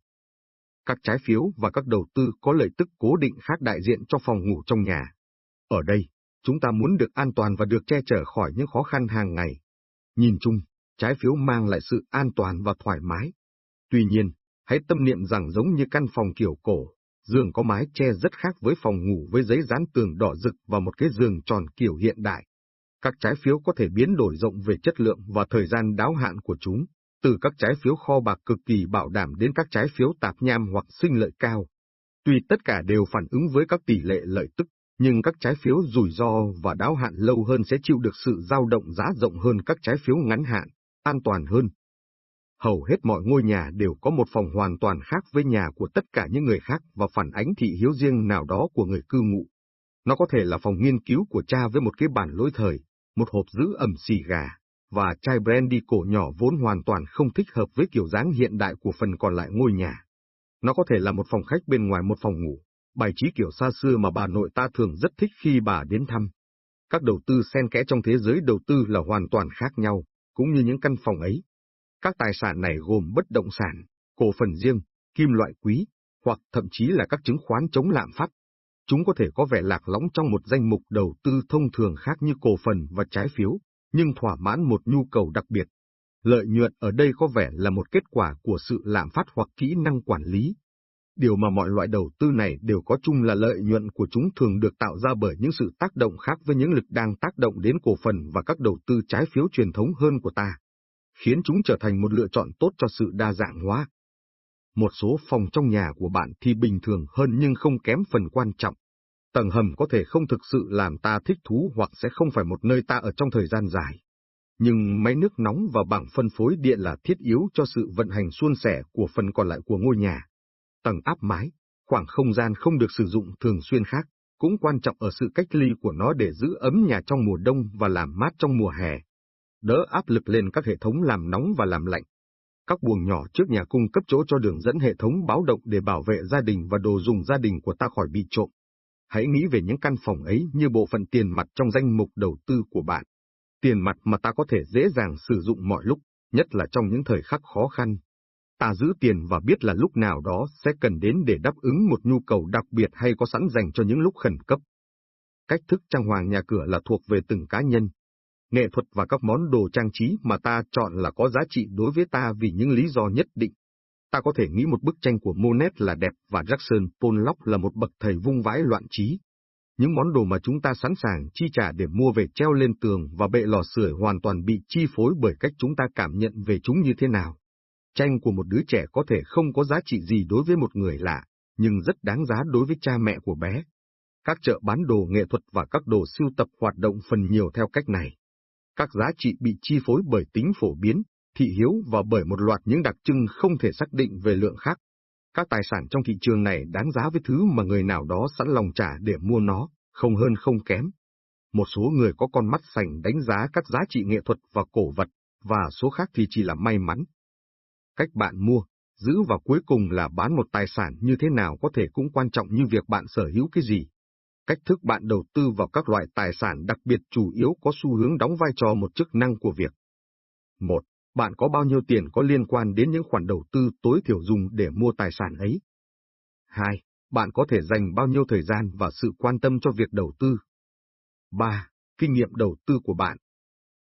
Các trái phiếu và các đầu tư có lợi tức cố định khác đại diện cho phòng ngủ trong nhà. Ở đây, chúng ta muốn được an toàn và được che chở khỏi những khó khăn hàng ngày. Nhìn chung, trái phiếu mang lại sự an toàn và thoải mái. Tuy nhiên, Hãy tâm niệm rằng giống như căn phòng kiểu cổ, giường có mái che rất khác với phòng ngủ với giấy dán tường đỏ rực và một cái giường tròn kiểu hiện đại. Các trái phiếu có thể biến đổi rộng về chất lượng và thời gian đáo hạn của chúng, từ các trái phiếu kho bạc cực kỳ bảo đảm đến các trái phiếu tạp nham hoặc sinh lợi cao. Tuy tất cả đều phản ứng với các tỷ lệ lợi tức, nhưng các trái phiếu rủi ro và đáo hạn lâu hơn sẽ chịu được sự dao động giá rộng hơn các trái phiếu ngắn hạn, an toàn hơn, hầu hết mọi ngôi nhà đều có một phòng hoàn toàn khác với nhà của tất cả những người khác và phản ánh thị hiếu riêng nào đó của người cư ngụ. Nó có thể là phòng nghiên cứu của cha với một cái bàn lối thời, một hộp giữ ẩm xì gà, và chai brandy cổ nhỏ vốn hoàn toàn không thích hợp với kiểu dáng hiện đại của phần còn lại ngôi nhà. Nó có thể là một phòng khách bên ngoài một phòng ngủ, bài trí kiểu xa xưa mà bà nội ta thường rất thích khi bà đến thăm. Các đầu tư xen kẽ trong thế giới đầu tư là hoàn toàn khác nhau, cũng như những căn phòng ấy, các tài sản này gồm bất động sản, cổ phần riêng, kim loại quý, hoặc thậm chí là các chứng khoán chống lạm phát. Chúng có thể có vẻ lạc lõng trong một danh mục đầu tư thông thường khác như cổ phần và trái phiếu, nhưng thỏa mãn một nhu cầu đặc biệt. Lợi nhuận ở đây có vẻ là một kết quả của sự lạm phát hoặc kỹ năng quản lý. Điều mà mọi loại đầu tư này đều có chung là lợi nhuận của chúng thường được tạo ra bởi những sự tác động khác với những lực đang tác động đến cổ phần và các đầu tư trái phiếu truyền thống hơn của ta, khiến chúng trở thành một lựa chọn tốt cho sự đa dạng hóa. Một số phòng trong nhà của bạn thì bình thường hơn nhưng không kém phần quan trọng. Tầng hầm có thể không thực sự làm ta thích thú hoặc sẽ không phải một nơi ta ở trong thời gian dài. Nhưng máy nước nóng và bảng phân phối điện là thiết yếu cho sự vận hành suôn sẻ của phần còn lại của ngôi nhà. Tầng áp mái, khoảng không gian không được sử dụng thường xuyên khác, cũng quan trọng ở sự cách ly của nó để giữ ấm nhà trong mùa đông và làm mát trong mùa hè đỡ áp lực lên các hệ thống làm nóng và làm lạnh. các buồng nhỏ trước nhà cung cấp chỗ cho đường dẫn hệ thống báo động để bảo vệ gia đình và đồ dùng gia đình của ta khỏi bị trộm. Hãy nghĩ về những căn phòng ấy như bộ phận tiền mặt trong danh mục đầu tư của bạn. Tiền mặt mà ta có thể dễ dàng sử dụng mọi lúc, nhất là trong những thời khắc khó khăn. Ta giữ tiền và biết là lúc nào đó sẽ cần đến để đáp ứng một nhu cầu đặc biệt hay có sẵn dành cho những lúc khẩn cấp. Cách thức trang hoàng nhà cửa là thuộc về từng cá nhân. Nghệ thuật và các món đồ trang trí mà ta chọn là có giá trị đối với ta vì những lý do nhất định. Ta có thể nghĩ một bức tranh của Monet là đẹp và Jackson Pollock là một bậc thầy vung vãi loạn trí. Những món đồ mà chúng ta sẵn sàng chi trả để mua về treo lên tường và bệ lò sưởi hoàn toàn bị chi phối bởi cách chúng ta cảm nhận về chúng như thế nào. Tranh của một đứa trẻ có thể không có giá trị gì đối với một người lạ, nhưng rất đáng giá đối với cha mẹ của bé. Các chợ bán đồ nghệ thuật và các đồ sưu tập hoạt động phần nhiều theo cách này. Các giá trị bị chi phối bởi tính phổ biến, thị hiếu và bởi một loạt những đặc trưng không thể xác định về lượng khác. Các tài sản trong thị trường này đáng giá với thứ mà người nào đó sẵn lòng trả để mua nó, không hơn không kém. Một số người có con mắt sành đánh giá các giá trị nghệ thuật và cổ vật, và số khác thì chỉ là may mắn. Cách bạn mua, giữ và cuối cùng là bán một tài sản như thế nào có thể cũng quan trọng như việc bạn sở hữu cái gì. Cách thức bạn đầu tư vào các loại tài sản đặc biệt chủ yếu có xu hướng đóng vai trò một chức năng của việc. 1. Bạn có bao nhiêu tiền có liên quan đến những khoản đầu tư tối thiểu dùng để mua tài sản ấy? 2. Bạn có thể dành bao nhiêu thời gian và sự quan tâm cho việc đầu tư? 3. Kinh nghiệm đầu tư của bạn.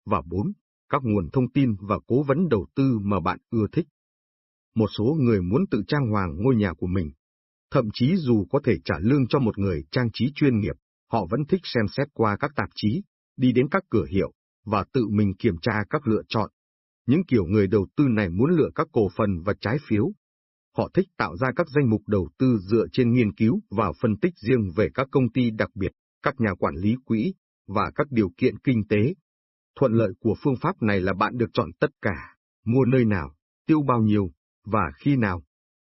Và 4. Các nguồn thông tin và cố vấn đầu tư mà bạn ưa thích. Một số người muốn tự trang hoàng ngôi nhà của mình, Thậm chí dù có thể trả lương cho một người trang trí chuyên nghiệp, họ vẫn thích xem xét qua các tạp chí, đi đến các cửa hiệu, và tự mình kiểm tra các lựa chọn. Những kiểu người đầu tư này muốn lựa các cổ phần và trái phiếu. Họ thích tạo ra các danh mục đầu tư dựa trên nghiên cứu và phân tích riêng về các công ty đặc biệt, các nhà quản lý quỹ, và các điều kiện kinh tế. Thuận lợi của phương pháp này là bạn được chọn tất cả, mua nơi nào, tiêu bao nhiêu, và khi nào.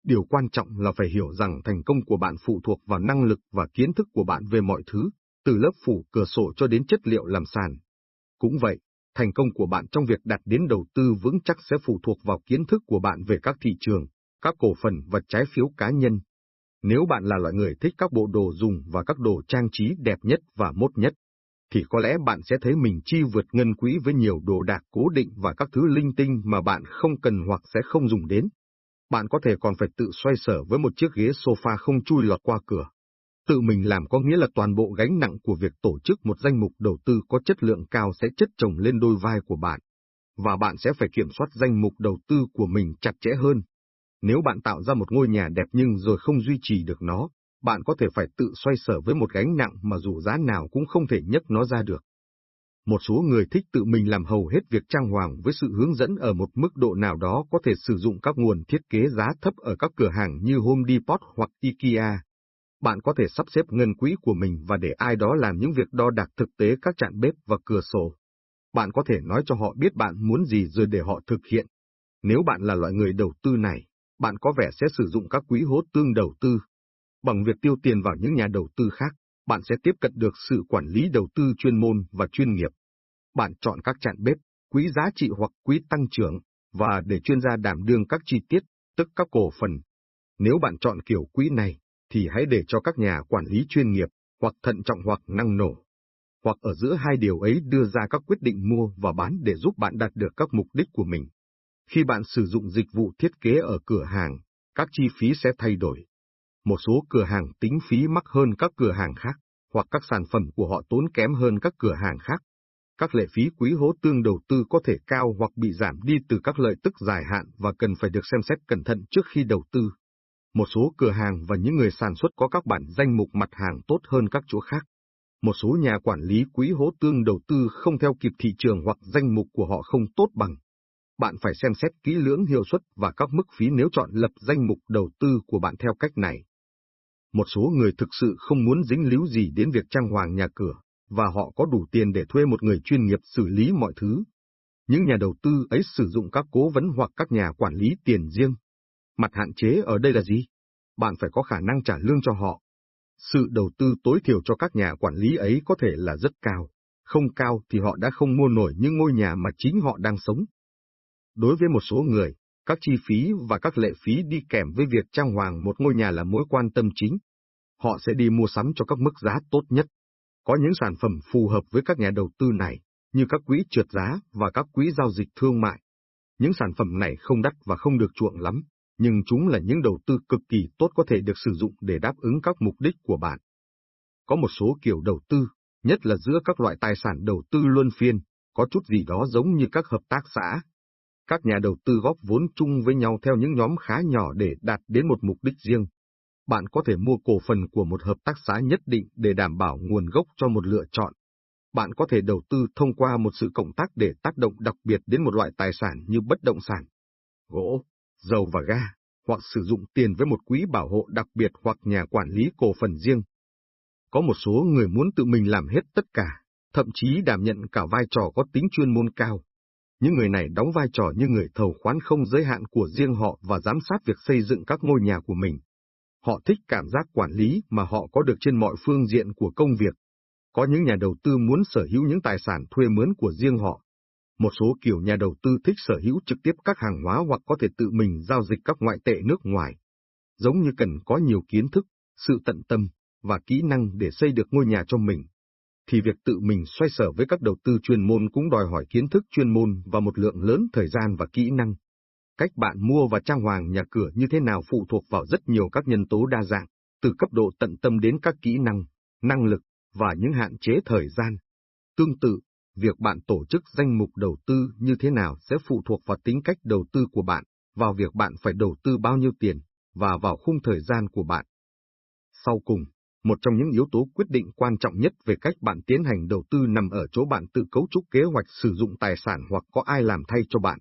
Điều quan trọng là phải hiểu rằng thành công của bạn phụ thuộc vào năng lực và kiến thức của bạn về mọi thứ, từ lớp phủ cửa sổ cho đến chất liệu làm sàn. Cũng vậy, thành công của bạn trong việc đạt đến đầu tư vững chắc sẽ phụ thuộc vào kiến thức của bạn về các thị trường, các cổ phần và trái phiếu cá nhân. Nếu bạn là loại người thích các bộ đồ dùng và các đồ trang trí đẹp nhất và mốt nhất, thì có lẽ bạn sẽ thấy mình chi vượt ngân quỹ với nhiều đồ đạc cố định và các thứ linh tinh mà bạn không cần hoặc sẽ không dùng đến bạn có thể còn phải tự xoay sở với một chiếc ghế sofa không chui lọt qua cửa. Tự mình làm có nghĩa là toàn bộ gánh nặng của việc tổ chức một danh mục đầu tư có chất lượng cao sẽ chất chồng lên đôi vai của bạn, và bạn sẽ phải kiểm soát danh mục đầu tư của mình chặt chẽ hơn. Nếu bạn tạo ra một ngôi nhà đẹp nhưng rồi không duy trì được nó, bạn có thể phải tự xoay sở với một gánh nặng mà dù giá nào cũng không thể nhấc nó ra được. Một số người thích tự mình làm hầu hết việc trang hoàng với sự hướng dẫn ở một mức độ nào đó có thể sử dụng các nguồn thiết kế giá thấp ở các cửa hàng như Home Depot hoặc IKEA. Bạn có thể sắp xếp ngân quỹ của mình và để ai đó làm những việc đo đạc thực tế các trạm bếp và cửa sổ. Bạn có thể nói cho họ biết bạn muốn gì rồi để họ thực hiện. Nếu bạn là loại người đầu tư này, bạn có vẻ sẽ sử dụng các quỹ hốt tương đầu tư. Bằng việc tiêu tiền vào những nhà đầu tư khác, bạn sẽ tiếp cận được sự quản lý đầu tư chuyên môn và chuyên nghiệp. Bạn chọn các trạm bếp, quỹ giá trị hoặc quỹ tăng trưởng, và để chuyên gia đảm đương các chi tiết, tức các cổ phần. Nếu bạn chọn kiểu quỹ này, thì hãy để cho các nhà quản lý chuyên nghiệp, hoặc thận trọng hoặc năng nổ. Hoặc ở giữa hai điều ấy đưa ra các quyết định mua và bán để giúp bạn đạt được các mục đích của mình. Khi bạn sử dụng dịch vụ thiết kế ở cửa hàng, các chi phí sẽ thay đổi. Một số cửa hàng tính phí mắc hơn các cửa hàng khác, hoặc các sản phẩm của họ tốn kém hơn các cửa hàng khác. Các lệ phí quý hố tương đầu tư có thể cao hoặc bị giảm đi từ các lợi tức dài hạn và cần phải được xem xét cẩn thận trước khi đầu tư. Một số cửa hàng và những người sản xuất có các bản danh mục mặt hàng tốt hơn các chỗ khác. Một số nhà quản lý quỹ hố tương đầu tư không theo kịp thị trường hoặc danh mục của họ không tốt bằng. Bạn phải xem xét kỹ lưỡng hiệu suất và các mức phí nếu chọn lập danh mục đầu tư của bạn theo cách này. Một số người thực sự không muốn dính líu gì đến việc trang hoàng nhà cửa, và họ có đủ tiền để thuê một người chuyên nghiệp xử lý mọi thứ. Những nhà đầu tư ấy sử dụng các cố vấn hoặc các nhà quản lý tiền riêng. Mặt hạn chế ở đây là gì? Bạn phải có khả năng trả lương cho họ. Sự đầu tư tối thiểu cho các nhà quản lý ấy có thể là rất cao. Không cao thì họ đã không mua nổi những ngôi nhà mà chính họ đang sống. Đối với một số người, Các chi phí và các lệ phí đi kèm với việc trang hoàng một ngôi nhà là mối quan tâm chính. Họ sẽ đi mua sắm cho các mức giá tốt nhất. Có những sản phẩm phù hợp với các nhà đầu tư này, như các quỹ trượt giá và các quỹ giao dịch thương mại. Những sản phẩm này không đắt và không được chuộng lắm, nhưng chúng là những đầu tư cực kỳ tốt có thể được sử dụng để đáp ứng các mục đích của bạn. Có một số kiểu đầu tư, nhất là giữa các loại tài sản đầu tư luân phiên, có chút gì đó giống như các hợp tác xã. Các nhà đầu tư góp vốn chung với nhau theo những nhóm khá nhỏ để đạt đến một mục đích riêng. Bạn có thể mua cổ phần của một hợp tác xã nhất định để đảm bảo nguồn gốc cho một lựa chọn. Bạn có thể đầu tư thông qua một sự cộng tác để tác động đặc biệt đến một loại tài sản như bất động sản, gỗ, dầu và ga, hoặc sử dụng tiền với một quỹ bảo hộ đặc biệt hoặc nhà quản lý cổ phần riêng. Có một số người muốn tự mình làm hết tất cả, thậm chí đảm nhận cả vai trò có tính chuyên môn cao. Những người này đóng vai trò như người thầu khoán không giới hạn của riêng họ và giám sát việc xây dựng các ngôi nhà của mình. Họ thích cảm giác quản lý mà họ có được trên mọi phương diện của công việc. Có những nhà đầu tư muốn sở hữu những tài sản thuê mướn của riêng họ. Một số kiểu nhà đầu tư thích sở hữu trực tiếp các hàng hóa hoặc có thể tự mình giao dịch các ngoại tệ nước ngoài. Giống như cần có nhiều kiến thức, sự tận tâm, và kỹ năng để xây được ngôi nhà cho mình, thì việc tự mình xoay sở với các đầu tư chuyên môn cũng đòi hỏi kiến thức chuyên môn và một lượng lớn thời gian và kỹ năng. Cách bạn mua và trang hoàng nhà cửa như thế nào phụ thuộc vào rất nhiều các nhân tố đa dạng, từ cấp độ tận tâm đến các kỹ năng, năng lực và những hạn chế thời gian. Tương tự, việc bạn tổ chức danh mục đầu tư như thế nào sẽ phụ thuộc vào tính cách đầu tư của bạn, vào việc bạn phải đầu tư bao nhiêu tiền, và vào khung thời gian của bạn. Sau cùng, một trong những yếu tố quyết định quan trọng nhất về cách bạn tiến hành đầu tư nằm ở chỗ bạn tự cấu trúc kế hoạch sử dụng tài sản hoặc có ai làm thay cho bạn.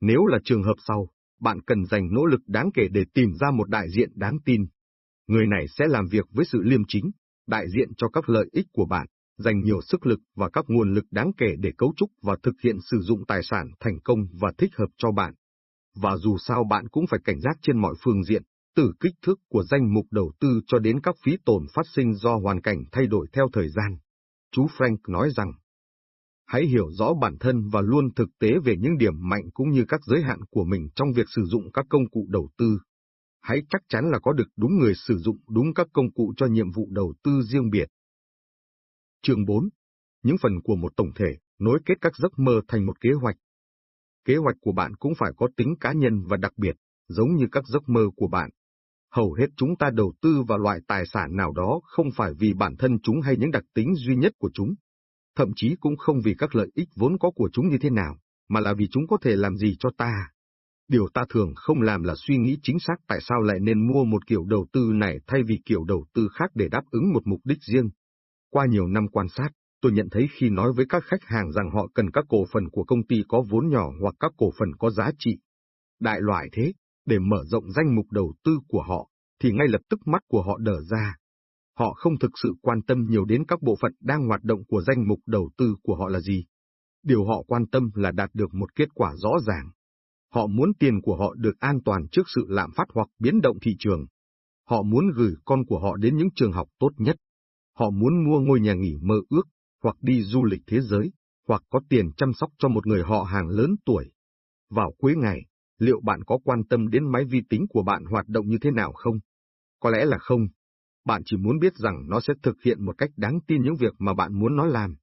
Nếu là trường hợp sau, bạn cần dành nỗ lực đáng kể để tìm ra một đại diện đáng tin. Người này sẽ làm việc với sự liêm chính, đại diện cho các lợi ích của bạn, dành nhiều sức lực và các nguồn lực đáng kể để cấu trúc và thực hiện sử dụng tài sản thành công và thích hợp cho bạn. Và dù sao bạn cũng phải cảnh giác trên mọi phương diện, từ kích thước của danh mục đầu tư cho đến các phí tổn phát sinh do hoàn cảnh thay đổi theo thời gian. Chú Frank nói rằng, hãy hiểu rõ bản thân và luôn thực tế về những điểm mạnh cũng như các giới hạn của mình trong việc sử dụng các công cụ đầu tư. Hãy chắc chắn là có được đúng người sử dụng đúng các công cụ cho nhiệm vụ đầu tư riêng biệt. Chương 4. Những phần của một tổng thể, nối kết các giấc mơ thành một kế hoạch. Kế hoạch của bạn cũng phải có tính cá nhân và đặc biệt, giống như các giấc mơ của bạn. Hầu hết chúng ta đầu tư vào loại tài sản nào đó không phải vì bản thân chúng hay những đặc tính duy nhất của chúng. Thậm chí cũng không vì các lợi ích vốn có của chúng như thế nào, mà là vì chúng có thể làm gì cho ta. Điều ta thường không làm là suy nghĩ chính xác tại sao lại nên mua một kiểu đầu tư này thay vì kiểu đầu tư khác để đáp ứng một mục đích riêng. Qua nhiều năm quan sát, tôi nhận thấy khi nói với các khách hàng rằng họ cần các cổ phần của công ty có vốn nhỏ hoặc các cổ phần có giá trị. Đại loại thế, để mở rộng danh mục đầu tư của họ, thì ngay lập tức mắt của họ đờ ra. Họ không thực sự quan tâm nhiều đến các bộ phận đang hoạt động của danh mục đầu tư của họ là gì. Điều họ quan tâm là đạt được một kết quả rõ ràng. Họ muốn tiền của họ được an toàn trước sự lạm phát hoặc biến động thị trường. Họ muốn gửi con của họ đến những trường học tốt nhất. Họ muốn mua ngôi nhà nghỉ mơ ước, hoặc đi du lịch thế giới, hoặc có tiền chăm sóc cho một người họ hàng lớn tuổi. Vào cuối ngày, liệu bạn có quan tâm đến máy vi tính của bạn hoạt động như thế nào không? Có lẽ là không. Bạn chỉ muốn biết rằng nó sẽ thực hiện một cách đáng tin những việc mà bạn muốn nó làm.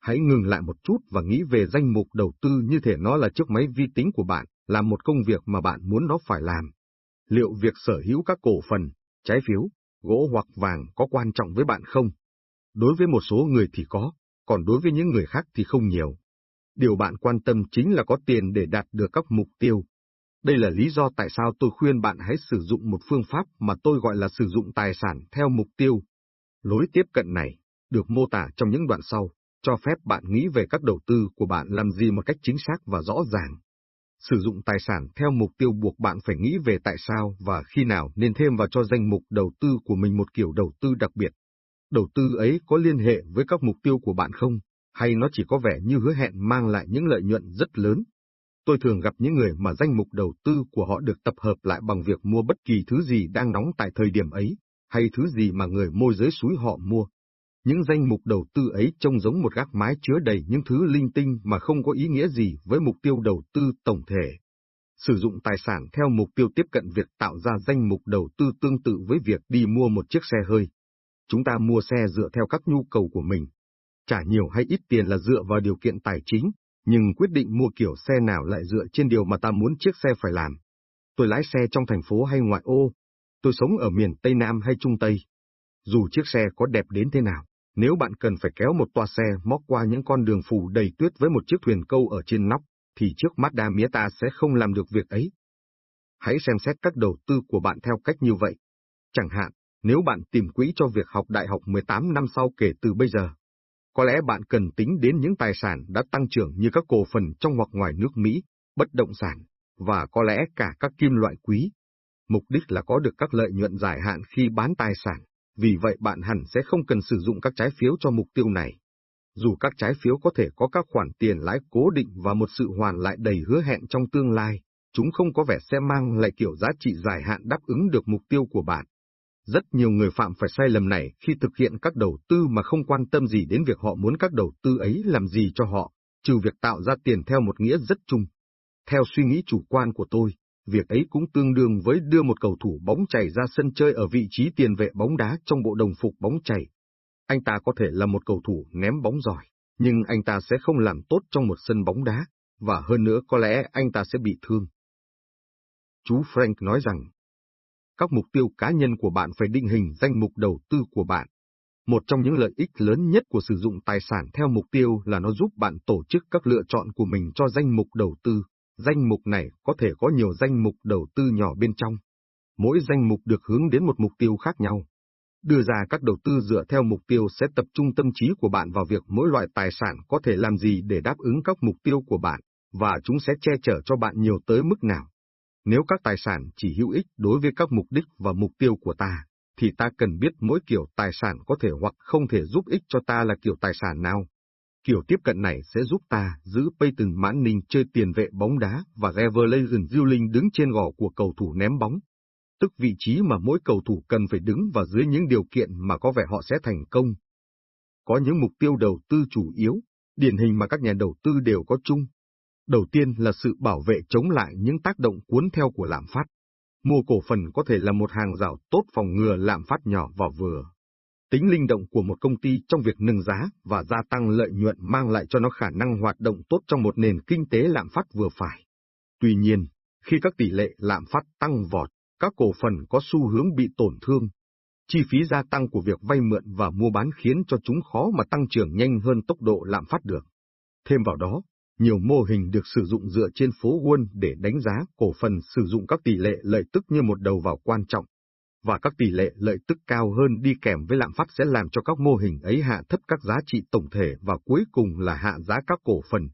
Hãy ngừng lại một chút và nghĩ về danh mục đầu tư như thể nó là chiếc máy vi tính của bạn, là một công việc mà bạn muốn nó phải làm. Liệu việc sở hữu các cổ phần, trái phiếu, gỗ hoặc vàng có quan trọng với bạn không? Đối với một số người thì có, còn đối với những người khác thì không nhiều. Điều bạn quan tâm chính là có tiền để đạt được các mục tiêu. Đây là lý do tại sao tôi khuyên bạn hãy sử dụng một phương pháp mà tôi gọi là sử dụng tài sản theo mục tiêu. Lối tiếp cận này, được mô tả trong những đoạn sau, cho phép bạn nghĩ về các đầu tư của bạn làm gì một cách chính xác và rõ ràng. Sử dụng tài sản theo mục tiêu buộc bạn phải nghĩ về tại sao và khi nào nên thêm vào cho danh mục đầu tư của mình một kiểu đầu tư đặc biệt. Đầu tư ấy có liên hệ với các mục tiêu của bạn không? hay nó chỉ có vẻ như hứa hẹn mang lại những lợi nhuận rất lớn. Tôi thường gặp những người mà danh mục đầu tư của họ được tập hợp lại bằng việc mua bất kỳ thứ gì đang nóng tại thời điểm ấy, hay thứ gì mà người môi giới suối họ mua. Những danh mục đầu tư ấy trông giống một gác mái chứa đầy những thứ linh tinh mà không có ý nghĩa gì với mục tiêu đầu tư tổng thể. Sử dụng tài sản theo mục tiêu tiếp cận việc tạo ra danh mục đầu tư tương tự với việc đi mua một chiếc xe hơi. Chúng ta mua xe dựa theo các nhu cầu của mình. Trả nhiều hay ít tiền là dựa vào điều kiện tài chính, nhưng quyết định mua kiểu xe nào lại dựa trên điều mà ta muốn chiếc xe phải làm. Tôi lái xe trong thành phố hay ngoại ô, tôi sống ở miền Tây Nam hay Trung Tây. Dù chiếc xe có đẹp đến thế nào, nếu bạn cần phải kéo một toa xe móc qua những con đường phủ đầy tuyết với một chiếc thuyền câu ở trên nóc, thì chiếc Mazda Miata sẽ không làm được việc ấy. Hãy xem xét các đầu tư của bạn theo cách như vậy. Chẳng hạn, nếu bạn tìm quỹ cho việc học đại học 18 năm sau kể từ bây giờ, có lẽ bạn cần tính đến những tài sản đã tăng trưởng như các cổ phần trong hoặc ngoài nước Mỹ, bất động sản, và có lẽ cả các kim loại quý. Mục đích là có được các lợi nhuận dài hạn khi bán tài sản, vì vậy bạn hẳn sẽ không cần sử dụng các trái phiếu cho mục tiêu này. Dù các trái phiếu có thể có các khoản tiền lãi cố định và một sự hoàn lại đầy hứa hẹn trong tương lai, chúng không có vẻ sẽ mang lại kiểu giá trị dài hạn đáp ứng được mục tiêu của bạn. Rất nhiều người phạm phải sai lầm này khi thực hiện các đầu tư mà không quan tâm gì đến việc họ muốn các đầu tư ấy làm gì cho họ, trừ việc tạo ra tiền theo một nghĩa rất chung. Theo suy nghĩ chủ quan của tôi, việc ấy cũng tương đương với đưa một cầu thủ bóng chảy ra sân chơi ở vị trí tiền vệ bóng đá trong bộ đồng phục bóng chảy. Anh ta có thể là một cầu thủ ném bóng giỏi, nhưng anh ta sẽ không làm tốt trong một sân bóng đá, và hơn nữa có lẽ anh ta sẽ bị thương. Chú Frank nói rằng, các mục tiêu cá nhân của bạn phải định hình danh mục đầu tư của bạn. Một trong những lợi ích lớn nhất của sử dụng tài sản theo mục tiêu là nó giúp bạn tổ chức các lựa chọn của mình cho danh mục đầu tư. Danh mục này có thể có nhiều danh mục đầu tư nhỏ bên trong. Mỗi danh mục được hướng đến một mục tiêu khác nhau. Đưa ra các đầu tư dựa theo mục tiêu sẽ tập trung tâm trí của bạn vào việc mỗi loại tài sản có thể làm gì để đáp ứng các mục tiêu của bạn, và chúng sẽ che chở cho bạn nhiều tới mức nào. Nếu các tài sản chỉ hữu ích đối với các mục đích và mục tiêu của ta, thì ta cần biết mỗi kiểu tài sản có thể hoặc không thể giúp ích cho ta là kiểu tài sản nào. Kiểu tiếp cận này sẽ giúp ta giữ Peyton Manning chơi tiền vệ bóng đá và Revelation Dewling đứng trên gò của cầu thủ ném bóng. Tức vị trí mà mỗi cầu thủ cần phải đứng và dưới những điều kiện mà có vẻ họ sẽ thành công. Có những mục tiêu đầu tư chủ yếu, điển hình mà các nhà đầu tư đều có chung, Đầu tiên là sự bảo vệ chống lại những tác động cuốn theo của lạm phát. Mua cổ phần có thể là một hàng rào tốt phòng ngừa lạm phát nhỏ và vừa. Tính linh động của một công ty trong việc nâng giá và gia tăng lợi nhuận mang lại cho nó khả năng hoạt động tốt trong một nền kinh tế lạm phát vừa phải. Tuy nhiên, khi các tỷ lệ lạm phát tăng vọt, các cổ phần có xu hướng bị tổn thương. Chi phí gia tăng của việc vay mượn và mua bán khiến cho chúng khó mà tăng trưởng nhanh hơn tốc độ lạm phát được. Thêm vào đó, nhiều mô hình được sử dụng dựa trên phố Wall để đánh giá cổ phần sử dụng các tỷ lệ lợi tức như một đầu vào quan trọng, và các tỷ lệ lợi tức cao hơn đi kèm với lạm phát sẽ làm cho các mô hình ấy hạ thấp các giá trị tổng thể và cuối cùng là hạ giá các cổ phần.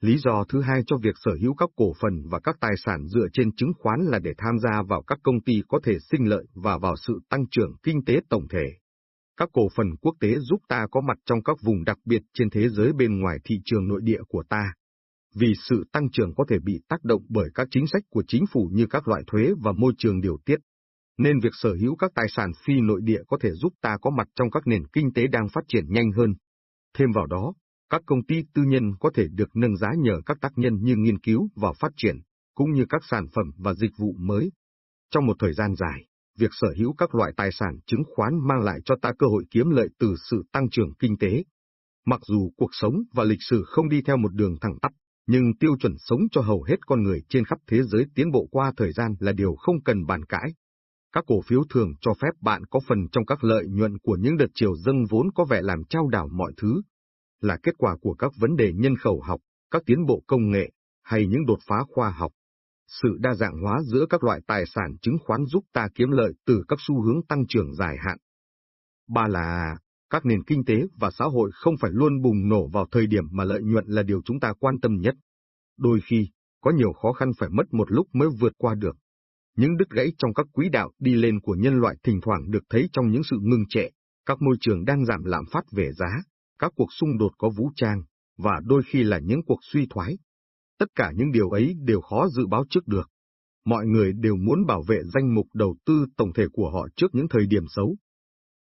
Lý do thứ hai cho việc sở hữu các cổ phần và các tài sản dựa trên chứng khoán là để tham gia vào các công ty có thể sinh lợi và vào sự tăng trưởng kinh tế tổng thể. Các cổ phần quốc tế giúp ta có mặt trong các vùng đặc biệt trên thế giới bên ngoài thị trường nội địa của ta. Vì sự tăng trưởng có thể bị tác động bởi các chính sách của chính phủ như các loại thuế và môi trường điều tiết. Nên việc sở hữu các tài sản phi nội địa có thể giúp ta có mặt trong các nền kinh tế đang phát triển nhanh hơn. Thêm vào đó, các công ty tư nhân có thể được nâng giá nhờ các tác nhân như nghiên cứu và phát triển, cũng như các sản phẩm và dịch vụ mới. Trong một thời gian dài, việc sở hữu các loại tài sản chứng khoán mang lại cho ta cơ hội kiếm lợi từ sự tăng trưởng kinh tế. Mặc dù cuộc sống và lịch sử không đi theo một đường thẳng tắp, nhưng tiêu chuẩn sống cho hầu hết con người trên khắp thế giới tiến bộ qua thời gian là điều không cần bàn cãi. Các cổ phiếu thường cho phép bạn có phần trong các lợi nhuận của những đợt chiều dâng vốn có vẻ làm trao đảo mọi thứ, là kết quả của các vấn đề nhân khẩu học, các tiến bộ công nghệ, hay những đột phá khoa học. Sự đa dạng hóa giữa các loại tài sản chứng khoán giúp ta kiếm lợi từ các xu hướng tăng trưởng dài hạn. Ba là, các nền kinh tế và xã hội không phải luôn bùng nổ vào thời điểm mà lợi nhuận là điều chúng ta quan tâm nhất. Đôi khi, có nhiều khó khăn phải mất một lúc mới vượt qua được. Những đứt gãy trong các quỹ đạo đi lên của nhân loại thỉnh thoảng được thấy trong những sự ngưng trệ, các môi trường đang giảm lạm phát về giá, các cuộc xung đột có vũ trang, và đôi khi là những cuộc suy thoái, Tất cả những điều ấy đều khó dự báo trước được. Mọi người đều muốn bảo vệ danh mục đầu tư tổng thể của họ trước những thời điểm xấu.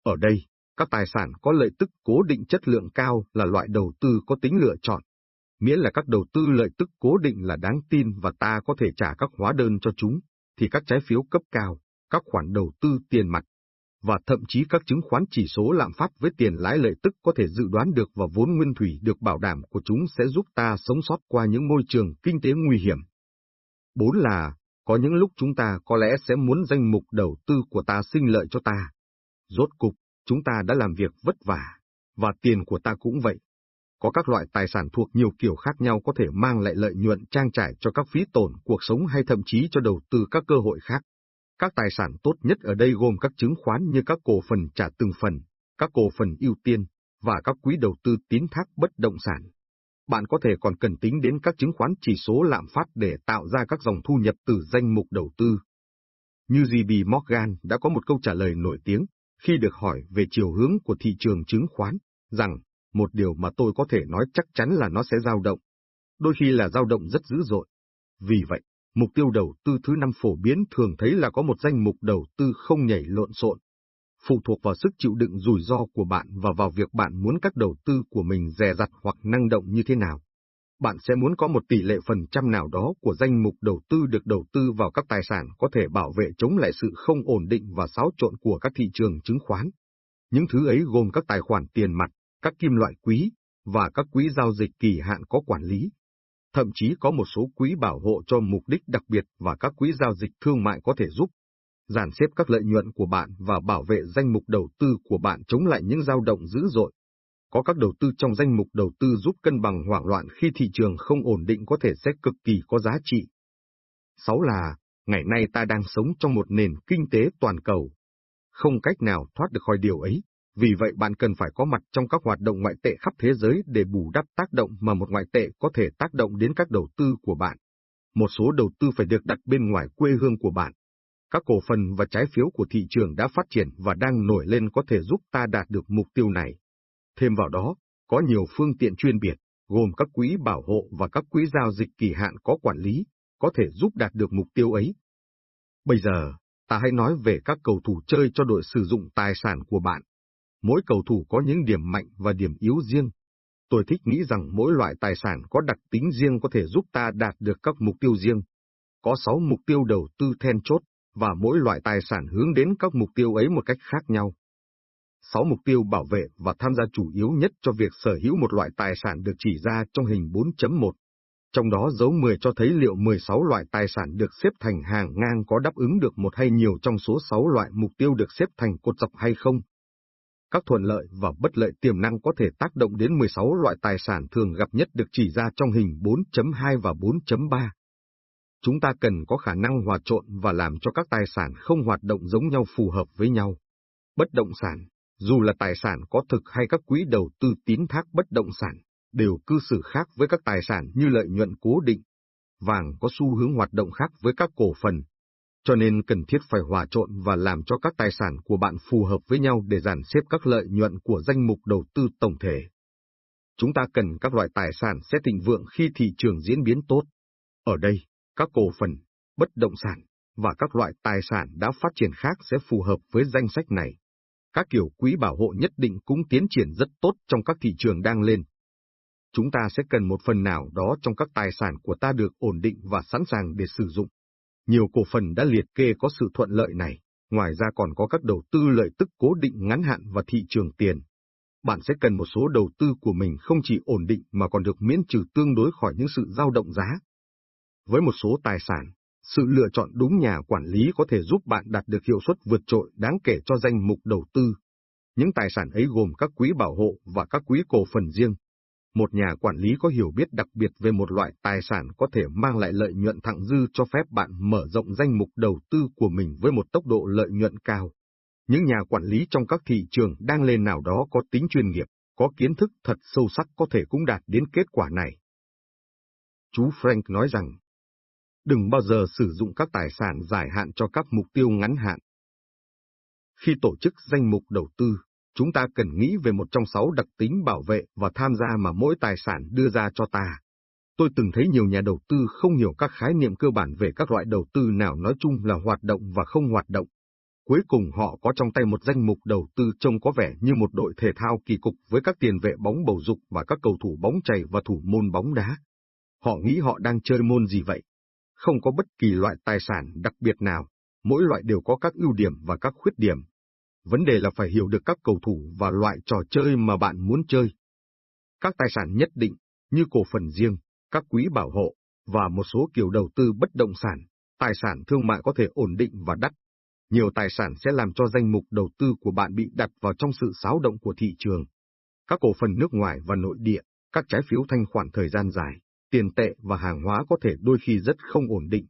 Ở đây, các tài sản có lợi tức cố định chất lượng cao là loại đầu tư có tính lựa chọn. Miễn là các đầu tư lợi tức cố định là đáng tin và ta có thể trả các hóa đơn cho chúng, thì các trái phiếu cấp cao, các khoản đầu tư tiền mặt, và thậm chí các chứng khoán chỉ số lạm phát với tiền lãi lợi tức có thể dự đoán được và vốn nguyên thủy được bảo đảm của chúng sẽ giúp ta sống sót qua những môi trường kinh tế nguy hiểm. Bốn là, có những lúc chúng ta có lẽ sẽ muốn danh mục đầu tư của ta sinh lợi cho ta. Rốt cục, chúng ta đã làm việc vất vả, và tiền của ta cũng vậy. Có các loại tài sản thuộc nhiều kiểu khác nhau có thể mang lại lợi nhuận trang trải cho các phí tổn cuộc sống hay thậm chí cho đầu tư các cơ hội khác. Các tài sản tốt nhất ở đây gồm các chứng khoán như các cổ phần trả từng phần, các cổ phần ưu tiên, và các quỹ đầu tư tín thác bất động sản. Bạn có thể còn cần tính đến các chứng khoán chỉ số lạm phát để tạo ra các dòng thu nhập từ danh mục đầu tư. Như JB Morgan đã có một câu trả lời nổi tiếng, khi được hỏi về chiều hướng của thị trường chứng khoán, rằng, một điều mà tôi có thể nói chắc chắn là nó sẽ dao động. Đôi khi là dao động rất dữ dội. Vì vậy, mục tiêu đầu tư thứ năm phổ biến thường thấy là có một danh mục đầu tư không nhảy lộn xộn. Phụ thuộc vào sức chịu đựng rủi ro của bạn và vào việc bạn muốn các đầu tư của mình dè dặt hoặc năng động như thế nào. Bạn sẽ muốn có một tỷ lệ phần trăm nào đó của danh mục đầu tư được đầu tư vào các tài sản có thể bảo vệ chống lại sự không ổn định và xáo trộn của các thị trường chứng khoán. Những thứ ấy gồm các tài khoản tiền mặt, các kim loại quý, và các quỹ giao dịch kỳ hạn có quản lý. Thậm chí có một số quỹ bảo hộ cho mục đích đặc biệt và các quỹ giao dịch thương mại có thể giúp dàn xếp các lợi nhuận của bạn và bảo vệ danh mục đầu tư của bạn chống lại những dao động dữ dội. Có các đầu tư trong danh mục đầu tư giúp cân bằng hoảng loạn khi thị trường không ổn định có thể sẽ cực kỳ có giá trị. 6 là, ngày nay ta đang sống trong một nền kinh tế toàn cầu. Không cách nào thoát được khỏi điều ấy. Vì vậy bạn cần phải có mặt trong các hoạt động ngoại tệ khắp thế giới để bù đắp tác động mà một ngoại tệ có thể tác động đến các đầu tư của bạn. Một số đầu tư phải được đặt bên ngoài quê hương của bạn. Các cổ phần và trái phiếu của thị trường đã phát triển và đang nổi lên có thể giúp ta đạt được mục tiêu này. Thêm vào đó, có nhiều phương tiện chuyên biệt, gồm các quỹ bảo hộ và các quỹ giao dịch kỳ hạn có quản lý, có thể giúp đạt được mục tiêu ấy. Bây giờ, ta hãy nói về các cầu thủ chơi cho đội sử dụng tài sản của bạn. Mỗi cầu thủ có những điểm mạnh và điểm yếu riêng. Tôi thích nghĩ rằng mỗi loại tài sản có đặc tính riêng có thể giúp ta đạt được các mục tiêu riêng. Có 6 mục tiêu đầu tư then chốt, và mỗi loại tài sản hướng đến các mục tiêu ấy một cách khác nhau. 6 mục tiêu bảo vệ và tham gia chủ yếu nhất cho việc sở hữu một loại tài sản được chỉ ra trong hình 4.1. Trong đó dấu 10 cho thấy liệu 16 loại tài sản được xếp thành hàng ngang có đáp ứng được một hay nhiều trong số 6 loại mục tiêu được xếp thành cột dọc hay không. Các thuận lợi và bất lợi tiềm năng có thể tác động đến 16 loại tài sản thường gặp nhất được chỉ ra trong hình 4.2 và 4.3. Chúng ta cần có khả năng hòa trộn và làm cho các tài sản không hoạt động giống nhau phù hợp với nhau. Bất động sản, dù là tài sản có thực hay các quỹ đầu tư tín thác bất động sản, đều cư xử khác với các tài sản như lợi nhuận cố định. Vàng có xu hướng hoạt động khác với các cổ phần, cho nên cần thiết phải hòa trộn và làm cho các tài sản của bạn phù hợp với nhau để dàn xếp các lợi nhuận của danh mục đầu tư tổng thể. Chúng ta cần các loại tài sản sẽ thịnh vượng khi thị trường diễn biến tốt. Ở đây, các cổ phần, bất động sản và các loại tài sản đã phát triển khác sẽ phù hợp với danh sách này. Các kiểu quỹ bảo hộ nhất định cũng tiến triển rất tốt trong các thị trường đang lên. Chúng ta sẽ cần một phần nào đó trong các tài sản của ta được ổn định và sẵn sàng để sử dụng. Nhiều cổ phần đã liệt kê có sự thuận lợi này, ngoài ra còn có các đầu tư lợi tức cố định ngắn hạn và thị trường tiền. Bạn sẽ cần một số đầu tư của mình không chỉ ổn định mà còn được miễn trừ tương đối khỏi những sự dao động giá. Với một số tài sản, sự lựa chọn đúng nhà quản lý có thể giúp bạn đạt được hiệu suất vượt trội đáng kể cho danh mục đầu tư. Những tài sản ấy gồm các quỹ bảo hộ và các quỹ cổ phần riêng. Một nhà quản lý có hiểu biết đặc biệt về một loại tài sản có thể mang lại lợi nhuận thặng dư cho phép bạn mở rộng danh mục đầu tư của mình với một tốc độ lợi nhuận cao. Những nhà quản lý trong các thị trường đang lên nào đó có tính chuyên nghiệp, có kiến thức thật sâu sắc có thể cũng đạt đến kết quả này. Chú Frank nói rằng, đừng bao giờ sử dụng các tài sản dài hạn cho các mục tiêu ngắn hạn. Khi tổ chức danh mục đầu tư, chúng ta cần nghĩ về một trong sáu đặc tính bảo vệ và tham gia mà mỗi tài sản đưa ra cho ta. Tôi từng thấy nhiều nhà đầu tư không hiểu các khái niệm cơ bản về các loại đầu tư nào nói chung là hoạt động và không hoạt động. Cuối cùng họ có trong tay một danh mục đầu tư trông có vẻ như một đội thể thao kỳ cục với các tiền vệ bóng bầu dục và các cầu thủ bóng chày và thủ môn bóng đá. Họ nghĩ họ đang chơi môn gì vậy? Không có bất kỳ loại tài sản đặc biệt nào, mỗi loại đều có các ưu điểm và các khuyết điểm. Vấn đề là phải hiểu được các cầu thủ và loại trò chơi mà bạn muốn chơi. Các tài sản nhất định, như cổ phần riêng, các quỹ bảo hộ, và một số kiểu đầu tư bất động sản, tài sản thương mại có thể ổn định và đắt. Nhiều tài sản sẽ làm cho danh mục đầu tư của bạn bị đặt vào trong sự xáo động của thị trường. Các cổ phần nước ngoài và nội địa, các trái phiếu thanh khoản thời gian dài, tiền tệ và hàng hóa có thể đôi khi rất không ổn định.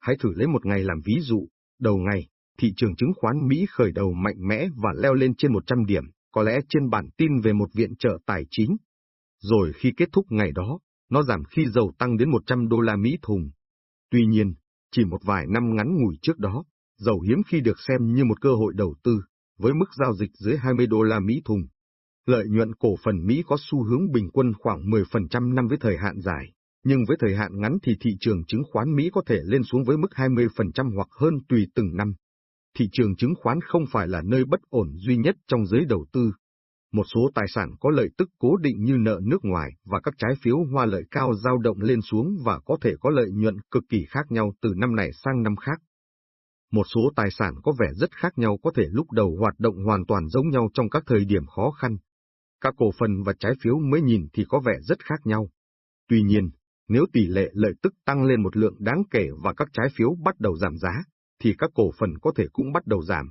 Hãy thử lấy một ngày làm ví dụ, đầu ngày, thị trường chứng khoán Mỹ khởi đầu mạnh mẽ và leo lên trên 100 điểm, có lẽ trên bản tin về một viện trợ tài chính. Rồi khi kết thúc ngày đó, nó giảm khi dầu tăng đến 100 đô la Mỹ thùng. Tuy nhiên, chỉ một vài năm ngắn ngủi trước đó, dầu hiếm khi được xem như một cơ hội đầu tư, với mức giao dịch dưới 20 đô la Mỹ thùng. Lợi nhuận cổ phần Mỹ có xu hướng bình quân khoảng 10% năm với thời hạn dài, nhưng với thời hạn ngắn thì thị trường chứng khoán Mỹ có thể lên xuống với mức 20% hoặc hơn tùy từng năm. Thị trường chứng khoán không phải là nơi bất ổn duy nhất trong giới đầu tư. Một số tài sản có lợi tức cố định như nợ nước ngoài và các trái phiếu hoa lợi cao dao động lên xuống và có thể có lợi nhuận cực kỳ khác nhau từ năm này sang năm khác. Một số tài sản có vẻ rất khác nhau có thể lúc đầu hoạt động hoàn toàn giống nhau trong các thời điểm khó khăn. Các cổ phần và trái phiếu mới nhìn thì có vẻ rất khác nhau. Tuy nhiên, nếu tỷ lệ lợi tức tăng lên một lượng đáng kể và các trái phiếu bắt đầu giảm giá, thì các cổ phần có thể cũng bắt đầu giảm.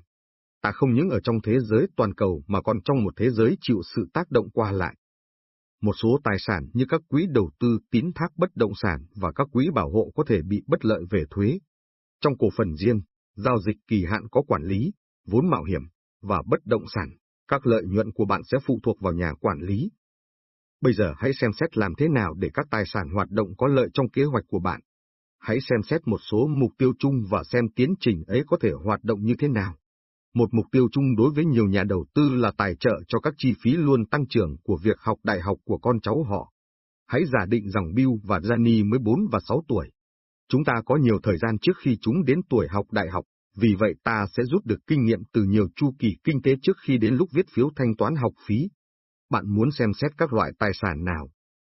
Ta không những ở trong thế giới toàn cầu mà còn trong một thế giới chịu sự tác động qua lại. Một số tài sản như các quỹ đầu tư tín thác bất động sản và các quỹ bảo hộ có thể bị bất lợi về thuế. Trong cổ phần riêng, giao dịch kỳ hạn có quản lý, vốn mạo hiểm, và bất động sản, các lợi nhuận của bạn sẽ phụ thuộc vào nhà quản lý. Bây giờ hãy xem xét làm thế nào để các tài sản hoạt động có lợi trong kế hoạch của bạn. Hãy xem xét một số mục tiêu chung và xem tiến trình ấy có thể hoạt động như thế nào. Một mục tiêu chung đối với nhiều nhà đầu tư là tài trợ cho các chi phí luôn tăng trưởng của việc học đại học của con cháu họ. Hãy giả định rằng Bill và Gianni mới 4 và 6 tuổi. Chúng ta có nhiều thời gian trước khi chúng đến tuổi học đại học, vì vậy ta sẽ rút được kinh nghiệm từ nhiều chu kỳ kinh tế trước khi đến lúc viết phiếu thanh toán học phí. Bạn muốn xem xét các loại tài sản nào?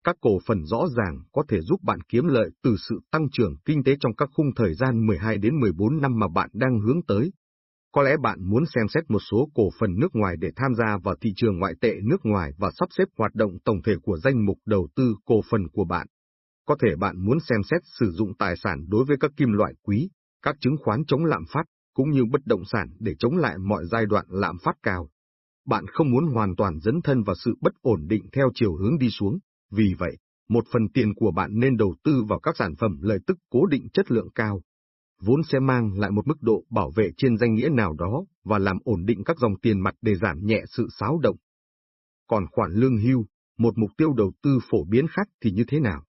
Các cổ phần rõ ràng có thể giúp bạn kiếm lợi từ sự tăng trưởng kinh tế trong các khung thời gian 12 đến 14 năm mà bạn đang hướng tới. Có lẽ bạn muốn xem xét một số cổ phần nước ngoài để tham gia vào thị trường ngoại tệ nước ngoài và sắp xếp hoạt động tổng thể của danh mục đầu tư cổ phần của bạn. Có thể bạn muốn xem xét sử dụng tài sản đối với các kim loại quý, các chứng khoán chống lạm phát, cũng như bất động sản để chống lại mọi giai đoạn lạm phát cao. Bạn không muốn hoàn toàn dấn thân vào sự bất ổn định theo chiều hướng đi xuống, vì vậy, một phần tiền của bạn nên đầu tư vào các sản phẩm lợi tức cố định chất lượng cao. Vốn sẽ mang lại một mức độ bảo vệ trên danh nghĩa nào đó và làm ổn định các dòng tiền mặt để giảm nhẹ sự xáo động. Còn khoản lương hưu, một mục tiêu đầu tư phổ biến khác thì như thế nào?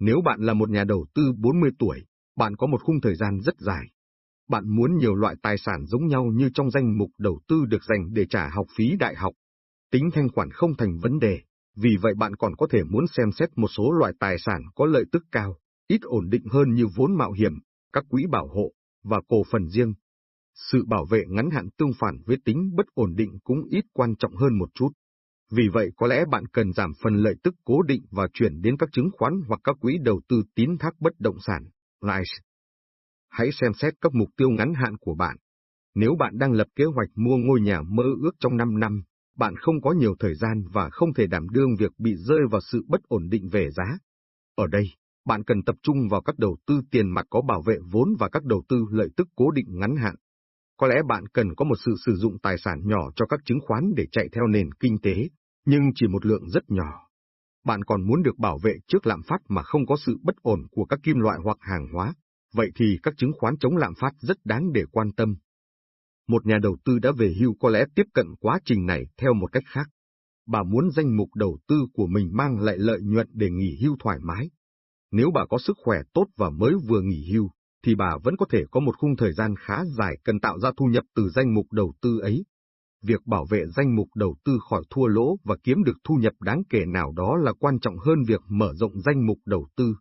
Nếu bạn là một nhà đầu tư 40 tuổi, bạn có một khung thời gian rất dài. Bạn muốn nhiều loại tài sản giống nhau như trong danh mục đầu tư được dành để trả học phí đại học. Tính thanh khoản không thành vấn đề, vì vậy bạn còn có thể muốn xem xét một số loại tài sản có lợi tức cao, ít ổn định hơn như vốn mạo hiểm, các quỹ bảo hộ, và cổ phần riêng. Sự bảo vệ ngắn hạn tương phản với tính bất ổn định cũng ít quan trọng hơn một chút. Vì vậy có lẽ bạn cần giảm phần lợi tức cố định và chuyển đến các chứng khoán hoặc các quỹ đầu tư tín thác bất động sản, Nice. Hãy xem xét các mục tiêu ngắn hạn của bạn. Nếu bạn đang lập kế hoạch mua ngôi nhà mơ ước trong 5 năm, bạn không có nhiều thời gian và không thể đảm đương việc bị rơi vào sự bất ổn định về giá. Ở đây, bạn cần tập trung vào các đầu tư tiền mặt có bảo vệ vốn và các đầu tư lợi tức cố định ngắn hạn. Có lẽ bạn cần có một sự sử dụng tài sản nhỏ cho các chứng khoán để chạy theo nền kinh tế, nhưng chỉ một lượng rất nhỏ. Bạn còn muốn được bảo vệ trước lạm phát mà không có sự bất ổn của các kim loại hoặc hàng hóa, vậy thì các chứng khoán chống lạm phát rất đáng để quan tâm. Một nhà đầu tư đã về hưu có lẽ tiếp cận quá trình này theo một cách khác. Bà muốn danh mục đầu tư của mình mang lại lợi nhuận để nghỉ hưu thoải mái. Nếu bà có sức khỏe tốt và mới vừa nghỉ hưu, thì bà vẫn có thể có một khung thời gian khá dài cần tạo ra thu nhập từ danh mục đầu tư ấy. Việc bảo vệ danh mục đầu tư khỏi thua lỗ và kiếm được thu nhập đáng kể nào đó là quan trọng hơn việc mở rộng danh mục đầu tư.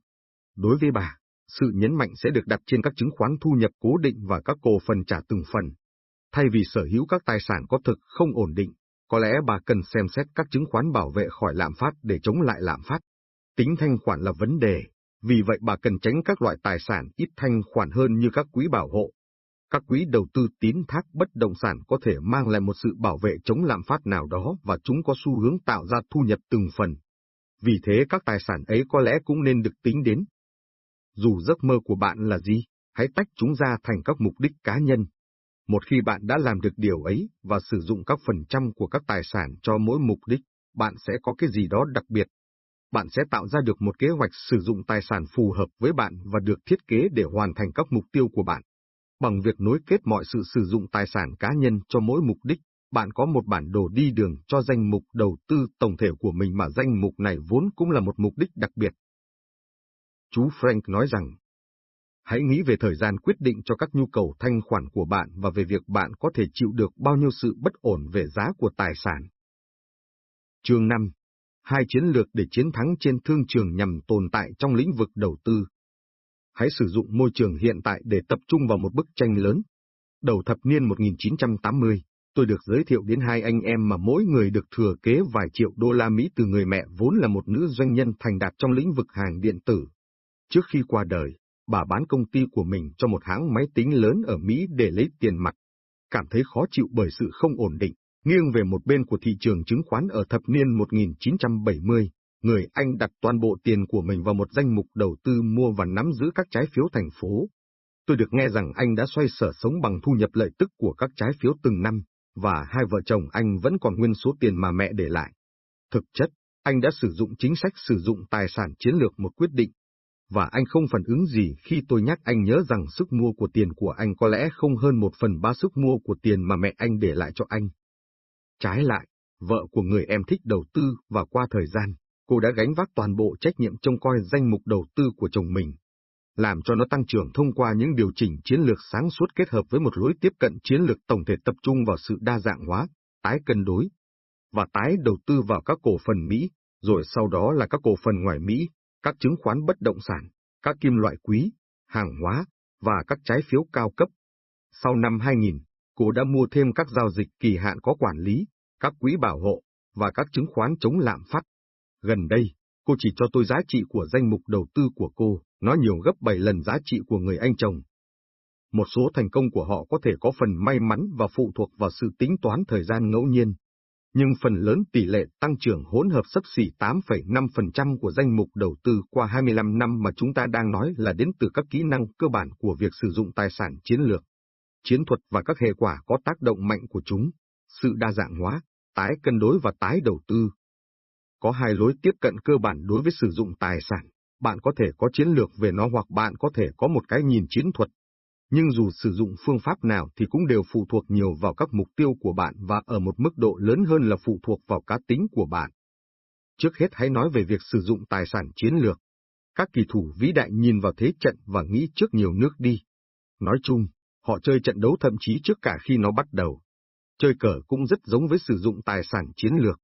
Đối với bà, sự nhấn mạnh sẽ được đặt trên các chứng khoán thu nhập cố định và các cổ phần trả từng phần. Thay vì sở hữu các tài sản có thực không ổn định, có lẽ bà cần xem xét các chứng khoán bảo vệ khỏi lạm phát để chống lại lạm phát. Tính thanh khoản là vấn đề, vì vậy bà cần tránh các loại tài sản ít thanh khoản hơn như các quỹ bảo hộ. Các quỹ đầu tư tín thác bất động sản có thể mang lại một sự bảo vệ chống lạm phát nào đó và chúng có xu hướng tạo ra thu nhập từng phần. Vì thế các tài sản ấy có lẽ cũng nên được tính đến. Dù giấc mơ của bạn là gì, hãy tách chúng ra thành các mục đích cá nhân. Một khi bạn đã làm được điều ấy và sử dụng các phần trăm của các tài sản cho mỗi mục đích, bạn sẽ có cái gì đó đặc biệt. Bạn sẽ tạo ra được một kế hoạch sử dụng tài sản phù hợp với bạn và được thiết kế để hoàn thành các mục tiêu của bạn. Bằng việc nối kết mọi sự sử dụng tài sản cá nhân cho mỗi mục đích, bạn có một bản đồ đi đường cho danh mục đầu tư tổng thể của mình mà danh mục này vốn cũng là một mục đích đặc biệt. Chú Frank nói rằng, hãy nghĩ về thời gian quyết định cho các nhu cầu thanh khoản của bạn và về việc bạn có thể chịu được bao nhiêu sự bất ổn về giá của tài sản. Chương 5. Hai chiến lược để chiến thắng trên thương trường nhằm tồn tại trong lĩnh vực đầu tư. Hãy sử dụng môi trường hiện tại để tập trung vào một bức tranh lớn. Đầu thập niên 1980, tôi được giới thiệu đến hai anh em mà mỗi người được thừa kế vài triệu đô la Mỹ từ người mẹ vốn là một nữ doanh nhân thành đạt trong lĩnh vực hàng điện tử. Trước khi qua đời, bà bán công ty của mình cho một hãng máy tính lớn ở Mỹ để lấy tiền mặt. Cảm thấy khó chịu bởi sự không ổn định, nghiêng về một bên của thị trường chứng khoán ở thập niên 1970, người Anh đặt toàn bộ tiền của mình vào một danh mục đầu tư mua và nắm giữ các trái phiếu thành phố. Tôi được nghe rằng anh đã xoay sở sống bằng thu nhập lợi tức của các trái phiếu từng năm, và hai vợ chồng anh vẫn còn nguyên số tiền mà mẹ để lại. Thực chất, anh đã sử dụng chính sách sử dụng tài sản chiến lược một quyết định, và anh không phản ứng gì khi tôi nhắc anh nhớ rằng sức mua của tiền của anh có lẽ không hơn một phần ba sức mua của tiền mà mẹ anh để lại cho anh. Trái lại, vợ của người em thích đầu tư và qua thời gian, cô đã gánh vác toàn bộ trách nhiệm trông coi danh mục đầu tư của chồng mình, làm cho nó tăng trưởng thông qua những điều chỉnh chiến lược sáng suốt kết hợp với một lối tiếp cận chiến lược tổng thể tập trung vào sự đa dạng hóa, tái cân đối, và tái đầu tư vào các cổ phần Mỹ, rồi sau đó là các cổ phần ngoài Mỹ, các chứng khoán bất động sản, các kim loại quý, hàng hóa, và các trái phiếu cao cấp. Sau năm 2000, cô đã mua thêm các giao dịch kỳ hạn có quản lý, các quỹ bảo hộ, và các chứng khoán chống lạm phát. Gần đây, cô chỉ cho tôi giá trị của danh mục đầu tư của cô, nó nhiều gấp 7 lần giá trị của người anh chồng. Một số thành công của họ có thể có phần may mắn và phụ thuộc vào sự tính toán thời gian ngẫu nhiên, nhưng phần lớn tỷ lệ tăng trưởng hỗn hợp sấp xỉ 8,5% của danh mục đầu tư qua 25 năm mà chúng ta đang nói là đến từ các kỹ năng cơ bản của việc sử dụng tài sản chiến lược, chiến thuật và các hệ quả có tác động mạnh của chúng, sự đa dạng hóa, tái cân đối và tái đầu tư. Có hai lối tiếp cận cơ bản đối với sử dụng tài sản, bạn có thể có chiến lược về nó hoặc bạn có thể có một cái nhìn chiến thuật nhưng dù sử dụng phương pháp nào thì cũng đều phụ thuộc nhiều vào các mục tiêu của bạn và ở một mức độ lớn hơn là phụ thuộc vào cá tính của bạn. Trước hết hãy nói về việc sử dụng tài sản chiến lược. Các kỳ thủ vĩ đại nhìn vào thế trận và nghĩ trước nhiều nước đi. Nói chung, họ chơi trận đấu thậm chí trước cả khi nó bắt đầu. Chơi cờ cũng rất giống với sử dụng tài sản chiến lược.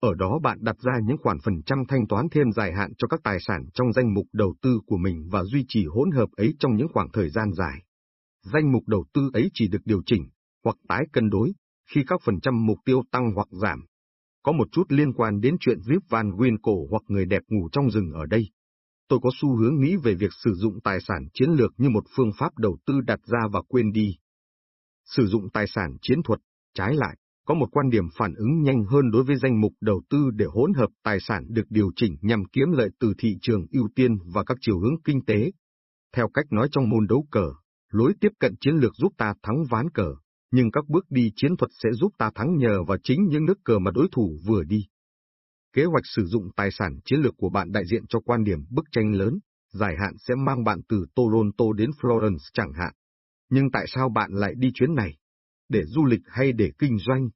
Ở đó bạn đặt ra những khoản phần trăm thanh toán thêm dài hạn cho các tài sản trong danh mục đầu tư của mình và duy trì hỗn hợp ấy trong những khoảng thời gian dài danh mục đầu tư ấy chỉ được điều chỉnh, hoặc tái cân đối, khi các phần trăm mục tiêu tăng hoặc giảm. Có một chút liên quan đến chuyện Rip Van Winkle hoặc người đẹp ngủ trong rừng ở đây. Tôi có xu hướng nghĩ về việc sử dụng tài sản chiến lược như một phương pháp đầu tư đặt ra và quên đi. Sử dụng tài sản chiến thuật, trái lại, có một quan điểm phản ứng nhanh hơn đối với danh mục đầu tư để hỗn hợp tài sản được điều chỉnh nhằm kiếm lợi từ thị trường ưu tiên và các chiều hướng kinh tế. Theo cách nói trong môn đấu cờ, Lối tiếp cận chiến lược giúp ta thắng ván cờ, nhưng các bước đi chiến thuật sẽ giúp ta thắng nhờ vào chính những nước cờ mà đối thủ vừa đi. Kế hoạch sử dụng tài sản chiến lược của bạn đại diện cho quan điểm bức tranh lớn, dài hạn sẽ mang bạn từ Toronto đến Florence chẳng hạn. Nhưng tại sao bạn lại đi chuyến này? Để du lịch hay để kinh doanh?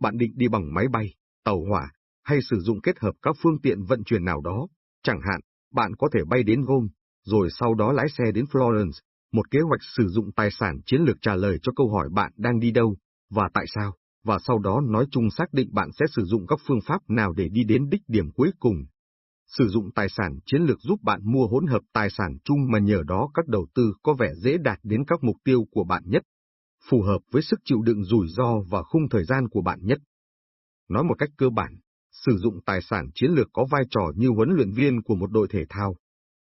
Bạn định đi bằng máy bay, tàu hỏa, hay sử dụng kết hợp các phương tiện vận chuyển nào đó? Chẳng hạn, bạn có thể bay đến Rome, rồi sau đó lái xe đến Florence, một kế hoạch sử dụng tài sản chiến lược trả lời cho câu hỏi bạn đang đi đâu, và tại sao, và sau đó nói chung xác định bạn sẽ sử dụng các phương pháp nào để đi đến đích điểm cuối cùng. Sử dụng tài sản chiến lược giúp bạn mua hỗn hợp tài sản chung mà nhờ đó các đầu tư có vẻ dễ đạt đến các mục tiêu của bạn nhất. phù hợp với sức chịu đựng rủi ro và khung thời gian của bạn nhất. Nói một cách cơ bản, sử dụng tài sản chiến lược có vai trò như huấn luyện viên của một đội thể thao.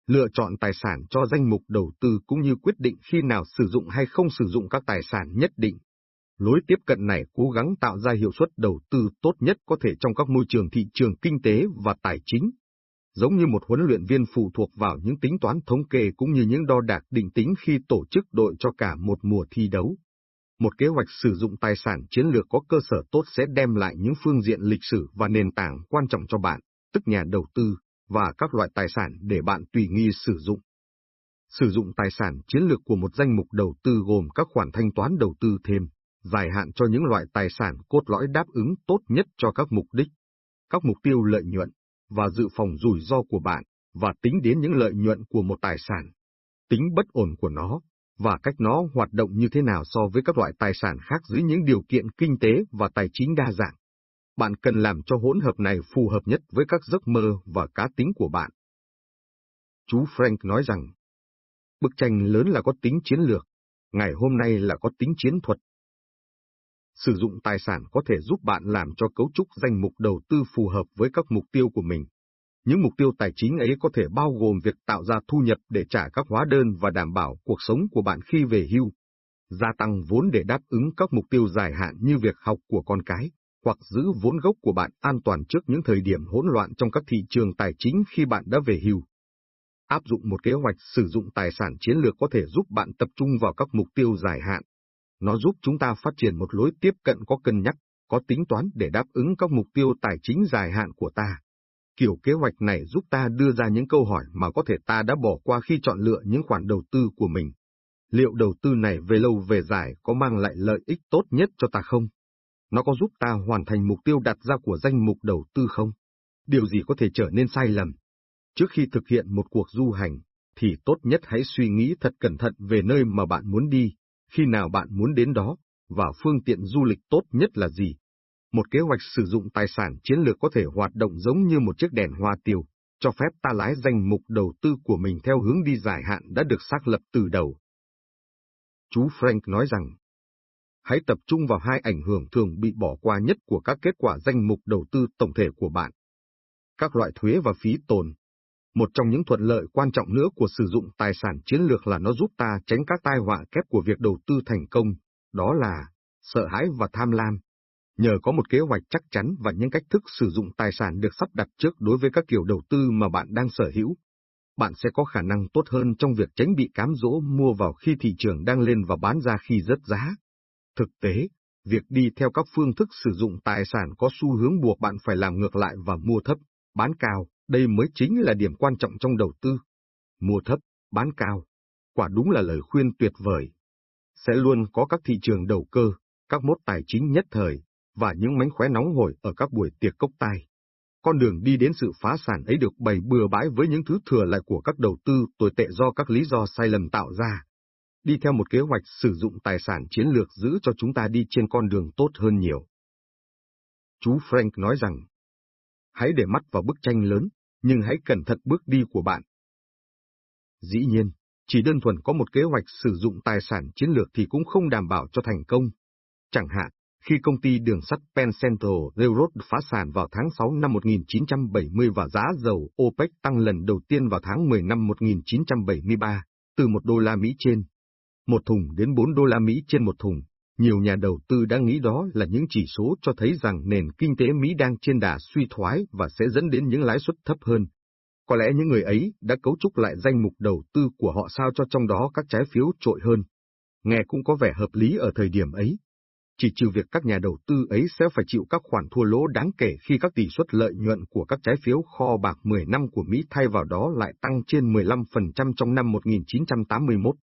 Lựa chọn tài sản cho danh mục đầu tư cũng như quyết định khi nào sử dụng hay không sử dụng các tài sản nhất định. Lối tiếp cận này cố gắng tạo ra hiệu suất đầu tư tốt nhất có thể trong các môi trường thị trường kinh tế và tài chính. Giống như một huấn luyện viên phụ thuộc vào những tính toán thống kê cũng như những đo đạc định tính khi tổ chức đội cho cả một mùa thi đấu. Một kế hoạch sử dụng tài sản chiến lược có cơ sở tốt sẽ đem lại những phương diện lịch sử và nền tảng quan trọng cho bạn, tức nhà đầu tư, và các loại tài sản để bạn tùy nghi sử dụng. Sử dụng tài sản chiến lược của một danh mục đầu tư gồm các khoản thanh toán đầu tư thêm, dài hạn cho những loại tài sản cốt lõi đáp ứng tốt nhất cho các mục đích, các mục tiêu lợi nhuận, và dự phòng rủi ro của bạn, và tính đến những lợi nhuận của một tài sản, tính bất ổn của nó, và cách nó hoạt động như thế nào so với các loại tài sản khác dưới những điều kiện kinh tế và tài chính đa dạng. Bạn cần làm cho hỗn hợp này phù hợp nhất với các giấc mơ và cá tính của bạn. Chú Frank nói rằng, bức tranh lớn là có tính chiến lược, ngày hôm nay là có tính chiến thuật. Sử dụng tài sản có thể giúp bạn làm cho cấu trúc danh mục đầu tư phù hợp với các mục tiêu của mình. Những mục tiêu tài chính ấy có thể bao gồm việc tạo ra thu nhập để trả các hóa đơn và đảm bảo cuộc sống của bạn khi về hưu, gia tăng vốn để đáp ứng các mục tiêu dài hạn như việc học của con cái, hoặc giữ vốn gốc của bạn an toàn trước những thời điểm hỗn loạn trong các thị trường tài chính khi bạn đã về hưu. Áp dụng một kế hoạch sử dụng tài sản chiến lược có thể giúp bạn tập trung vào các mục tiêu dài hạn. Nó giúp chúng ta phát triển một lối tiếp cận có cân nhắc, có tính toán để đáp ứng các mục tiêu tài chính dài hạn của ta. Kiểu kế hoạch này giúp ta đưa ra những câu hỏi mà có thể ta đã bỏ qua khi chọn lựa những khoản đầu tư của mình. Liệu đầu tư này về lâu về dài có mang lại lợi ích tốt nhất cho ta không? Nó có giúp ta hoàn thành mục tiêu đặt ra của danh mục đầu tư không? Điều gì có thể trở nên sai lầm? Trước khi thực hiện một cuộc du hành, thì tốt nhất hãy suy nghĩ thật cẩn thận về nơi mà bạn muốn đi, khi nào bạn muốn đến đó, và phương tiện du lịch tốt nhất là gì. Một kế hoạch sử dụng tài sản chiến lược có thể hoạt động giống như một chiếc đèn hoa tiêu, cho phép ta lái danh mục đầu tư của mình theo hướng đi dài hạn đã được xác lập từ đầu. Chú Frank nói rằng, hãy tập trung vào hai ảnh hưởng thường bị bỏ qua nhất của các kết quả danh mục đầu tư tổng thể của bạn. Các loại thuế và phí tồn. Một trong những thuận lợi quan trọng nữa của sử dụng tài sản chiến lược là nó giúp ta tránh các tai họa kép của việc đầu tư thành công, đó là sợ hãi và tham lam. Nhờ có một kế hoạch chắc chắn và những cách thức sử dụng tài sản được sắp đặt trước đối với các kiểu đầu tư mà bạn đang sở hữu, bạn sẽ có khả năng tốt hơn trong việc tránh bị cám dỗ mua vào khi thị trường đang lên và bán ra khi rớt giá. Thực tế, việc đi theo các phương thức sử dụng tài sản có xu hướng buộc bạn phải làm ngược lại và mua thấp, bán cao, đây mới chính là điểm quan trọng trong đầu tư. Mua thấp, bán cao, quả đúng là lời khuyên tuyệt vời. Sẽ luôn có các thị trường đầu cơ, các mốt tài chính nhất thời, và những mánh khóe nóng hổi ở các buổi tiệc cốc tai. Con đường đi đến sự phá sản ấy được bày bừa bãi với những thứ thừa lại của các đầu tư tồi tệ do các lý do sai lầm tạo ra. Đi theo một kế hoạch sử dụng tài sản chiến lược giữ cho chúng ta đi trên con đường tốt hơn nhiều. Chú Frank nói rằng, hãy để mắt vào bức tranh lớn, nhưng hãy cẩn thận bước đi của bạn. Dĩ nhiên, chỉ đơn thuần có một kế hoạch sử dụng tài sản chiến lược thì cũng không đảm bảo cho thành công. Chẳng hạn, khi công ty đường sắt Penn Central Railroad phá sản vào tháng 6 năm 1970 và giá dầu OPEC tăng lần đầu tiên vào tháng 10 năm 1973, từ 1 đô la Mỹ trên một thùng đến 4 đô la Mỹ trên một thùng. Nhiều nhà đầu tư đã nghĩ đó là những chỉ số cho thấy rằng nền kinh tế Mỹ đang trên đà suy thoái và sẽ dẫn đến những lãi suất thấp hơn. Có lẽ những người ấy đã cấu trúc lại danh mục đầu tư của họ sao cho trong đó các trái phiếu trội hơn. Nghe cũng có vẻ hợp lý ở thời điểm ấy, chỉ trừ việc các nhà đầu tư ấy sẽ phải chịu các khoản thua lỗ đáng kể khi các tỷ suất lợi nhuận của các trái phiếu kho bạc 10 năm của Mỹ thay vào đó lại tăng trên 15% trong năm 1981.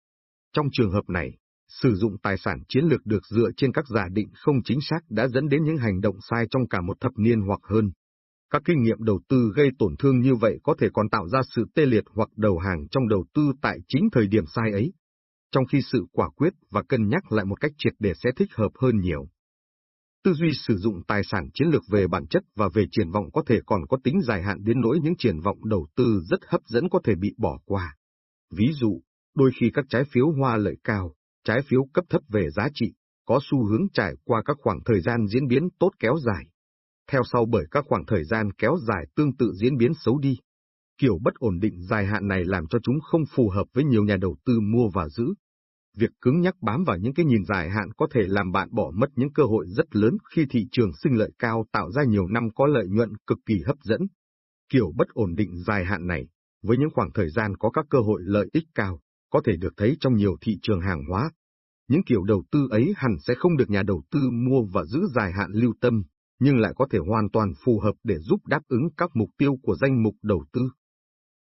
Trong trường hợp này, sử dụng tài sản chiến lược được dựa trên các giả định không chính xác đã dẫn đến những hành động sai trong cả một thập niên hoặc hơn. Các kinh nghiệm đầu tư gây tổn thương như vậy có thể còn tạo ra sự tê liệt hoặc đầu hàng trong đầu tư tại chính thời điểm sai ấy trong khi sự quả quyết và cân nhắc lại một cách triệt để sẽ thích hợp hơn nhiều. Tư duy sử dụng tài sản chiến lược về bản chất và về triển vọng có thể còn có tính dài hạn đến nỗi những triển vọng đầu tư rất hấp dẫn có thể bị bỏ qua. Ví dụ, đôi khi các trái phiếu hoa lợi cao, trái phiếu cấp thấp về giá trị, có xu hướng trải qua các khoảng thời gian diễn biến tốt kéo dài. Theo sau bởi các khoảng thời gian kéo dài tương tự diễn biến xấu đi. Kiểu bất ổn định dài hạn này làm cho chúng không phù hợp với nhiều nhà đầu tư mua và giữ. Việc cứng nhắc bám vào những cái nhìn dài hạn có thể làm bạn bỏ mất những cơ hội rất lớn khi thị trường sinh lợi cao tạo ra nhiều năm có lợi nhuận cực kỳ hấp dẫn. Kiểu bất ổn định dài hạn này, với những khoảng thời gian có các cơ hội lợi ích cao, có thể được thấy trong nhiều thị trường hàng hóa. Những kiểu đầu tư ấy hẳn sẽ không được nhà đầu tư mua và giữ dài hạn lưu tâm, nhưng lại có thể hoàn toàn phù hợp để giúp đáp ứng các mục tiêu của danh mục đầu tư.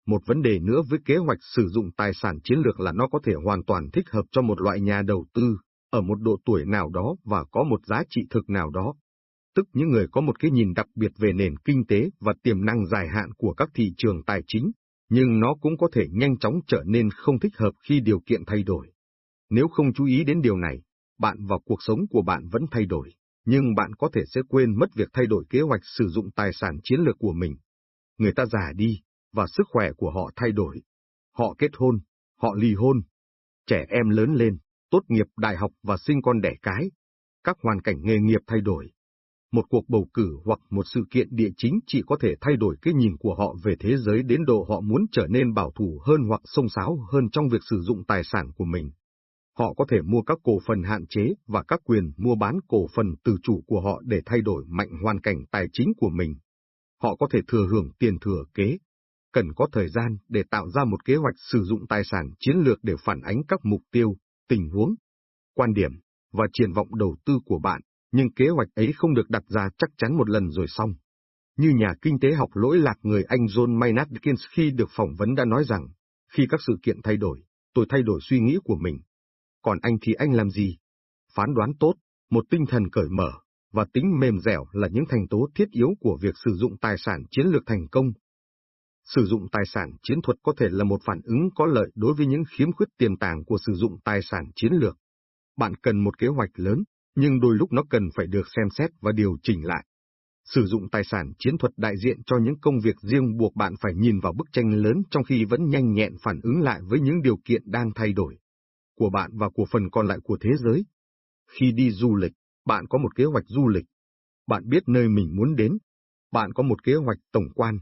Một vấn đề nữa với kế hoạch sử dụng tài sản chiến lược là nó có thể hoàn toàn thích hợp cho một loại nhà đầu tư, ở một độ tuổi nào đó và có một giá trị thực nào đó. Tức những người có một cái nhìn đặc biệt về nền kinh tế và tiềm năng dài hạn của các thị trường tài chính, nhưng nó cũng có thể nhanh chóng trở nên không thích hợp khi điều kiện thay đổi. Nếu không chú ý đến điều này, bạn và cuộc sống của bạn vẫn thay đổi, nhưng bạn có thể sẽ quên mất việc thay đổi kế hoạch sử dụng tài sản chiến lược của mình. Người ta già đi, và sức khỏe của họ thay đổi. Họ kết hôn, họ ly hôn. Trẻ em lớn lên, tốt nghiệp đại học và sinh con đẻ cái. Các hoàn cảnh nghề nghiệp thay đổi. Một cuộc bầu cử hoặc một sự kiện địa chính trị có thể thay đổi cái nhìn của họ về thế giới đến độ họ muốn trở nên bảo thủ hơn hoặc sông sáo hơn trong việc sử dụng tài sản của mình. Họ có thể mua các cổ phần hạn chế và các quyền mua bán cổ phần từ chủ của họ để thay đổi mạnh hoàn cảnh tài chính của mình. Họ có thể thừa hưởng tiền thừa kế, cần có thời gian để tạo ra một kế hoạch sử dụng tài sản chiến lược để phản ánh các mục tiêu, tình huống, quan điểm và triển vọng đầu tư của bạn, nhưng kế hoạch ấy không được đặt ra chắc chắn một lần rồi xong. Như nhà kinh tế học lỗi lạc người Anh John Maynard Keynes khi được phỏng vấn đã nói rằng, khi các sự kiện thay đổi, tôi thay đổi suy nghĩ của mình. Còn anh thì anh làm gì? Phán đoán tốt, một tinh thần cởi mở, và tính mềm dẻo là những thành tố thiết yếu của việc sử dụng tài sản chiến lược thành công, Sử dụng tài sản chiến thuật có thể là một phản ứng có lợi đối với những khiếm khuyết tiềm tàng của sử dụng tài sản chiến lược. Bạn cần một kế hoạch lớn, nhưng đôi lúc nó cần phải được xem xét và điều chỉnh lại. Sử dụng tài sản chiến thuật đại diện cho những công việc riêng buộc bạn phải nhìn vào bức tranh lớn trong khi vẫn nhanh nhẹn phản ứng lại với những điều kiện đang thay đổi của bạn và của phần còn lại của thế giới. Khi đi du lịch, bạn có một kế hoạch du lịch. Bạn biết nơi mình muốn đến. Bạn có một kế hoạch tổng quan,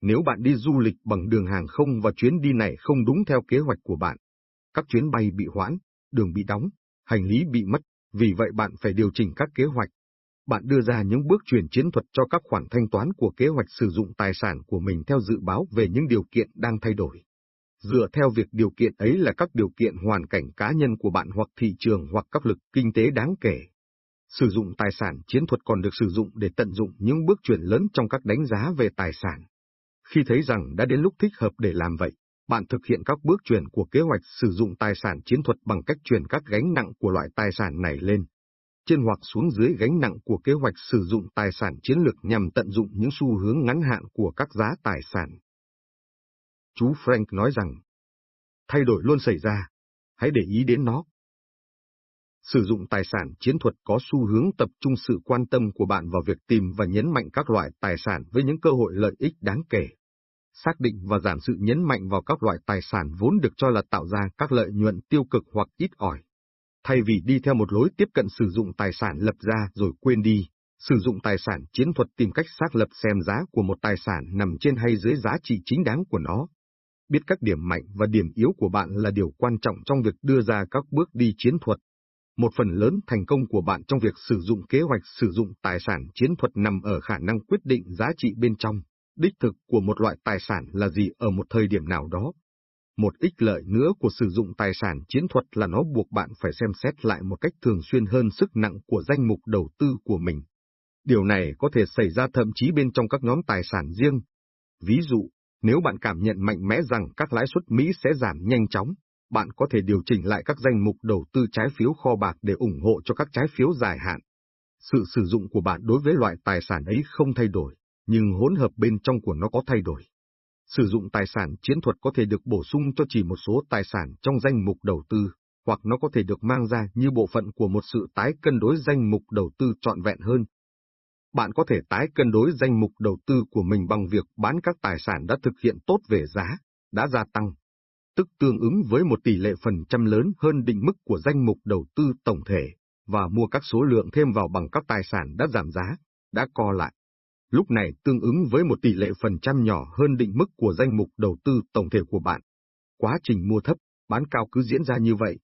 nếu bạn đi du lịch bằng đường hàng không và chuyến đi này không đúng theo kế hoạch của bạn, các chuyến bay bị hoãn, đường bị đóng, hành lý bị mất, vì vậy bạn phải điều chỉnh các kế hoạch. Bạn đưa ra những bước chuyển chiến thuật cho các khoản thanh toán của kế hoạch sử dụng tài sản của mình theo dự báo về những điều kiện đang thay đổi. Dựa theo việc điều kiện ấy là các điều kiện hoàn cảnh cá nhân của bạn hoặc thị trường hoặc các lực kinh tế đáng kể. Sử dụng tài sản chiến thuật còn được sử dụng để tận dụng những bước chuyển lớn trong các đánh giá về tài sản. Khi thấy rằng đã đến lúc thích hợp để làm vậy, bạn thực hiện các bước chuyển của kế hoạch sử dụng tài sản chiến thuật bằng cách chuyển các gánh nặng của loại tài sản này lên. Trên hoặc xuống dưới gánh nặng của kế hoạch sử dụng tài sản chiến lược nhằm tận dụng những xu hướng ngắn hạn của các giá tài sản. Chú Frank nói rằng, thay đổi luôn xảy ra, hãy để ý đến nó. Sử dụng tài sản chiến thuật có xu hướng tập trung sự quan tâm của bạn vào việc tìm và nhấn mạnh các loại tài sản với những cơ hội lợi ích đáng kể xác định và giảm sự nhấn mạnh vào các loại tài sản vốn được cho là tạo ra các lợi nhuận tiêu cực hoặc ít ỏi. Thay vì đi theo một lối tiếp cận sử dụng tài sản lập ra rồi quên đi, sử dụng tài sản chiến thuật tìm cách xác lập xem giá của một tài sản nằm trên hay dưới giá trị chính đáng của nó. Biết các điểm mạnh và điểm yếu của bạn là điều quan trọng trong việc đưa ra các bước đi chiến thuật. Một phần lớn thành công của bạn trong việc sử dụng kế hoạch sử dụng tài sản chiến thuật nằm ở khả năng quyết định giá trị bên trong đích thực của một loại tài sản là gì ở một thời điểm nào đó. Một ích lợi nữa của sử dụng tài sản chiến thuật là nó buộc bạn phải xem xét lại một cách thường xuyên hơn sức nặng của danh mục đầu tư của mình. Điều này có thể xảy ra thậm chí bên trong các nhóm tài sản riêng. Ví dụ, nếu bạn cảm nhận mạnh mẽ rằng các lãi suất Mỹ sẽ giảm nhanh chóng, bạn có thể điều chỉnh lại các danh mục đầu tư trái phiếu kho bạc để ủng hộ cho các trái phiếu dài hạn. Sự sử dụng của bạn đối với loại tài sản ấy không thay đổi, nhưng hỗn hợp bên trong của nó có thay đổi. Sử dụng tài sản chiến thuật có thể được bổ sung cho chỉ một số tài sản trong danh mục đầu tư, hoặc nó có thể được mang ra như bộ phận của một sự tái cân đối danh mục đầu tư trọn vẹn hơn. Bạn có thể tái cân đối danh mục đầu tư của mình bằng việc bán các tài sản đã thực hiện tốt về giá, đã gia tăng, tức tương ứng với một tỷ lệ phần trăm lớn hơn định mức của danh mục đầu tư tổng thể, và mua các số lượng thêm vào bằng các tài sản đã giảm giá, đã co lại. Lúc này tương ứng với một tỷ lệ phần trăm nhỏ hơn định mức của danh mục đầu tư tổng thể của bạn. Quá trình mua thấp, bán cao cứ diễn ra như vậy.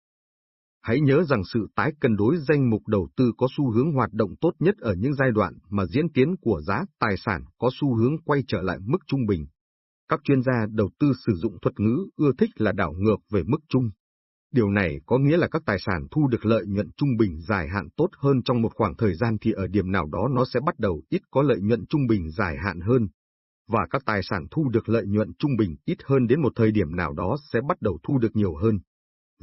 Hãy nhớ rằng sự tái cân đối danh mục đầu tư có xu hướng hoạt động tốt nhất ở những giai đoạn mà diễn tiến của giá tài sản có xu hướng quay trở lại mức trung bình. Các chuyên gia đầu tư sử dụng thuật ngữ ưa thích là đảo ngược về mức trung. Điều này có nghĩa là các tài sản thu được lợi nhuận trung bình dài hạn tốt hơn trong một khoảng thời gian thì ở điểm nào đó nó sẽ bắt đầu ít có lợi nhuận trung bình dài hạn hơn, và các tài sản thu được lợi nhuận trung bình ít hơn đến một thời điểm nào đó sẽ bắt đầu thu được nhiều hơn.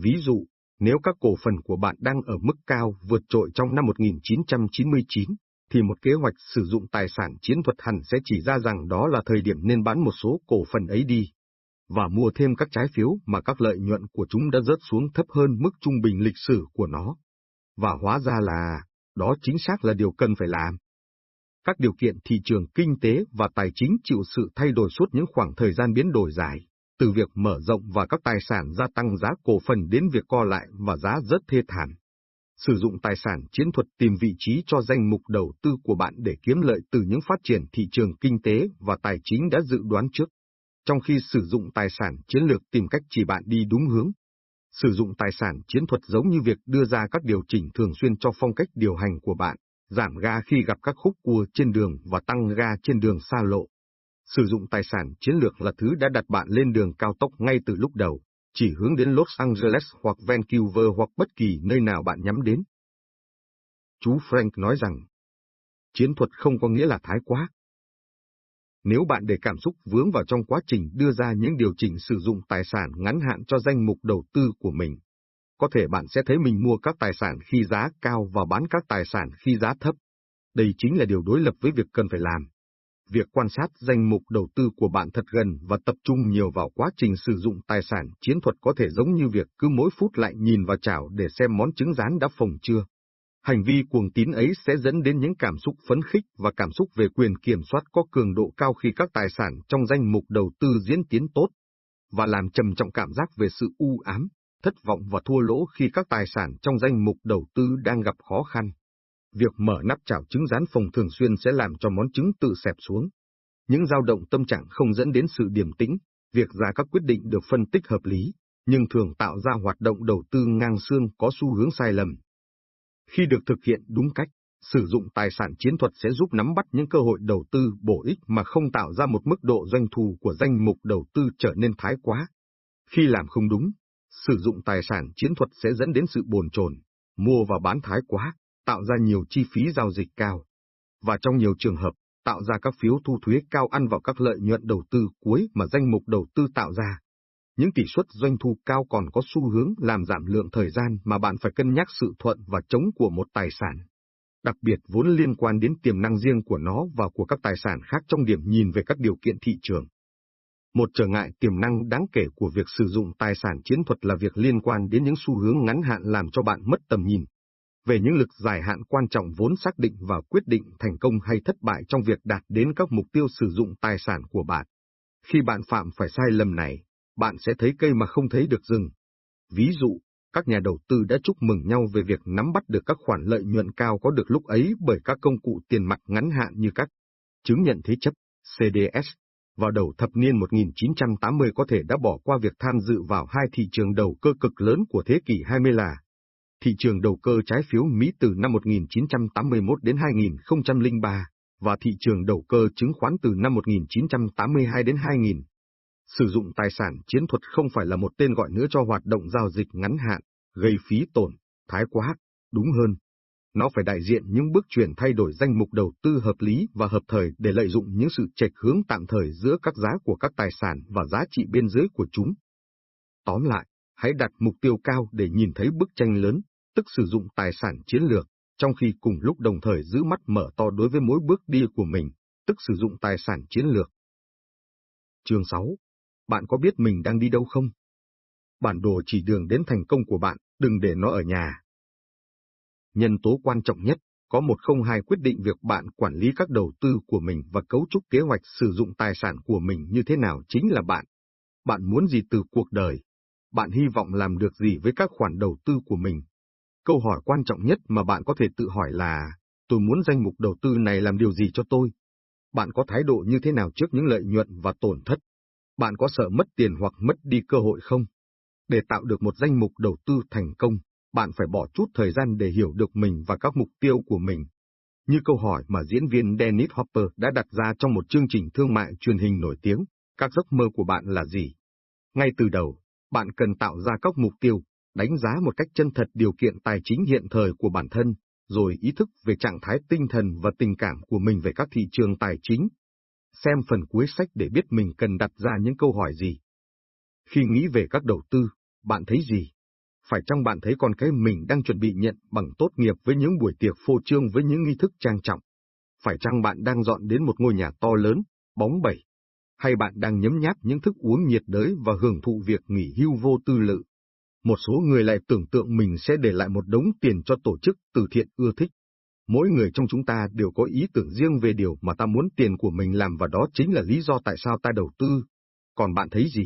Ví dụ, nếu các cổ phần của bạn đang ở mức cao vượt trội trong năm 1999, thì một kế hoạch sử dụng tài sản chiến thuật hẳn sẽ chỉ ra rằng đó là thời điểm nên bán một số cổ phần ấy đi, và mua thêm các trái phiếu mà các lợi nhuận của chúng đã rớt xuống thấp hơn mức trung bình lịch sử của nó. Và hóa ra là, đó chính xác là điều cần phải làm. Các điều kiện thị trường kinh tế và tài chính chịu sự thay đổi suốt những khoảng thời gian biến đổi dài, từ việc mở rộng và các tài sản gia tăng giá cổ phần đến việc co lại và giá rất thê thảm. Sử dụng tài sản chiến thuật tìm vị trí cho danh mục đầu tư của bạn để kiếm lợi từ những phát triển thị trường kinh tế và tài chính đã dự đoán trước trong khi sử dụng tài sản chiến lược tìm cách chỉ bạn đi đúng hướng. Sử dụng tài sản chiến thuật giống như việc đưa ra các điều chỉnh thường xuyên cho phong cách điều hành của bạn, giảm ga khi gặp các khúc cua trên đường và tăng ga trên đường xa lộ. Sử dụng tài sản chiến lược là thứ đã đặt bạn lên đường cao tốc ngay từ lúc đầu, chỉ hướng đến Los Angeles hoặc Vancouver hoặc bất kỳ nơi nào bạn nhắm đến. Chú Frank nói rằng, chiến thuật không có nghĩa là thái quá, nếu bạn để cảm xúc vướng vào trong quá trình đưa ra những điều chỉnh sử dụng tài sản ngắn hạn cho danh mục đầu tư của mình, có thể bạn sẽ thấy mình mua các tài sản khi giá cao và bán các tài sản khi giá thấp. Đây chính là điều đối lập với việc cần phải làm. Việc quan sát danh mục đầu tư của bạn thật gần và tập trung nhiều vào quá trình sử dụng tài sản chiến thuật có thể giống như việc cứ mỗi phút lại nhìn vào chảo để xem món trứng rán đã phồng chưa. Hành vi cuồng tín ấy sẽ dẫn đến những cảm xúc phấn khích và cảm xúc về quyền kiểm soát có cường độ cao khi các tài sản trong danh mục đầu tư diễn tiến tốt, và làm trầm trọng cảm giác về sự u ám, thất vọng và thua lỗ khi các tài sản trong danh mục đầu tư đang gặp khó khăn. Việc mở nắp chảo trứng rán phòng thường xuyên sẽ làm cho món trứng tự xẹp xuống. Những dao động tâm trạng không dẫn đến sự điềm tĩnh, việc ra các quyết định được phân tích hợp lý, nhưng thường tạo ra hoạt động đầu tư ngang xương có xu hướng sai lầm, khi được thực hiện đúng cách, sử dụng tài sản chiến thuật sẽ giúp nắm bắt những cơ hội đầu tư bổ ích mà không tạo ra một mức độ doanh thu của danh mục đầu tư trở nên thái quá. Khi làm không đúng, sử dụng tài sản chiến thuật sẽ dẫn đến sự bồn chồn, mua và bán thái quá, tạo ra nhiều chi phí giao dịch cao. Và trong nhiều trường hợp, tạo ra các phiếu thu thuế cao ăn vào các lợi nhuận đầu tư cuối mà danh mục đầu tư tạo ra những tỷ suất doanh thu cao còn có xu hướng làm giảm lượng thời gian mà bạn phải cân nhắc sự thuận và chống của một tài sản. Đặc biệt vốn liên quan đến tiềm năng riêng của nó và của các tài sản khác trong điểm nhìn về các điều kiện thị trường. Một trở ngại tiềm năng đáng kể của việc sử dụng tài sản chiến thuật là việc liên quan đến những xu hướng ngắn hạn làm cho bạn mất tầm nhìn. Về những lực dài hạn quan trọng vốn xác định và quyết định thành công hay thất bại trong việc đạt đến các mục tiêu sử dụng tài sản của bạn. Khi bạn phạm phải sai lầm này, bạn sẽ thấy cây mà không thấy được rừng. Ví dụ, các nhà đầu tư đã chúc mừng nhau về việc nắm bắt được các khoản lợi nhuận cao có được lúc ấy bởi các công cụ tiền mặt ngắn hạn như các chứng nhận thế chấp, CDS. Vào đầu thập niên 1980 có thể đã bỏ qua việc tham dự vào hai thị trường đầu cơ cực lớn của thế kỷ 20 là thị trường đầu cơ trái phiếu Mỹ từ năm 1981 đến 2003 và thị trường đầu cơ chứng khoán từ năm 1982 đến 2000. Sử dụng tài sản chiến thuật không phải là một tên gọi nữa cho hoạt động giao dịch ngắn hạn, gây phí tổn, thái quá, đúng hơn. Nó phải đại diện những bước chuyển thay đổi danh mục đầu tư hợp lý và hợp thời để lợi dụng những sự chệch hướng tạm thời giữa các giá của các tài sản và giá trị bên dưới của chúng. Tóm lại, hãy đặt mục tiêu cao để nhìn thấy bức tranh lớn, tức sử dụng tài sản chiến lược, trong khi cùng lúc đồng thời giữ mắt mở to đối với mỗi bước đi của mình, tức sử dụng tài sản chiến lược. Chương 6 bạn có biết mình đang đi đâu không? Bản đồ chỉ đường đến thành công của bạn, đừng để nó ở nhà. Nhân tố quan trọng nhất, có một không hai quyết định việc bạn quản lý các đầu tư của mình và cấu trúc kế hoạch sử dụng tài sản của mình như thế nào chính là bạn. Bạn muốn gì từ cuộc đời? Bạn hy vọng làm được gì với các khoản đầu tư của mình? Câu hỏi quan trọng nhất mà bạn có thể tự hỏi là, tôi muốn danh mục đầu tư này làm điều gì cho tôi? Bạn có thái độ như thế nào trước những lợi nhuận và tổn thất? Bạn có sợ mất tiền hoặc mất đi cơ hội không? Để tạo được một danh mục đầu tư thành công, bạn phải bỏ chút thời gian để hiểu được mình và các mục tiêu của mình. Như câu hỏi mà diễn viên Dennis Hopper đã đặt ra trong một chương trình thương mại truyền hình nổi tiếng, các giấc mơ của bạn là gì? Ngay từ đầu, bạn cần tạo ra các mục tiêu, đánh giá một cách chân thật điều kiện tài chính hiện thời của bản thân, rồi ý thức về trạng thái tinh thần và tình cảm của mình về các thị trường tài chính. Xem phần cuối sách để biết mình cần đặt ra những câu hỏi gì. Khi nghĩ về các đầu tư, bạn thấy gì? Phải chăng bạn thấy con cái mình đang chuẩn bị nhận bằng tốt nghiệp với những buổi tiệc phô trương với những nghi thức trang trọng? Phải chăng bạn đang dọn đến một ngôi nhà to lớn, bóng bẩy? Hay bạn đang nhấm nháp những thức uống nhiệt đới và hưởng thụ việc nghỉ hưu vô tư lự? Một số người lại tưởng tượng mình sẽ để lại một đống tiền cho tổ chức từ thiện ưa thích. Mỗi người trong chúng ta đều có ý tưởng riêng về điều mà ta muốn tiền của mình làm và đó chính là lý do tại sao ta đầu tư. Còn bạn thấy gì?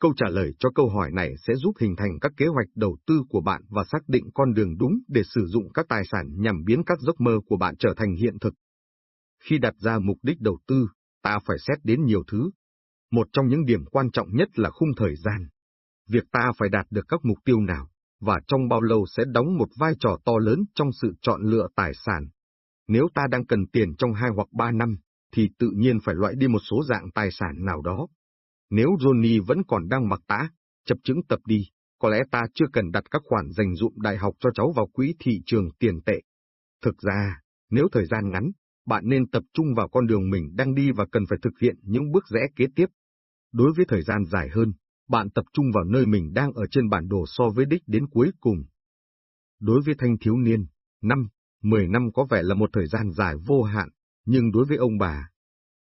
Câu trả lời cho câu hỏi này sẽ giúp hình thành các kế hoạch đầu tư của bạn và xác định con đường đúng để sử dụng các tài sản nhằm biến các giấc mơ của bạn trở thành hiện thực. Khi đặt ra mục đích đầu tư, ta phải xét đến nhiều thứ. Một trong những điểm quan trọng nhất là khung thời gian. Việc ta phải đạt được các mục tiêu nào, và trong bao lâu sẽ đóng một vai trò to lớn trong sự chọn lựa tài sản. Nếu ta đang cần tiền trong hai hoặc ba năm, thì tự nhiên phải loại đi một số dạng tài sản nào đó. Nếu Johnny vẫn còn đang mặc tã, chập chứng tập đi, có lẽ ta chưa cần đặt các khoản dành dụm đại học cho cháu vào quỹ thị trường tiền tệ. Thực ra, nếu thời gian ngắn, bạn nên tập trung vào con đường mình đang đi và cần phải thực hiện những bước rẽ kế tiếp. Đối với thời gian dài hơn, bạn tập trung vào nơi mình đang ở trên bản đồ so với đích đến cuối cùng. Đối với thanh thiếu niên, năm, 10 năm có vẻ là một thời gian dài vô hạn, nhưng đối với ông bà,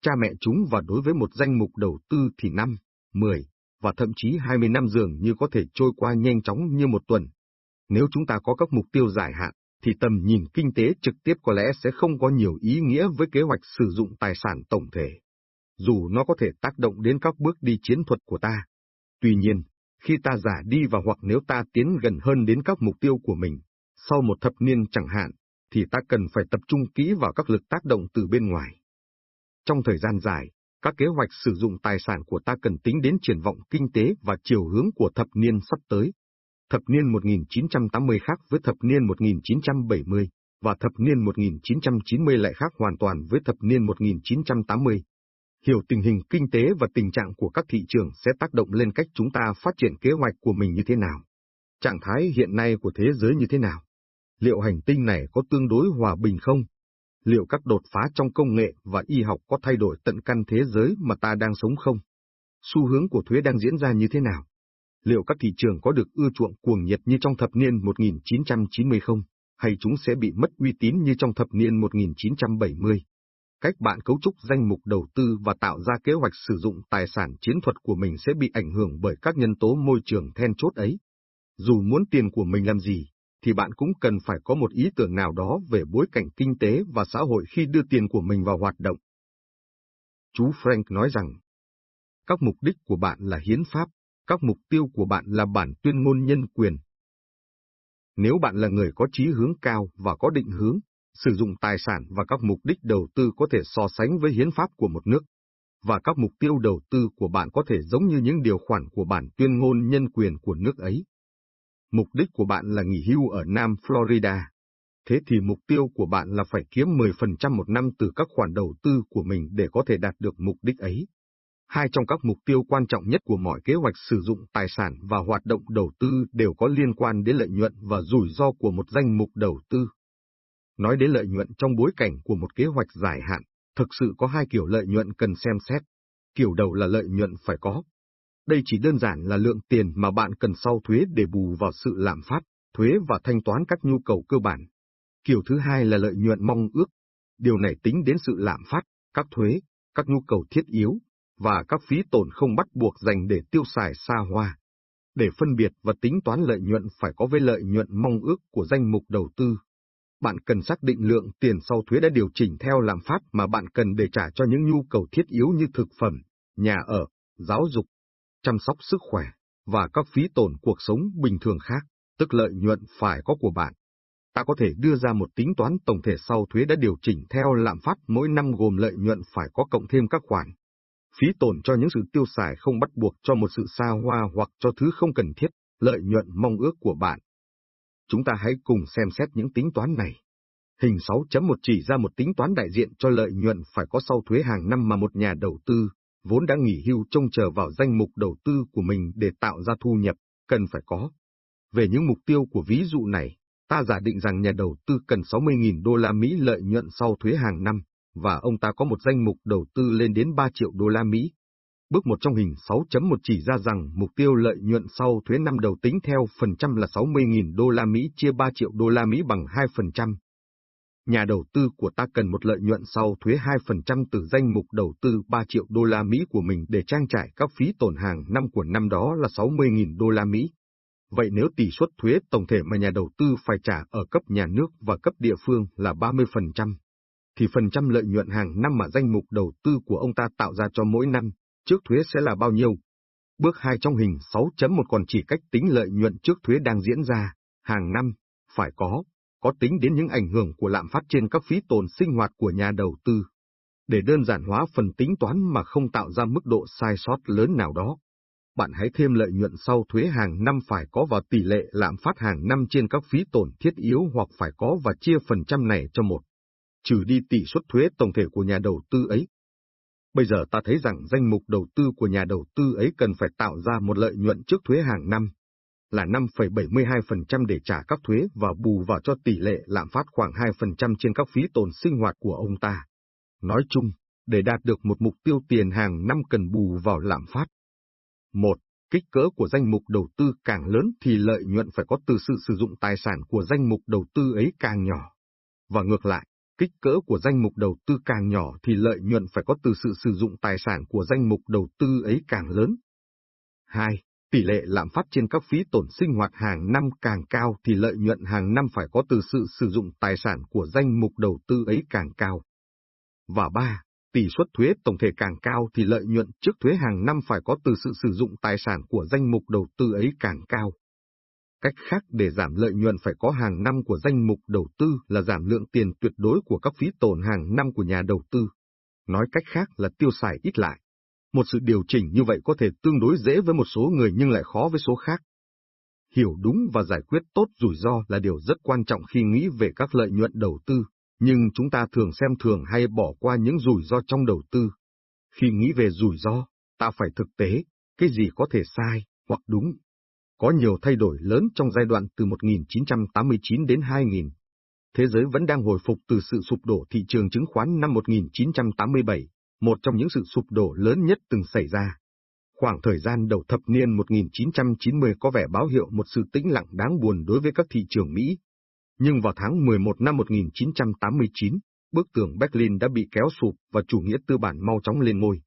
cha mẹ chúng và đối với một danh mục đầu tư thì năm, 10, và thậm chí 20 năm dường như có thể trôi qua nhanh chóng như một tuần. Nếu chúng ta có các mục tiêu dài hạn, thì tầm nhìn kinh tế trực tiếp có lẽ sẽ không có nhiều ý nghĩa với kế hoạch sử dụng tài sản tổng thể. Dù nó có thể tác động đến các bước đi chiến thuật của ta. Tuy nhiên, khi ta giả đi và hoặc nếu ta tiến gần hơn đến các mục tiêu của mình, sau một thập niên chẳng hạn, thì ta cần phải tập trung kỹ vào các lực tác động từ bên ngoài. Trong thời gian dài, các kế hoạch sử dụng tài sản của ta cần tính đến triển vọng kinh tế và chiều hướng của thập niên sắp tới. Thập niên 1980 khác với thập niên 1970, và thập niên 1990 lại khác hoàn toàn với thập niên 1980. Hiểu tình hình kinh tế và tình trạng của các thị trường sẽ tác động lên cách chúng ta phát triển kế hoạch của mình như thế nào. Trạng thái hiện nay của thế giới như thế nào? Liệu hành tinh này có tương đối hòa bình không? liệu các đột phá trong công nghệ và y học có thay đổi tận căn thế giới mà ta đang sống không? Xu hướng của thuế đang diễn ra như thế nào? Liệu các thị trường có được ưa chuộng cuồng nhiệt như trong thập niên 1990 không? Hay chúng sẽ bị mất uy tín như trong thập niên 1970? Cách bạn cấu trúc danh mục đầu tư và tạo ra kế hoạch sử dụng tài sản chiến thuật của mình sẽ bị ảnh hưởng bởi các nhân tố môi trường then chốt ấy. Dù muốn tiền của mình làm gì, thì bạn cũng cần phải có một ý tưởng nào đó về bối cảnh kinh tế và xã hội khi đưa tiền của mình vào hoạt động. Chú Frank nói rằng, các mục đích của bạn là hiến pháp, các mục tiêu của bạn là bản tuyên ngôn nhân quyền. Nếu bạn là người có chí hướng cao và có định hướng, sử dụng tài sản và các mục đích đầu tư có thể so sánh với hiến pháp của một nước, và các mục tiêu đầu tư của bạn có thể giống như những điều khoản của bản tuyên ngôn nhân quyền của nước ấy. Mục đích của bạn là nghỉ hưu ở Nam Florida. Thế thì mục tiêu của bạn là phải kiếm 10% một năm từ các khoản đầu tư của mình để có thể đạt được mục đích ấy. Hai trong các mục tiêu quan trọng nhất của mọi kế hoạch sử dụng tài sản và hoạt động đầu tư đều có liên quan đến lợi nhuận và rủi ro của một danh mục đầu tư. Nói đến lợi nhuận trong bối cảnh của một kế hoạch dài hạn, thực sự có hai kiểu lợi nhuận cần xem xét. Kiểu đầu là lợi nhuận phải có, đây chỉ đơn giản là lượng tiền mà bạn cần sau thuế để bù vào sự lạm phát, thuế và thanh toán các nhu cầu cơ bản. Kiểu thứ hai là lợi nhuận mong ước. Điều này tính đến sự lạm phát, các thuế, các nhu cầu thiết yếu, và các phí tổn không bắt buộc dành để tiêu xài xa hoa. Để phân biệt và tính toán lợi nhuận phải có với lợi nhuận mong ước của danh mục đầu tư. Bạn cần xác định lượng tiền sau thuế đã điều chỉnh theo lạm phát mà bạn cần để trả cho những nhu cầu thiết yếu như thực phẩm, nhà ở, giáo dục, chăm sóc sức khỏe, và các phí tổn cuộc sống bình thường khác, tức lợi nhuận phải có của bạn. Ta có thể đưa ra một tính toán tổng thể sau thuế đã điều chỉnh theo lạm phát mỗi năm gồm lợi nhuận phải có cộng thêm các khoản. Phí tổn cho những sự tiêu xài không bắt buộc cho một sự xa hoa hoặc cho thứ không cần thiết, lợi nhuận mong ước của bạn. Chúng ta hãy cùng xem xét những tính toán này. Hình 6.1 chỉ ra một tính toán đại diện cho lợi nhuận phải có sau thuế hàng năm mà một nhà đầu tư, vốn đã nghỉ hưu trông chờ vào danh mục đầu tư của mình để tạo ra thu nhập, cần phải có. Về những mục tiêu của ví dụ này, ta giả định rằng nhà đầu tư cần 60.000 đô la Mỹ lợi nhuận sau thuế hàng năm, và ông ta có một danh mục đầu tư lên đến 3 triệu đô la Mỹ. Bước một trong hình 6.1 chỉ ra rằng mục tiêu lợi nhuận sau thuế năm đầu tính theo phần trăm là 60.000 đô la Mỹ chia 3 triệu đô la Mỹ bằng 2%. Nhà đầu tư của ta cần một lợi nhuận sau thuế 2% từ danh mục đầu tư 3 triệu đô la Mỹ của mình để trang trải các phí tổn hàng năm của năm đó là 60.000 đô la Mỹ. Vậy nếu tỷ suất thuế tổng thể mà nhà đầu tư phải trả ở cấp nhà nước và cấp địa phương là 30%, thì phần trăm lợi nhuận hàng năm mà danh mục đầu tư của ông ta tạo ra cho mỗi năm, trước thuế sẽ là bao nhiêu? Bước 2 trong hình 6.1 còn chỉ cách tính lợi nhuận trước thuế đang diễn ra, hàng năm, phải có, có tính đến những ảnh hưởng của lạm phát trên các phí tồn sinh hoạt của nhà đầu tư. Để đơn giản hóa phần tính toán mà không tạo ra mức độ sai sót lớn nào đó, bạn hãy thêm lợi nhuận sau thuế hàng năm phải có vào tỷ lệ lạm phát hàng năm trên các phí tổn thiết yếu hoặc phải có và chia phần trăm này cho một, trừ đi tỷ suất thuế tổng thể của nhà đầu tư ấy. Bây giờ ta thấy rằng danh mục đầu tư của nhà đầu tư ấy cần phải tạo ra một lợi nhuận trước thuế hàng năm, là 5,72% để trả các thuế và bù vào cho tỷ lệ lạm phát khoảng 2% trên các phí tồn sinh hoạt của ông ta. Nói chung, để đạt được một mục tiêu tiền hàng năm cần bù vào lạm phát. 1. Kích cỡ của danh mục đầu tư càng lớn thì lợi nhuận phải có từ sự sử dụng tài sản của danh mục đầu tư ấy càng nhỏ. Và ngược lại, kích cỡ của danh mục đầu tư càng nhỏ thì lợi nhuận phải có từ sự sử dụng tài sản của danh mục đầu tư ấy càng lớn. 2. Tỷ lệ lạm phát trên các phí tổn sinh hoạt hàng năm càng cao thì lợi nhuận hàng năm phải có từ sự sử dụng tài sản của danh mục đầu tư ấy càng cao. Và ba, tỷ suất thuế tổng thể càng cao thì lợi nhuận trước thuế hàng năm phải có từ sự sử dụng tài sản của danh mục đầu tư ấy càng cao. Cách khác để giảm lợi nhuận phải có hàng năm của danh mục đầu tư là giảm lượng tiền tuyệt đối của các phí tổn hàng năm của nhà đầu tư. Nói cách khác là tiêu xài ít lại. Một sự điều chỉnh như vậy có thể tương đối dễ với một số người nhưng lại khó với số khác. Hiểu đúng và giải quyết tốt rủi ro là điều rất quan trọng khi nghĩ về các lợi nhuận đầu tư, nhưng chúng ta thường xem thường hay bỏ qua những rủi ro trong đầu tư. Khi nghĩ về rủi ro, ta phải thực tế, cái gì có thể sai, hoặc đúng. Có nhiều thay đổi lớn trong giai đoạn từ 1989 đến 2000. Thế giới vẫn đang hồi phục từ sự sụp đổ thị trường chứng khoán năm 1987, một trong những sự sụp đổ lớn nhất từng xảy ra. Khoảng thời gian đầu thập niên 1990 có vẻ báo hiệu một sự tĩnh lặng đáng buồn đối với các thị trường Mỹ. Nhưng vào tháng 11 năm 1989, bức tường Berlin đã bị kéo sụp và chủ nghĩa tư bản mau chóng lên ngôi.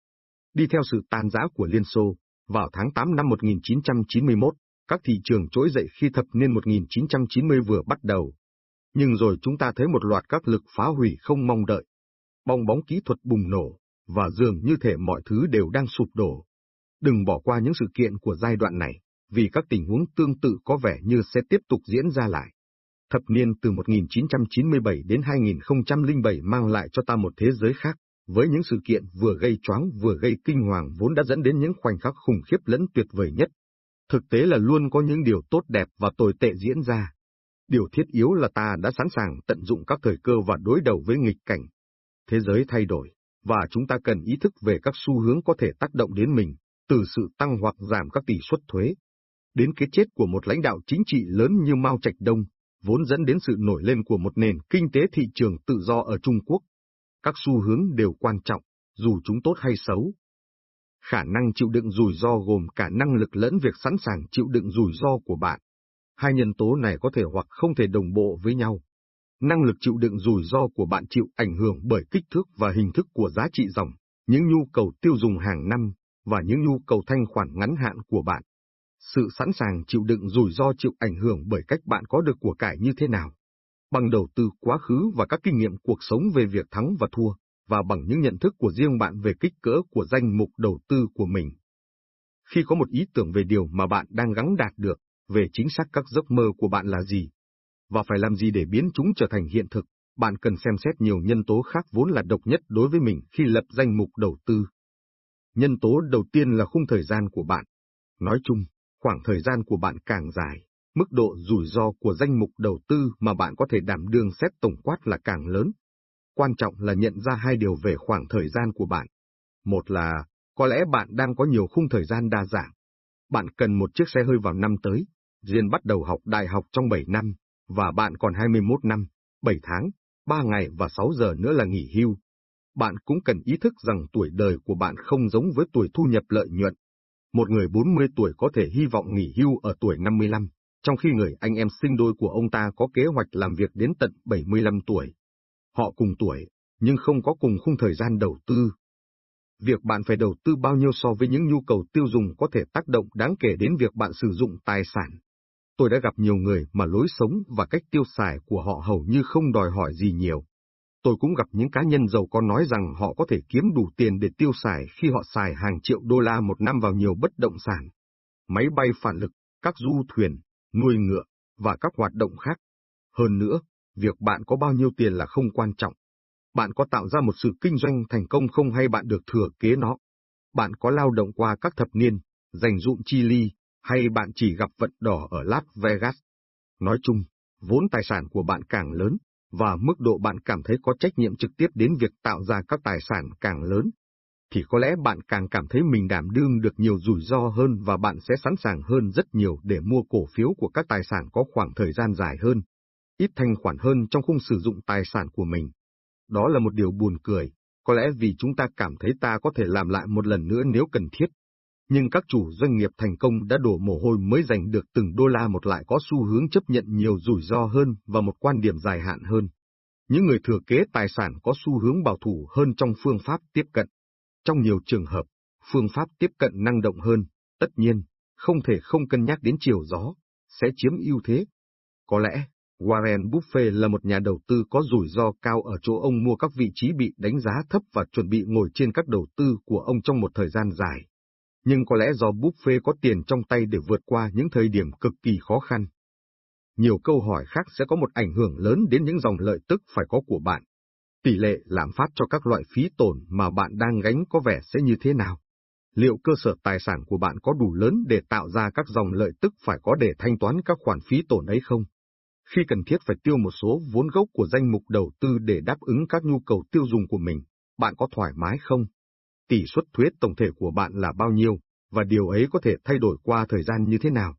Đi theo sự tan rã của Liên Xô, vào tháng 8 năm 1991, các thị trường trỗi dậy khi thập niên 1990 vừa bắt đầu. Nhưng rồi chúng ta thấy một loạt các lực phá hủy không mong đợi. Bong bóng kỹ thuật bùng nổ, và dường như thể mọi thứ đều đang sụp đổ. Đừng bỏ qua những sự kiện của giai đoạn này, vì các tình huống tương tự có vẻ như sẽ tiếp tục diễn ra lại. Thập niên từ 1997 đến 2007 mang lại cho ta một thế giới khác, với những sự kiện vừa gây choáng vừa gây kinh hoàng vốn đã dẫn đến những khoảnh khắc khủng khiếp lẫn tuyệt vời nhất. Thực tế là luôn có những điều tốt đẹp và tồi tệ diễn ra. Điều thiết yếu là ta đã sẵn sàng tận dụng các thời cơ và đối đầu với nghịch cảnh. Thế giới thay đổi, và chúng ta cần ý thức về các xu hướng có thể tác động đến mình, từ sự tăng hoặc giảm các tỷ suất thuế, đến cái chết của một lãnh đạo chính trị lớn như Mao Trạch Đông, vốn dẫn đến sự nổi lên của một nền kinh tế thị trường tự do ở Trung Quốc. Các xu hướng đều quan trọng, dù chúng tốt hay xấu. Khả năng chịu đựng rủi ro gồm cả năng lực lẫn việc sẵn sàng chịu đựng rủi ro của bạn. Hai nhân tố này có thể hoặc không thể đồng bộ với nhau. Năng lực chịu đựng rủi ro của bạn chịu ảnh hưởng bởi kích thước và hình thức của giá trị dòng, những nhu cầu tiêu dùng hàng năm, và những nhu cầu thanh khoản ngắn hạn của bạn. Sự sẵn sàng chịu đựng rủi ro chịu ảnh hưởng bởi cách bạn có được của cải như thế nào. Bằng đầu tư quá khứ và các kinh nghiệm cuộc sống về việc thắng và thua, và bằng những nhận thức của riêng bạn về kích cỡ của danh mục đầu tư của mình. Khi có một ý tưởng về điều mà bạn đang gắng đạt được, về chính xác các giấc mơ của bạn là gì, và phải làm gì để biến chúng trở thành hiện thực, bạn cần xem xét nhiều nhân tố khác vốn là độc nhất đối với mình khi lập danh mục đầu tư. Nhân tố đầu tiên là khung thời gian của bạn. Nói chung, khoảng thời gian của bạn càng dài, mức độ rủi ro của danh mục đầu tư mà bạn có thể đảm đương xét tổng quát là càng lớn. Quan trọng là nhận ra hai điều về khoảng thời gian của bạn. Một là, có lẽ bạn đang có nhiều khung thời gian đa dạng. Bạn cần một chiếc xe hơi vào năm tới, Diên bắt đầu học đại học trong 7 năm, và bạn còn 21 năm, 7 tháng, 3 ngày và 6 giờ nữa là nghỉ hưu. Bạn cũng cần ý thức rằng tuổi đời của bạn không giống với tuổi thu nhập lợi nhuận. Một người 40 tuổi có thể hy vọng nghỉ hưu ở tuổi 55, trong khi người anh em sinh đôi của ông ta có kế hoạch làm việc đến tận 75 tuổi. Họ cùng tuổi, nhưng không có cùng khung thời gian đầu tư. Việc bạn phải đầu tư bao nhiêu so với những nhu cầu tiêu dùng có thể tác động đáng kể đến việc bạn sử dụng tài sản. Tôi đã gặp nhiều người mà lối sống và cách tiêu xài của họ hầu như không đòi hỏi gì nhiều. Tôi cũng gặp những cá nhân giàu có nói rằng họ có thể kiếm đủ tiền để tiêu xài khi họ xài hàng triệu đô la một năm vào nhiều bất động sản, máy bay phản lực, các du thuyền, nuôi ngựa, và các hoạt động khác. Hơn nữa, việc bạn có bao nhiêu tiền là không quan trọng. Bạn có tạo ra một sự kinh doanh thành công không hay bạn được thừa kế nó. Bạn có lao động qua các thập niên, dành dụng chi ly, hay bạn chỉ gặp vận đỏ ở Las Vegas. Nói chung, vốn tài sản của bạn càng lớn, và mức độ bạn cảm thấy có trách nhiệm trực tiếp đến việc tạo ra các tài sản càng lớn, thì có lẽ bạn càng cảm thấy mình đảm đương được nhiều rủi ro hơn và bạn sẽ sẵn sàng hơn rất nhiều để mua cổ phiếu của các tài sản có khoảng thời gian dài hơn, ít thanh khoản hơn trong khung sử dụng tài sản của mình. Đó là một điều buồn cười, có lẽ vì chúng ta cảm thấy ta có thể làm lại một lần nữa nếu cần thiết. Nhưng các chủ doanh nghiệp thành công đã đổ mồ hôi mới giành được từng đô la một lại có xu hướng chấp nhận nhiều rủi ro hơn và một quan điểm dài hạn hơn. Những người thừa kế tài sản có xu hướng bảo thủ hơn trong phương pháp tiếp cận. Trong nhiều trường hợp, phương pháp tiếp cận năng động hơn, tất nhiên, không thể không cân nhắc đến chiều gió, sẽ chiếm ưu thế. Có lẽ, Warren Buffett là một nhà đầu tư có rủi ro cao ở chỗ ông mua các vị trí bị đánh giá thấp và chuẩn bị ngồi trên các đầu tư của ông trong một thời gian dài. Nhưng có lẽ do Buffett có tiền trong tay để vượt qua những thời điểm cực kỳ khó khăn. Nhiều câu hỏi khác sẽ có một ảnh hưởng lớn đến những dòng lợi tức phải có của bạn tỷ lệ lạm phát cho các loại phí tổn mà bạn đang gánh có vẻ sẽ như thế nào? Liệu cơ sở tài sản của bạn có đủ lớn để tạo ra các dòng lợi tức phải có để thanh toán các khoản phí tổn ấy không? Khi cần thiết phải tiêu một số vốn gốc của danh mục đầu tư để đáp ứng các nhu cầu tiêu dùng của mình, bạn có thoải mái không? Tỷ suất thuế tổng thể của bạn là bao nhiêu, và điều ấy có thể thay đổi qua thời gian như thế nào?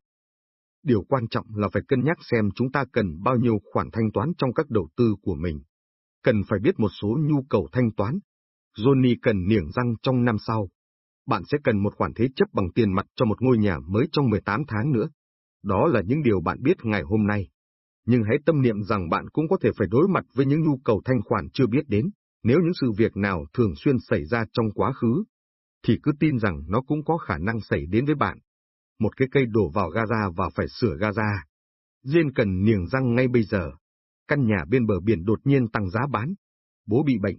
Điều quan trọng là phải cân nhắc xem chúng ta cần bao nhiêu khoản thanh toán trong các đầu tư của mình cần phải biết một số nhu cầu thanh toán. Johnny cần niềng răng trong năm sau. Bạn sẽ cần một khoản thế chấp bằng tiền mặt cho một ngôi nhà mới trong 18 tháng nữa. Đó là những điều bạn biết ngày hôm nay. Nhưng hãy tâm niệm rằng bạn cũng có thể phải đối mặt với những nhu cầu thanh khoản chưa biết đến, nếu những sự việc nào thường xuyên xảy ra trong quá khứ, thì cứ tin rằng nó cũng có khả năng xảy đến với bạn. Một cái cây đổ vào Gaza và phải sửa Gaza. Diên cần niềng răng ngay bây giờ căn nhà bên bờ biển đột nhiên tăng giá bán, bố bị bệnh.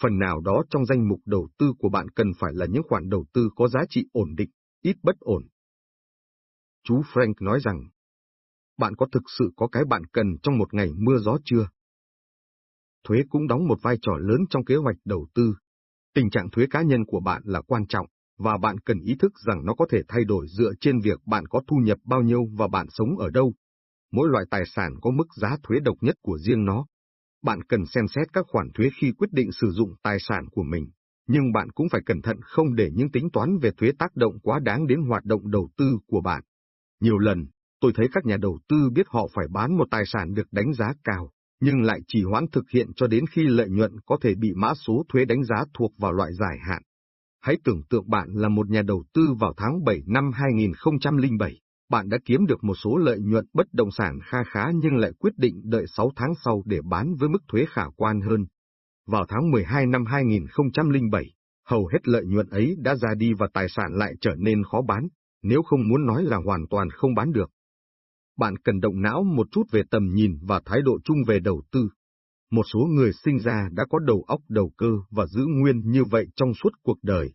Phần nào đó trong danh mục đầu tư của bạn cần phải là những khoản đầu tư có giá trị ổn định, ít bất ổn. Chú Frank nói rằng, bạn có thực sự có cái bạn cần trong một ngày mưa gió chưa? Thuế cũng đóng một vai trò lớn trong kế hoạch đầu tư. Tình trạng thuế cá nhân của bạn là quan trọng, và bạn cần ý thức rằng nó có thể thay đổi dựa trên việc bạn có thu nhập bao nhiêu và bạn sống ở đâu, mỗi loại tài sản có mức giá thuế độc nhất của riêng nó. Bạn cần xem xét các khoản thuế khi quyết định sử dụng tài sản của mình, nhưng bạn cũng phải cẩn thận không để những tính toán về thuế tác động quá đáng đến hoạt động đầu tư của bạn. Nhiều lần, tôi thấy các nhà đầu tư biết họ phải bán một tài sản được đánh giá cao, nhưng lại chỉ hoãn thực hiện cho đến khi lợi nhuận có thể bị mã số thuế đánh giá thuộc vào loại dài hạn. Hãy tưởng tượng bạn là một nhà đầu tư vào tháng 7 năm 2007 bạn đã kiếm được một số lợi nhuận bất động sản kha khá nhưng lại quyết định đợi 6 tháng sau để bán với mức thuế khả quan hơn. Vào tháng 12 năm 2007, hầu hết lợi nhuận ấy đã ra đi và tài sản lại trở nên khó bán, nếu không muốn nói là hoàn toàn không bán được. Bạn cần động não một chút về tầm nhìn và thái độ chung về đầu tư. Một số người sinh ra đã có đầu óc đầu cơ và giữ nguyên như vậy trong suốt cuộc đời,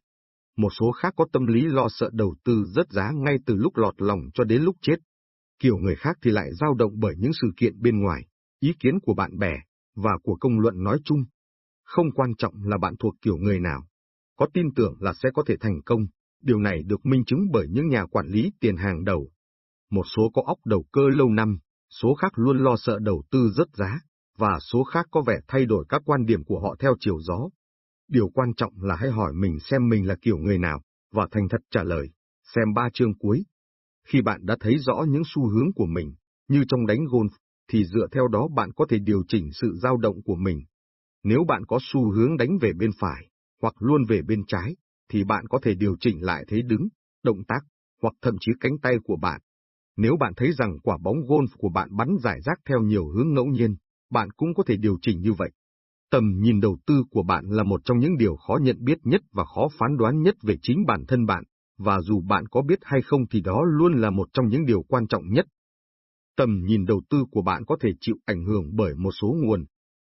một số khác có tâm lý lo sợ đầu tư rất giá ngay từ lúc lọt lòng cho đến lúc chết. kiểu người khác thì lại dao động bởi những sự kiện bên ngoài, ý kiến của bạn bè, và của công luận nói chung. Không quan trọng là bạn thuộc kiểu người nào, có tin tưởng là sẽ có thể thành công, điều này được minh chứng bởi những nhà quản lý tiền hàng đầu. Một số có óc đầu cơ lâu năm, số khác luôn lo sợ đầu tư rớt giá, và số khác có vẻ thay đổi các quan điểm của họ theo chiều gió. Điều quan trọng là hãy hỏi mình xem mình là kiểu người nào, và thành thật trả lời, xem ba chương cuối. Khi bạn đã thấy rõ những xu hướng của mình, như trong đánh golf, thì dựa theo đó bạn có thể điều chỉnh sự dao động của mình. Nếu bạn có xu hướng đánh về bên phải, hoặc luôn về bên trái, thì bạn có thể điều chỉnh lại thế đứng, động tác, hoặc thậm chí cánh tay của bạn. Nếu bạn thấy rằng quả bóng golf của bạn bắn giải rác theo nhiều hướng ngẫu nhiên, bạn cũng có thể điều chỉnh như vậy. Tầm nhìn đầu tư của bạn là một trong những điều khó nhận biết nhất và khó phán đoán nhất về chính bản thân bạn, và dù bạn có biết hay không thì đó luôn là một trong những điều quan trọng nhất. Tầm nhìn đầu tư của bạn có thể chịu ảnh hưởng bởi một số nguồn.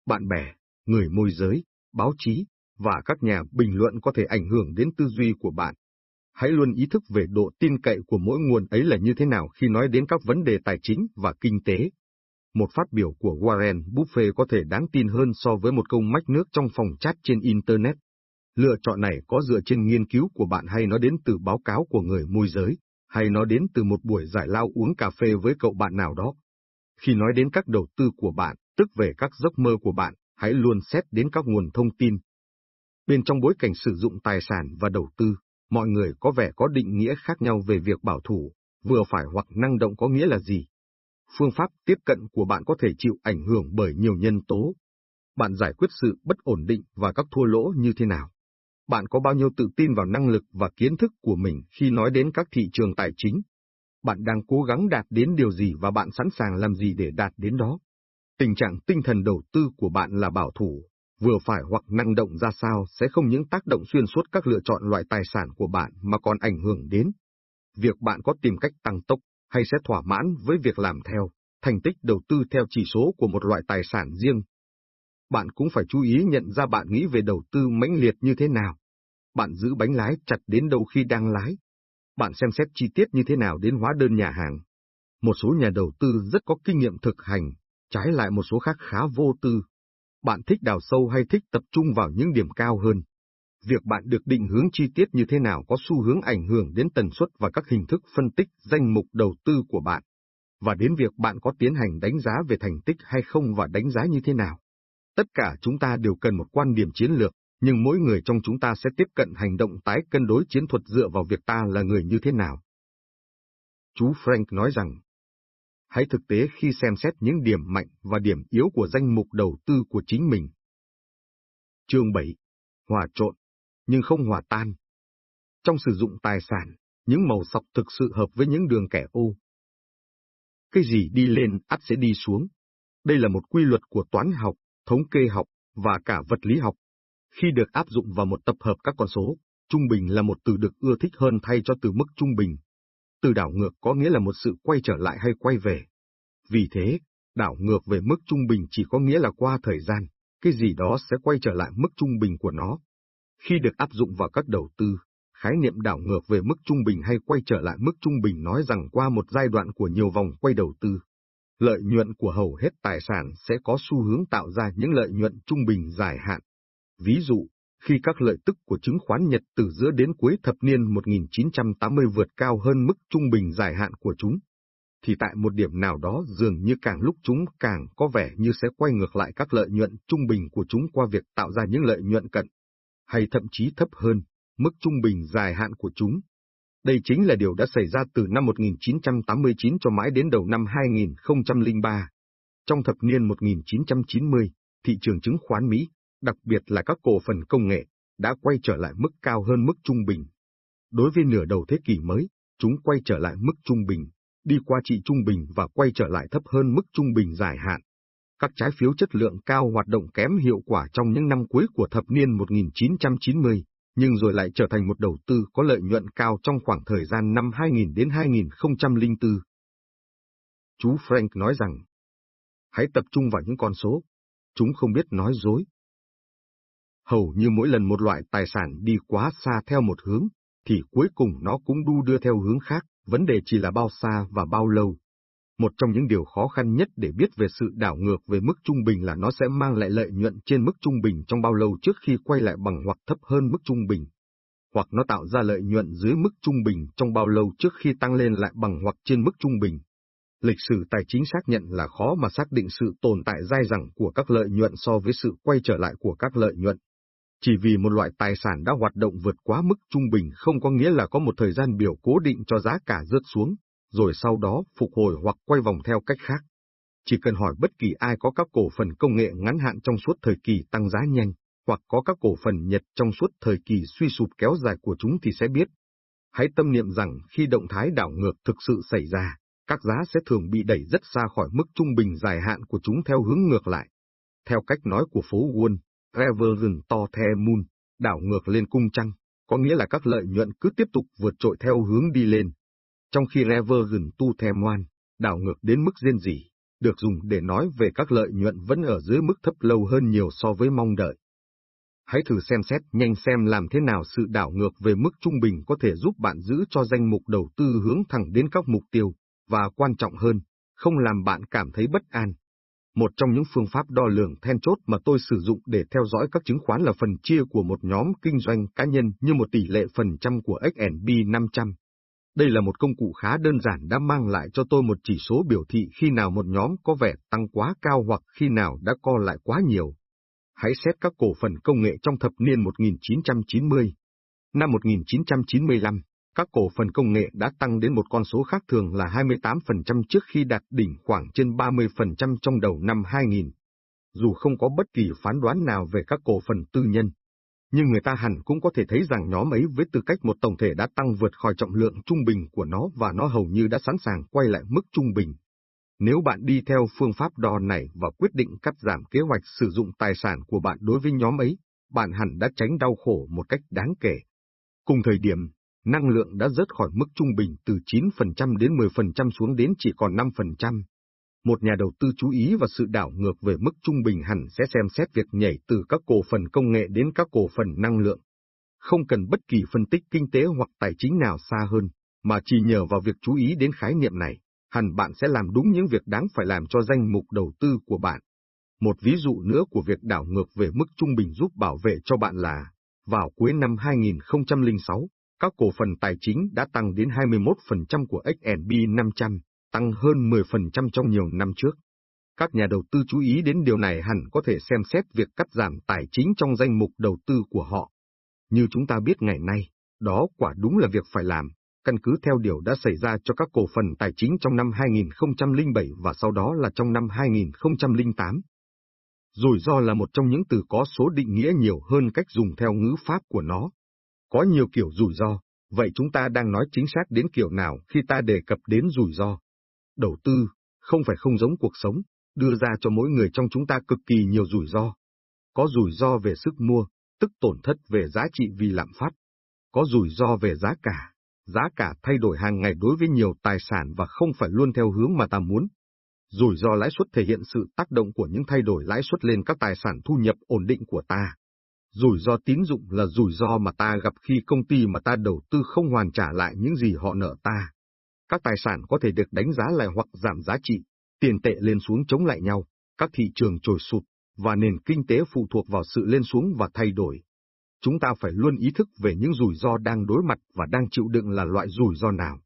Bạn bè, người môi giới, báo chí, và các nhà bình luận có thể ảnh hưởng đến tư duy của bạn. Hãy luôn ý thức về độ tin cậy của mỗi nguồn ấy là như thế nào khi nói đến các vấn đề tài chính và kinh tế. Một phát biểu của Warren Buffett có thể đáng tin hơn so với một câu mách nước trong phòng chat trên Internet. Lựa chọn này có dựa trên nghiên cứu của bạn hay nó đến từ báo cáo của người môi giới, hay nó đến từ một buổi giải lao uống cà phê với cậu bạn nào đó. Khi nói đến các đầu tư của bạn, tức về các giấc mơ của bạn, hãy luôn xét đến các nguồn thông tin. Bên trong bối cảnh sử dụng tài sản và đầu tư, mọi người có vẻ có định nghĩa khác nhau về việc bảo thủ, vừa phải hoặc năng động có nghĩa là gì. Phương pháp tiếp cận của bạn có thể chịu ảnh hưởng bởi nhiều nhân tố. Bạn giải quyết sự bất ổn định và các thua lỗ như thế nào? Bạn có bao nhiêu tự tin vào năng lực và kiến thức của mình khi nói đến các thị trường tài chính? Bạn đang cố gắng đạt đến điều gì và bạn sẵn sàng làm gì để đạt đến đó? Tình trạng tinh thần đầu tư của bạn là bảo thủ, vừa phải hoặc năng động ra sao sẽ không những tác động xuyên suốt các lựa chọn loại tài sản của bạn mà còn ảnh hưởng đến việc bạn có tìm cách tăng tốc hay sẽ thỏa mãn với việc làm theo thành tích đầu tư theo chỉ số của một loại tài sản riêng. Bạn cũng phải chú ý nhận ra bạn nghĩ về đầu tư mãnh liệt như thế nào. Bạn giữ bánh lái chặt đến đâu khi đang lái. Bạn xem xét chi tiết như thế nào đến hóa đơn nhà hàng. Một số nhà đầu tư rất có kinh nghiệm thực hành, trái lại một số khác khá vô tư. Bạn thích đào sâu hay thích tập trung vào những điểm cao hơn? Việc bạn được định hướng chi tiết như thế nào có xu hướng ảnh hưởng đến tần suất và các hình thức phân tích danh mục đầu tư của bạn, và đến việc bạn có tiến hành đánh giá về thành tích hay không và đánh giá như thế nào. Tất cả chúng ta đều cần một quan điểm chiến lược, nhưng mỗi người trong chúng ta sẽ tiếp cận hành động tái cân đối chiến thuật dựa vào việc ta là người như thế nào. Chú Frank nói rằng, hãy thực tế khi xem xét những điểm mạnh và điểm yếu của danh mục đầu tư của chính mình. Chương 7. Hòa trộn, nhưng không hòa tan. Trong sử dụng tài sản, những màu sọc thực sự hợp với những đường kẻ ô. Cái gì đi lên ắt sẽ đi xuống. Đây là một quy luật của toán học, thống kê học và cả vật lý học. Khi được áp dụng vào một tập hợp các con số, trung bình là một từ được ưa thích hơn thay cho từ mức trung bình từ đảo ngược có nghĩa là một sự quay trở lại hay quay về. Vì thế, đảo ngược về mức trung bình chỉ có nghĩa là qua thời gian, cái gì đó sẽ quay trở lại mức trung bình của nó. Khi được áp dụng vào các đầu tư, khái niệm đảo ngược về mức trung bình hay quay trở lại mức trung bình nói rằng qua một giai đoạn của nhiều vòng quay đầu tư, lợi nhuận của hầu hết tài sản sẽ có xu hướng tạo ra những lợi nhuận trung bình dài hạn. Ví dụ, khi các lợi tức của chứng khoán Nhật từ giữa đến cuối thập niên 1980 vượt cao hơn mức trung bình dài hạn của chúng, thì tại một điểm nào đó dường như càng lúc chúng càng có vẻ như sẽ quay ngược lại các lợi nhuận trung bình của chúng qua việc tạo ra những lợi nhuận cận, hay thậm chí thấp hơn, mức trung bình dài hạn của chúng. Đây chính là điều đã xảy ra từ năm 1989 cho mãi đến đầu năm 2003. Trong thập niên 1990, thị trường chứng khoán Mỹ đặc biệt là các cổ phần công nghệ, đã quay trở lại mức cao hơn mức trung bình. Đối với nửa đầu thế kỷ mới, chúng quay trở lại mức trung bình, đi qua trị trung bình và quay trở lại thấp hơn mức trung bình dài hạn. Các trái phiếu chất lượng cao hoạt động kém hiệu quả trong những năm cuối của thập niên 1990, nhưng rồi lại trở thành một đầu tư có lợi nhuận cao trong khoảng thời gian năm 2000 đến 2004. Chú Frank nói rằng, hãy tập trung vào những con số, chúng không biết nói dối, hầu như mỗi lần một loại tài sản đi quá xa theo một hướng, thì cuối cùng nó cũng đu đưa theo hướng khác, vấn đề chỉ là bao xa và bao lâu. Một trong những điều khó khăn nhất để biết về sự đảo ngược về mức trung bình là nó sẽ mang lại lợi nhuận trên mức trung bình trong bao lâu trước khi quay lại bằng hoặc thấp hơn mức trung bình, hoặc nó tạo ra lợi nhuận dưới mức trung bình trong bao lâu trước khi tăng lên lại bằng hoặc trên mức trung bình. Lịch sử tài chính xác nhận là khó mà xác định sự tồn tại dai dẳng của các lợi nhuận so với sự quay trở lại của các lợi nhuận. Chỉ vì một loại tài sản đã hoạt động vượt quá mức trung bình không có nghĩa là có một thời gian biểu cố định cho giá cả rớt xuống, rồi sau đó phục hồi hoặc quay vòng theo cách khác. Chỉ cần hỏi bất kỳ ai có các cổ phần công nghệ ngắn hạn trong suốt thời kỳ tăng giá nhanh, hoặc có các cổ phần Nhật trong suốt thời kỳ suy sụp kéo dài của chúng thì sẽ biết. Hãy tâm niệm rằng khi động thái đảo ngược thực sự xảy ra, các giá sẽ thường bị đẩy rất xa khỏi mức trung bình dài hạn của chúng theo hướng ngược lại. Theo cách nói của phố Wall, Reversion to the moon, đảo ngược lên cung trăng, có nghĩa là các lợi nhuận cứ tiếp tục vượt trội theo hướng đi lên. Trong khi Reversion to the moon, đảo ngược đến mức riêng gì, được dùng để nói về các lợi nhuận vẫn ở dưới mức thấp lâu hơn nhiều so với mong đợi. Hãy thử xem xét nhanh xem làm thế nào sự đảo ngược về mức trung bình có thể giúp bạn giữ cho danh mục đầu tư hướng thẳng đến các mục tiêu, và quan trọng hơn, không làm bạn cảm thấy bất an. Một trong những phương pháp đo lường then chốt mà tôi sử dụng để theo dõi các chứng khoán là phần chia của một nhóm kinh doanh cá nhân như một tỷ lệ phần trăm của S&P 500. Đây là một công cụ khá đơn giản đã mang lại cho tôi một chỉ số biểu thị khi nào một nhóm có vẻ tăng quá cao hoặc khi nào đã co lại quá nhiều. Hãy xét các cổ phần công nghệ trong thập niên 1990. Năm 1995, các cổ phần công nghệ đã tăng đến một con số khác thường là 28% trước khi đạt đỉnh khoảng trên 30% trong đầu năm 2000. Dù không có bất kỳ phán đoán nào về các cổ phần tư nhân, nhưng người ta hẳn cũng có thể thấy rằng nhóm ấy với tư cách một tổng thể đã tăng vượt khỏi trọng lượng trung bình của nó và nó hầu như đã sẵn sàng quay lại mức trung bình. Nếu bạn đi theo phương pháp đo này và quyết định cắt giảm kế hoạch sử dụng tài sản của bạn đối với nhóm ấy, bạn hẳn đã tránh đau khổ một cách đáng kể. Cùng thời điểm, năng lượng đã rớt khỏi mức trung bình từ 9% đến 10% xuống đến chỉ còn 5%. Một nhà đầu tư chú ý vào sự đảo ngược về mức trung bình hẳn sẽ xem xét việc nhảy từ các cổ phần công nghệ đến các cổ phần năng lượng. Không cần bất kỳ phân tích kinh tế hoặc tài chính nào xa hơn, mà chỉ nhờ vào việc chú ý đến khái niệm này, hẳn bạn sẽ làm đúng những việc đáng phải làm cho danh mục đầu tư của bạn. Một ví dụ nữa của việc đảo ngược về mức trung bình giúp bảo vệ cho bạn là, vào cuối năm 2006, các cổ phần tài chính đã tăng đến 21% của S&P 500, tăng hơn 10% trong nhiều năm trước. Các nhà đầu tư chú ý đến điều này hẳn có thể xem xét việc cắt giảm tài chính trong danh mục đầu tư của họ. Như chúng ta biết ngày nay, đó quả đúng là việc phải làm, căn cứ theo điều đã xảy ra cho các cổ phần tài chính trong năm 2007 và sau đó là trong năm 2008. Rủi ro là một trong những từ có số định nghĩa nhiều hơn cách dùng theo ngữ pháp của nó. Có nhiều kiểu rủi ro, vậy chúng ta đang nói chính xác đến kiểu nào khi ta đề cập đến rủi ro? Đầu tư, không phải không giống cuộc sống, đưa ra cho mỗi người trong chúng ta cực kỳ nhiều rủi ro. Có rủi ro về sức mua, tức tổn thất về giá trị vì lạm phát. Có rủi ro về giá cả, giá cả thay đổi hàng ngày đối với nhiều tài sản và không phải luôn theo hướng mà ta muốn. Rủi ro lãi suất thể hiện sự tác động của những thay đổi lãi suất lên các tài sản thu nhập ổn định của ta. Rủi ro tín dụng là rủi ro mà ta gặp khi công ty mà ta đầu tư không hoàn trả lại những gì họ nợ ta. Các tài sản có thể được đánh giá lại hoặc giảm giá trị, tiền tệ lên xuống chống lại nhau, các thị trường trồi sụt, và nền kinh tế phụ thuộc vào sự lên xuống và thay đổi. Chúng ta phải luôn ý thức về những rủi ro đang đối mặt và đang chịu đựng là loại rủi ro nào.